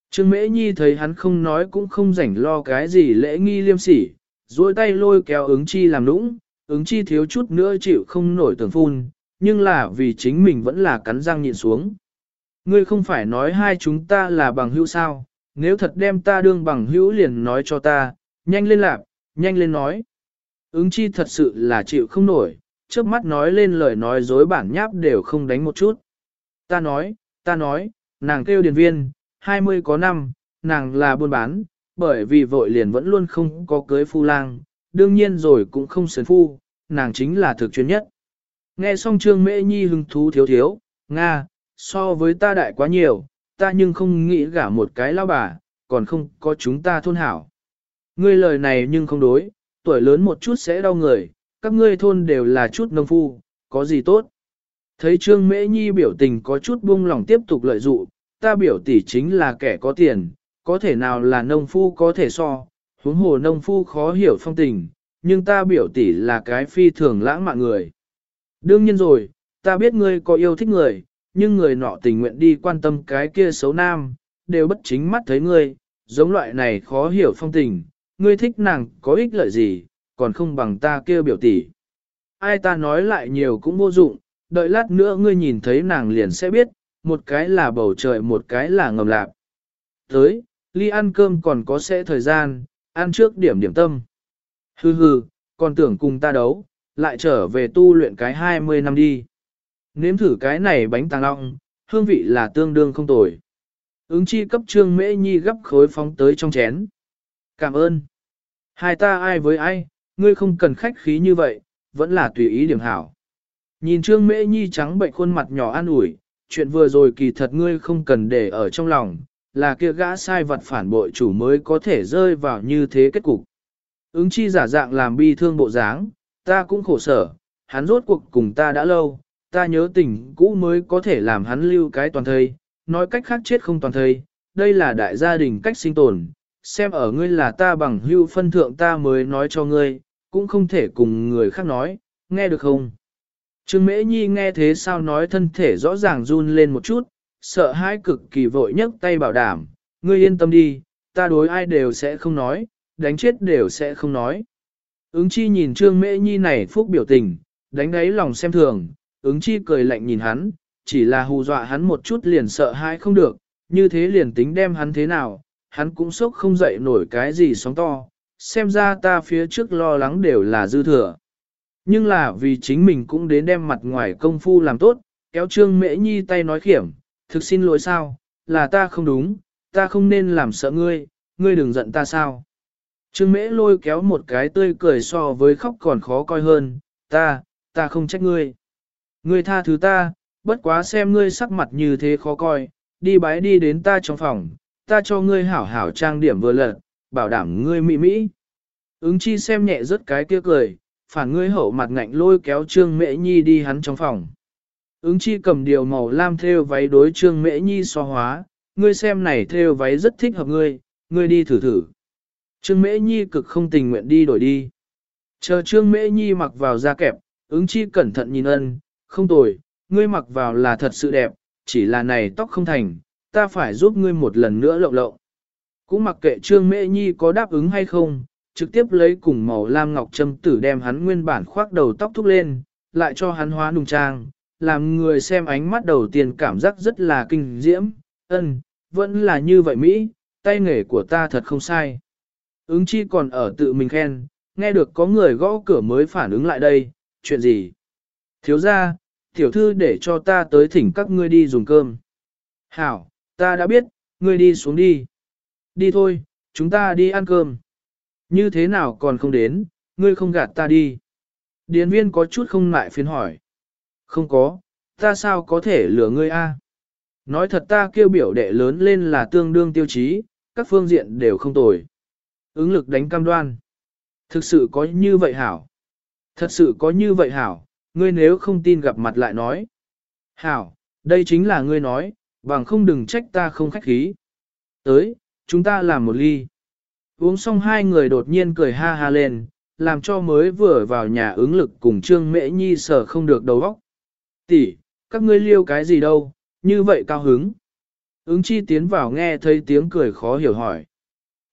Trương Mễ Nhi thấy hắn không nói cũng không rảnh lo cái gì lễ nghi liêm sỉ, duỗi tay lôi kéo ứng chi làm nũng, ứng chi thiếu chút nữa chịu không nổi tưởng phun, nhưng là vì chính mình vẫn là cắn răng nhịn xuống. Ngươi không phải nói hai chúng ta là bằng hữu sao, nếu thật đem ta đương bằng hữu liền nói cho ta, nhanh lên lạp, nhanh lên nói. Ứng chi thật sự là chịu không nổi, trước mắt nói lên lời nói dối bản nháp đều không đánh một chút. Ta nói, ta nói, nàng kêu điền viên, 20 có năm, nàng là buôn bán, bởi vì vội liền vẫn luôn không có cưới phu lang, đương nhiên rồi cũng không sớn phu, nàng chính là thực chuyên nhất. Nghe xong trương mễ nhi hứng thú thiếu thiếu, Nga, so với ta đại quá nhiều, ta nhưng không nghĩ gả một cái lao bà, còn không có chúng ta thôn hảo. Ngươi lời này nhưng không đối, tuổi lớn một chút sẽ đau người, các ngươi thôn đều là chút nông phu, có gì tốt. Thấy Trương Mễ Nhi biểu tình có chút buông lòng tiếp tục lợi dụ, ta biểu tỷ chính là kẻ có tiền, có thể nào là nông phu có thể so, huống hồ nông phu khó hiểu phong tình, nhưng ta biểu tỷ là cái phi thường lãng mạn người. Đương nhiên rồi, ta biết ngươi có yêu thích người, nhưng người nọ tình nguyện đi quan tâm cái kia xấu nam, đều bất chính mắt thấy ngươi, giống loại này khó hiểu phong tình, ngươi thích nàng có ích lợi gì, còn không bằng ta kia biểu tỷ. Ai ta nói lại nhiều cũng vô dụng, đợi lát nữa ngươi nhìn thấy nàng liền sẽ biết, một cái là bầu trời một cái là ngầm lạc. Tới, ly ăn cơm còn có sẽ thời gian, ăn trước điểm điểm tâm. Hừ hừ, còn tưởng cùng ta đấu, lại trở về tu luyện cái 20 năm đi. Nếm thử cái này bánh tàng long, hương vị là tương đương không tồi. Ứng chi cấp trương mễ nhi gấp khối phóng tới trong chén. Cảm ơn. Hai ta ai với ai, ngươi không cần khách khí như vậy, vẫn là tùy ý điểm hảo. Nhìn trương mễ nhi trắng bệnh khuôn mặt nhỏ an ủi, chuyện vừa rồi kỳ thật ngươi không cần để ở trong lòng, là kia gã sai vật phản bội chủ mới có thể rơi vào như thế kết cục. Ứng chi giả dạng làm bi thương bộ dáng, ta cũng khổ sở, hắn rốt cuộc cùng ta đã lâu, ta nhớ tình cũ mới có thể làm hắn lưu cái toàn thây, nói cách khác chết không toàn thây, đây là đại gia đình cách sinh tồn, xem ở ngươi là ta bằng hưu phân thượng ta mới nói cho ngươi, cũng không thể cùng người khác nói, nghe được không? Trương Mễ Nhi nghe thế sao nói thân thể rõ ràng run lên một chút, sợ hãi cực kỳ vội nhấc tay bảo đảm, ngươi yên tâm đi, ta đối ai đều sẽ không nói, đánh chết đều sẽ không nói. Ứng chi nhìn Trương Mễ Nhi này phúc biểu tình, đánh đáy lòng xem thường, ứng chi cười lạnh nhìn hắn, chỉ là hù dọa hắn một chút liền sợ hãi không được, như thế liền tính đem hắn thế nào, hắn cũng sốc không dậy nổi cái gì sóng to, xem ra ta phía trước lo lắng đều là dư thừa. Nhưng là vì chính mình cũng đến đem mặt ngoài công phu làm tốt, kéo Trương Mễ Nhi tay nói khiểm, thực xin lỗi sao, là ta không đúng, ta không nên làm sợ ngươi, ngươi đừng giận ta sao. Trương Mễ lôi kéo một cái tươi cười so với khóc còn khó coi hơn, ta, ta không trách ngươi. Ngươi tha thứ ta, bất quá xem ngươi sắc mặt như thế khó coi, đi bái đi đến ta trong phòng, ta cho ngươi hảo hảo trang điểm vừa lật, bảo đảm ngươi mỹ mỹ. Ứng chi xem nhẹ rất cái kia cười, phản ngươi hậu mặt ngạnh lôi kéo Trương Mễ Nhi đi hắn trong phòng. Ứng chi cầm điều màu lam theo váy đối Trương Mễ Nhi so hóa, ngươi xem này theo váy rất thích hợp ngươi, ngươi đi thử thử. Trương Mễ Nhi cực không tình nguyện đi đổi đi. Chờ Trương Mễ Nhi mặc vào da kẹp, ứng chi cẩn thận nhìn ân, không tồi, ngươi mặc vào là thật sự đẹp, chỉ là này tóc không thành, ta phải giúp ngươi một lần nữa lộng lộng. Cũng mặc kệ Trương Mễ Nhi có đáp ứng hay không, trực tiếp lấy cùng màu lam ngọc châm tử đem hắn nguyên bản khoác đầu tóc thúc lên, lại cho hắn hóa nùng trang, làm người xem ánh mắt đầu tiên cảm giác rất là kinh diễm, ân, vẫn là như vậy Mỹ, tay nghề của ta thật không sai. Ứng chi còn ở tự mình khen, nghe được có người gõ cửa mới phản ứng lại đây, chuyện gì? Thiếu ra, tiểu thư để cho ta tới thỉnh các ngươi đi dùng cơm. Hảo, ta đã biết, ngươi đi xuống đi. Đi thôi, chúng ta đi ăn cơm. Như thế nào còn không đến, ngươi không gạt ta đi. Điền viên có chút không lại phiền hỏi. Không có, ta sao có thể lừa ngươi a? Nói thật ta kêu biểu đệ lớn lên là tương đương tiêu chí, các phương diện đều không tồi. Ứng lực đánh cam đoan. Thực sự có như vậy hảo. Thật sự có như vậy hảo, ngươi nếu không tin gặp mặt lại nói. Hảo, đây chính là ngươi nói, bằng không đừng trách ta không khách khí. Tới, chúng ta làm một ly. Uống xong hai người đột nhiên cười ha ha lên, làm cho mới vừa vào nhà ứng lực cùng Trương Mễ Nhi sở không được đầu óc. Tỷ, các ngươi liêu cái gì đâu, như vậy cao hứng. Ứng chi tiến vào nghe thấy tiếng cười khó hiểu hỏi.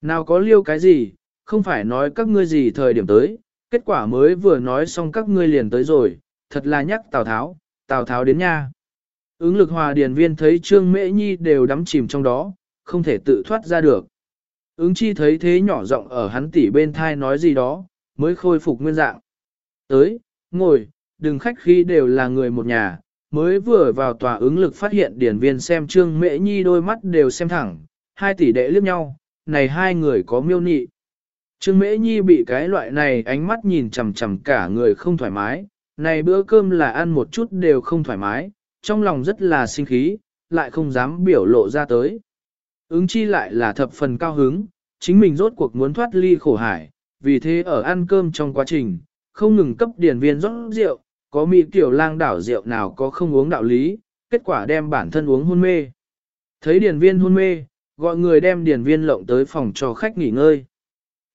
Nào có liêu cái gì, không phải nói các ngươi gì thời điểm tới, kết quả mới vừa nói xong các ngươi liền tới rồi, thật là nhắc Tào Tháo, Tào Tháo đến nha. Ứng lực hòa điền viên thấy Trương Mễ Nhi đều đắm chìm trong đó, không thể tự thoát ra được. Ứng chi thấy thế nhỏ giọng ở hắn tỉ bên thai nói gì đó, mới khôi phục nguyên dạng. Tới, ngồi, đừng khách khi đều là người một nhà, mới vừa vào tòa ứng lực phát hiện điển viên xem trương mễ nhi đôi mắt đều xem thẳng, hai tỷ đệ liếc nhau, này hai người có miêu nị. Trương mễ nhi bị cái loại này ánh mắt nhìn chằm chằm cả người không thoải mái, này bữa cơm là ăn một chút đều không thoải mái, trong lòng rất là sinh khí, lại không dám biểu lộ ra tới. Ứng chi lại là thập phần cao hứng, chính mình rốt cuộc muốn thoát ly khổ hải, vì thế ở ăn cơm trong quá trình, không ngừng cấp điển viên rót rượu, có mỹ tiểu lang đảo rượu nào có không uống đạo lý, kết quả đem bản thân uống hôn mê. Thấy điển viên hôn mê, gọi người đem điển viên lộng tới phòng cho khách nghỉ ngơi.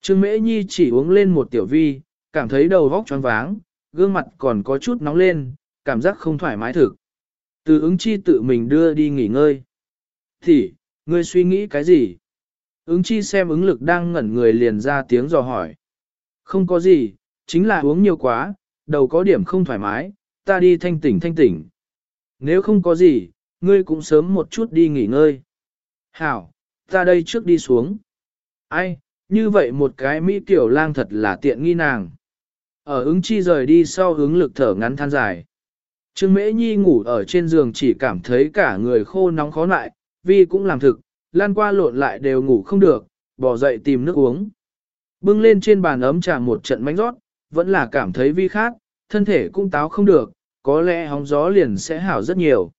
Trương Mễ Nhi chỉ uống lên một tiểu vi, cảm thấy đầu vóc choáng váng, gương mặt còn có chút nóng lên, cảm giác không thoải mái thực. Từ ứng chi tự mình đưa đi nghỉ ngơi. Thì, ngươi suy nghĩ cái gì? Ứng chi xem ứng lực đang ngẩn người liền ra tiếng dò hỏi. Không có gì, chính là uống nhiều quá, đầu có điểm không thoải mái, ta đi thanh tỉnh thanh tỉnh. Nếu không có gì, ngươi cũng sớm một chút đi nghỉ ngơi. Hảo, ta đây trước đi xuống. Ai, như vậy một cái Mỹ tiểu lang thật là tiện nghi nàng. Ở ứng chi rời đi sau hướng lực thở ngắn than dài. Trương Mễ Nhi ngủ ở trên giường chỉ cảm thấy cả người khô nóng khó lại, vì cũng làm thực, lan qua lộn lại đều ngủ không được, bỏ dậy tìm nước uống. Bưng lên trên bàn ấm trà một trận bánh rót, vẫn là cảm thấy vi khát, thân thể cũng táo không được, có lẽ hóng gió liền sẽ hảo rất nhiều.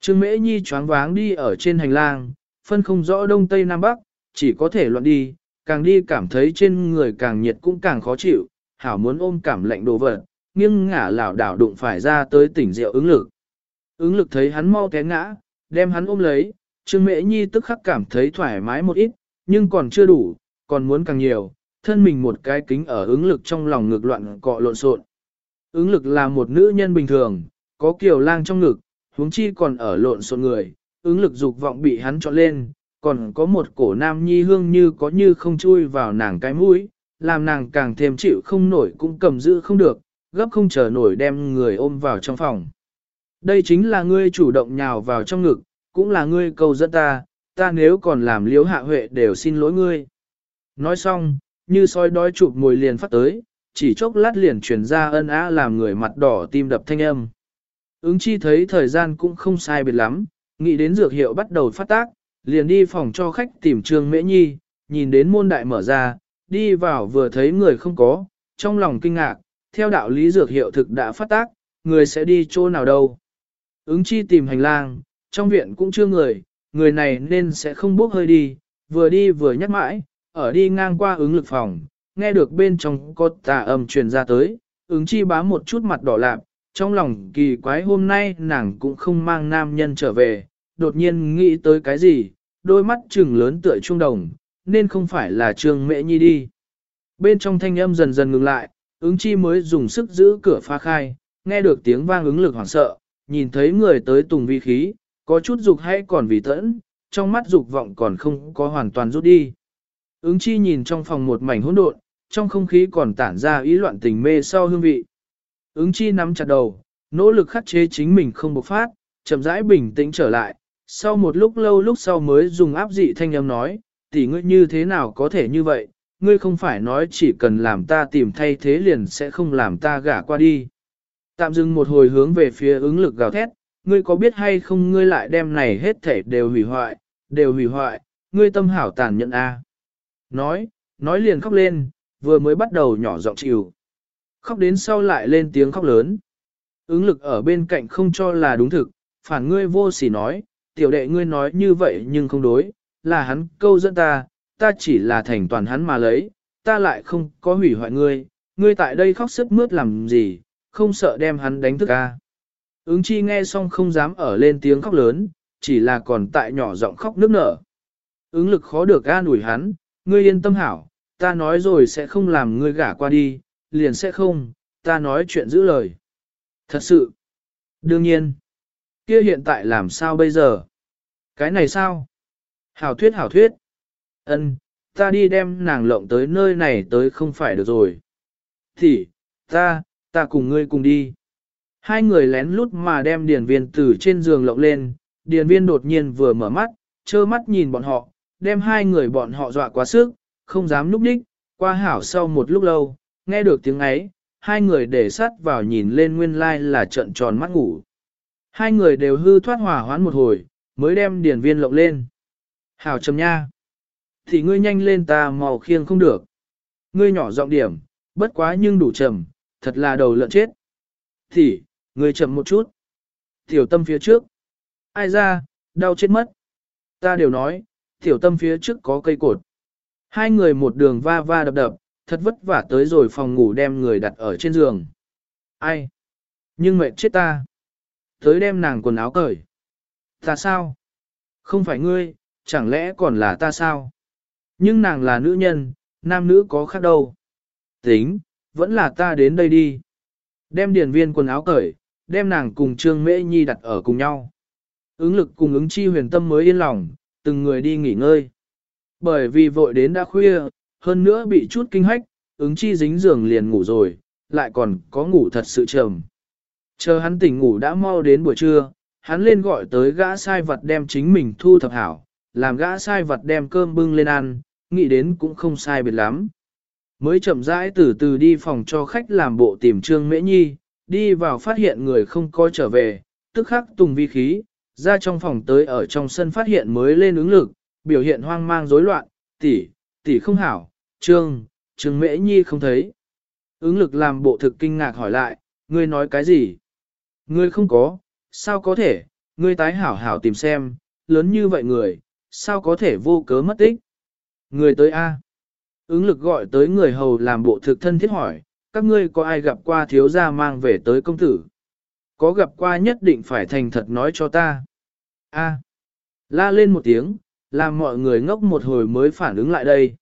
Trương Mễ Nhi choáng váng đi ở trên hành lang, phân không rõ đông tây nam bắc, chỉ có thể loạn đi, càng đi cảm thấy trên người càng nhiệt cũng càng khó chịu, hảo muốn ôm cảm lạnh đồ vật, nghiêng ngả lảo đảo đụng phải ra tới tỉnh rượu ứng lực. Ứng lực thấy hắn mau té ngã, đem hắn ôm lấy, Trương Mễ Nhi tức khắc cảm thấy thoải mái một ít, nhưng còn chưa đủ, còn muốn càng nhiều, thân mình một cái kính ở ứng lực trong lòng ngược loạn cọ lộn xộn. Ứng lực là một nữ nhân bình thường, có kiều lang trong ngực, huống chi còn ở lộn xộn người, ứng lực dục vọng bị hắn trọn lên, còn có một cổ nam nhi hương như có như không chui vào nàng cái mũi, làm nàng càng thêm chịu không nổi cũng cầm giữ không được, gấp không chờ nổi đem người ôm vào trong phòng. Đây chính là ngươi chủ động nhào vào trong ngực, cũng là ngươi cầu dẫn ta, ta nếu còn làm liếu hạ huệ đều xin lỗi ngươi. Nói xong, như soi đói chụp mùi liền phát tới, chỉ chốc lát liền truyền ra ân á làm người mặt đỏ tim đập thanh âm. Ứng chi thấy thời gian cũng không sai biệt lắm, nghĩ đến dược hiệu bắt đầu phát tác, liền đi phòng cho khách tìm Trương Mễ Nhi, nhìn đến môn đại mở ra, đi vào vừa thấy người không có, trong lòng kinh ngạc, theo đạo lý dược hiệu thực đã phát tác, người sẽ đi chỗ nào đâu. Ứng chi tìm hành lang, trong viện cũng chưa người, người này nên sẽ không bước hơi đi, vừa đi vừa nhắc mãi, ở đi ngang qua ứng lực phòng, nghe được bên trong có tà âm truyền ra tới, ứng chi bá một chút mặt đỏ lạp, trong lòng kỳ quái hôm nay nàng cũng không mang nam nhân trở về, đột nhiên nghĩ tới cái gì, đôi mắt trừng lớn tựa trung đồng, nên không phải là trương mẹ nhi đi. Bên trong thanh âm dần dần ngừng lại, ứng chi mới dùng sức giữ cửa phá khai, nghe được tiếng vang ứng lực hoảng sợ, nhìn thấy người tới tùng vi khí, có chút dục hay còn vì tẫn, trong mắt dục vọng còn không có hoàn toàn rút đi. Ứng chi nhìn trong phòng một mảnh hỗn độn, trong không khí còn tản ra ý loạn tình mê sau hương vị. Ứng chi nắm chặt đầu, nỗ lực khắc chế chính mình không bộc phát, chậm rãi bình tĩnh trở lại. Sau một lúc lâu lúc sau mới dùng áp dị thanh âm nói, tỷ ngươi như thế nào có thể như vậy, ngươi không phải nói chỉ cần làm ta tìm thay thế liền sẽ không làm ta gả qua đi. Tạm dừng một hồi hướng về phía ứng lực gào thét, ngươi có biết hay không ngươi lại đem này hết thể đều hủy hoại, đều hủy hoại, ngươi tâm hảo tàn nhẫn a. Nói, nói liền khóc lên, vừa mới bắt đầu nhỏ giọng chịu. Khóc đến sau lại lên tiếng khóc lớn. Ứng lực ở bên cạnh không cho là đúng thực, phản ngươi vô sỉ nói, tiểu đệ ngươi nói như vậy nhưng không đối, là hắn câu dẫn ta, ta chỉ là thành toàn hắn mà lấy, ta lại không có hủy hoại ngươi, ngươi tại đây khóc sức mướt làm gì, không sợ đem hắn đánh thức ca. Ứng chi nghe xong không dám ở lên tiếng khóc lớn, chỉ là còn tại nhỏ giọng khóc nước nở. Ứng lực khó được an ủi hắn, ngươi yên tâm hảo, ta nói rồi sẽ không làm ngươi gả qua đi, liền sẽ không, ta nói chuyện giữ lời. Thật sự, đương nhiên, kia hiện tại làm sao bây giờ? Cái này sao? Hảo thuyết hảo thuyết. Ân, ta đi đem nàng lộng tới nơi này tới không phải được rồi. Thì, ta, ta cùng ngươi cùng đi. Hai người lén lút mà đem điền viên từ trên giường lộng lên, điền viên đột nhiên vừa mở mắt, trơ mắt nhìn bọn họ, đem hai người bọn họ dọa quá sức, không dám núp đích, qua hảo sau một lúc lâu, nghe được tiếng ấy, hai người để sát vào nhìn lên nguyên lai là trận tròn mắt ngủ. Hai người đều hư thoát hỏa hoán một hồi, mới đem điển viên lộng lên. Hảo trầm nha. Thì ngươi nhanh lên ta màu khiêng không được. Ngươi nhỏ giọng điểm, bất quá nhưng đủ trầm, thật là đầu lợn chết. Thì, ngươi chậm một chút. Tiểu tâm phía trước. Ai ra, đau chết mất. Ta đều nói, tiểu tâm phía trước có cây cột. Hai người một đường va va đập đập, thật vất vả tới rồi phòng ngủ đem người đặt ở trên giường. Ai? Nhưng mệt chết ta. Tới đem nàng quần áo cởi. Ta sao? Không phải ngươi, chẳng lẽ còn là ta sao? Nhưng nàng là nữ nhân, nam nữ có khác đâu. Tính, vẫn là ta đến đây đi. Đem điển viên quần áo cởi, đem nàng cùng Trương Mễ Nhi đặt ở cùng nhau. Ứng lực cùng ứng chi huyền tâm mới yên lòng, từng người đi nghỉ ngơi. Bởi vì vội đến đã khuya, hơn nữa bị chút kinh hách, ứng chi dính giường liền ngủ rồi, lại còn có ngủ thật sự trầm. Chờ hắn tỉnh ngủ đã mau đến buổi trưa, hắn lên gọi tới gã sai vật đem chính mình thu thập hảo, làm gã sai vật đem cơm bưng lên ăn, nghĩ đến cũng không sai biệt lắm. Mới chậm rãi từ từ đi phòng cho khách làm bộ tìm Trương Mễ Nhi, đi vào phát hiện người không coi trở về, tức khắc tùng vi khí, ra trong phòng tới ở trong sân phát hiện mới lên ứng lực, biểu hiện hoang mang rối loạn, tỷ, tỷ không hảo, trương, trương mễ nhi không thấy. Ứng lực làm bộ thực kinh ngạc hỏi lại, ngươi nói cái gì? Ngươi không có, sao có thể, ngươi tái hảo hảo tìm xem, lớn như vậy người, sao có thể vô cớ mất tích? Người tới A. Ứng lực gọi tới người hầu làm bộ thực thân thiết hỏi, các ngươi có ai gặp qua thiếu gia mang về tới công tử? Có gặp qua nhất định phải thành thật nói cho ta. A. La lên một tiếng, làm mọi người ngốc một hồi mới phản ứng lại đây.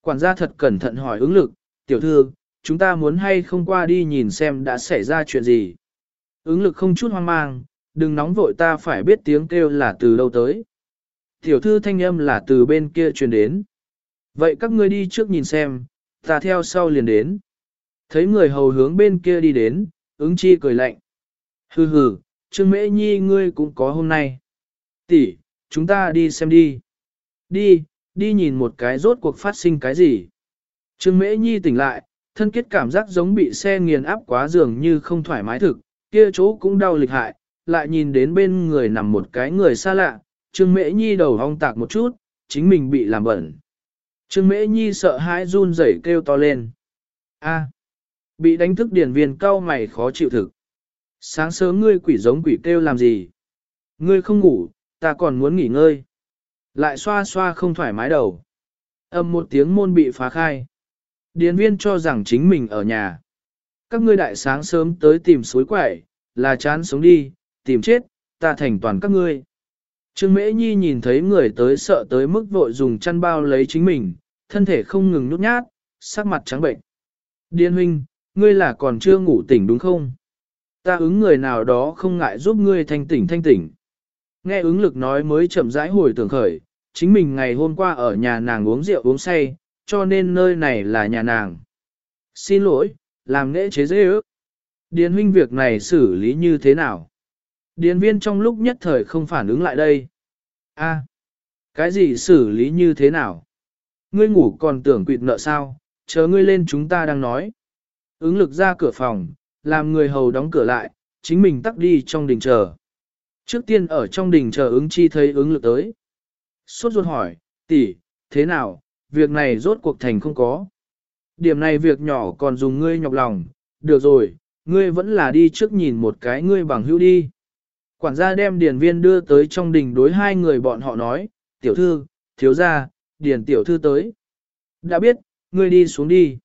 Quản gia thật cẩn thận hỏi ứng lực, tiểu thư, chúng ta muốn hay không qua đi nhìn xem đã xảy ra chuyện gì. Ứng lực không chút hoang mang, đừng nóng vội ta phải biết tiếng kêu là từ đâu tới. Tiểu thư thanh âm là từ bên kia truyền đến. Vậy các ngươi đi trước nhìn xem, ta theo sau liền đến. Thấy người hầu hướng bên kia đi đến, ứng chi cười lạnh. Hừ hừ, Trương Mễ Nhi ngươi cũng có hôm nay. Tỷ, chúng ta đi xem đi. Đi, đi nhìn một cái rốt cuộc phát sinh cái gì. Trương Mễ Nhi tỉnh lại, thân kết cảm giác giống bị xe nghiền áp quá dường như không thoải mái thực, kia chỗ cũng đau lịch hại, lại nhìn đến bên người nằm một cái người xa lạ, Trương Mễ Nhi đầu hong tạc một chút, chính mình bị làm bẩn. Trương Mễ Nhi sợ hãi run rẩy kêu to lên. A, bị đánh thức điển viên cao mày khó chịu thực. Sáng sớm ngươi quỷ giống quỷ kêu làm gì? Ngươi không ngủ, ta còn muốn nghỉ ngơi. Lại xoa xoa không thoải mái đầu. Âm một tiếng môn bị phá khai. Điền viên cho rằng chính mình ở nhà. Các ngươi đại sáng sớm tới tìm suối quẩy, là chán sống đi, tìm chết, ta thành toàn các ngươi. Trương Mễ Nhi nhìn thấy người tới sợ tới mức vội dùng chăn bao lấy chính mình, thân thể không ngừng nhút nhát, sắc mặt trắng bệnh. Điên huynh, ngươi là còn chưa ngủ tỉnh đúng không? Ta ứng người nào đó không ngại giúp ngươi thanh tỉnh thanh tỉnh. Nghe ứng lực nói mới chậm rãi hồi tưởng khởi, chính mình ngày hôm qua ở nhà nàng uống rượu uống say, cho nên nơi này là nhà nàng. Xin lỗi, làm nghệ chế dễ ước. Điền huynh việc này xử lý như thế nào? Điền viên trong lúc nhất thời không phản ứng lại đây. A, cái gì xử lý như thế nào? Ngươi ngủ còn tưởng quỵt nợ sao, chờ ngươi lên chúng ta đang nói. Ứng lực ra cửa phòng, làm người hầu đóng cửa lại, chính mình tắt đi trong đình chờ. Trước tiên ở trong đình chờ ứng chi thấy ứng lực tới. Suốt ruột hỏi, tỷ, thế nào, việc này rốt cuộc thành không có. Điểm này việc nhỏ còn dùng ngươi nhọc lòng, được rồi, ngươi vẫn là đi trước nhìn một cái ngươi bằng hữu đi. Quản gia đem điền viên đưa tới trong đình đối hai người bọn họ nói, tiểu thư, thiếu gia, điền tiểu thư tới. Đã biết, ngươi đi xuống đi.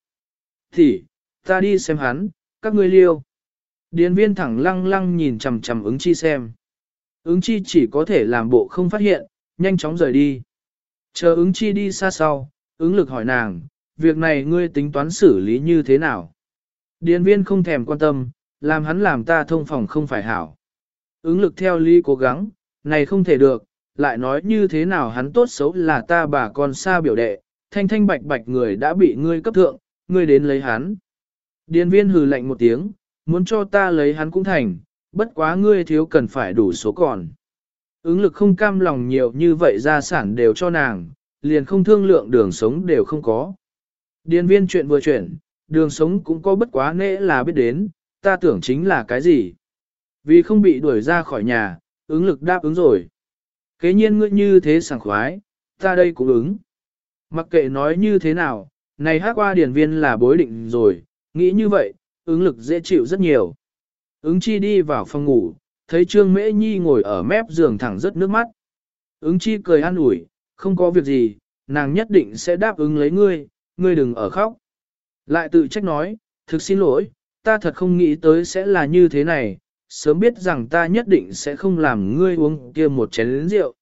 Thì, ta đi xem hắn, các ngươi liêu. Điền viên thẳng lăng lăng nhìn chầm chầm ứng chi xem. Ứng chi chỉ có thể làm bộ không phát hiện, nhanh chóng rời đi. Chờ ứng chi đi xa sau, ứng lực hỏi nàng, việc này ngươi tính toán xử lý như thế nào? Điền viên không thèm quan tâm, làm hắn làm ta thông phòng không phải hảo. Ứng lực theo lý cố gắng, này không thể được, lại nói như thế nào hắn tốt xấu là ta bà con xa biểu đệ, thanh thanh bạch bạch người đã bị ngươi cấp thượng, ngươi đến lấy hắn. Điền viên hừ lạnh một tiếng, muốn cho ta lấy hắn cũng thành, bất quá ngươi thiếu cần phải đủ số còn. Ứng lực không cam lòng nhiều như vậy gia sản đều cho nàng, liền không thương lượng đường sống đều không có. Điền viên chuyện vừa chuyển, đường sống cũng có bất quá nễ là biết đến, ta tưởng chính là cái gì. Vì không bị đuổi ra khỏi nhà, ứng lực đáp ứng rồi. Kế nhiên ngươi như thế sảng khoái, ta đây cũng ứng. Mặc kệ nói như thế nào, này hát qua điển viên là bối định rồi, nghĩ như vậy, ứng lực dễ chịu rất nhiều. Ứng chi đi vào phòng ngủ, thấy Trương Mễ Nhi ngồi ở mép giường thẳng rất nước mắt. Ứng chi cười an ủi, không có việc gì, nàng nhất định sẽ đáp ứng lấy ngươi, ngươi đừng ở khóc. Lại tự trách nói, thực xin lỗi, ta thật không nghĩ tới sẽ là như thế này, sớm biết rằng ta nhất định sẽ không làm ngươi uống kia một chén rượu,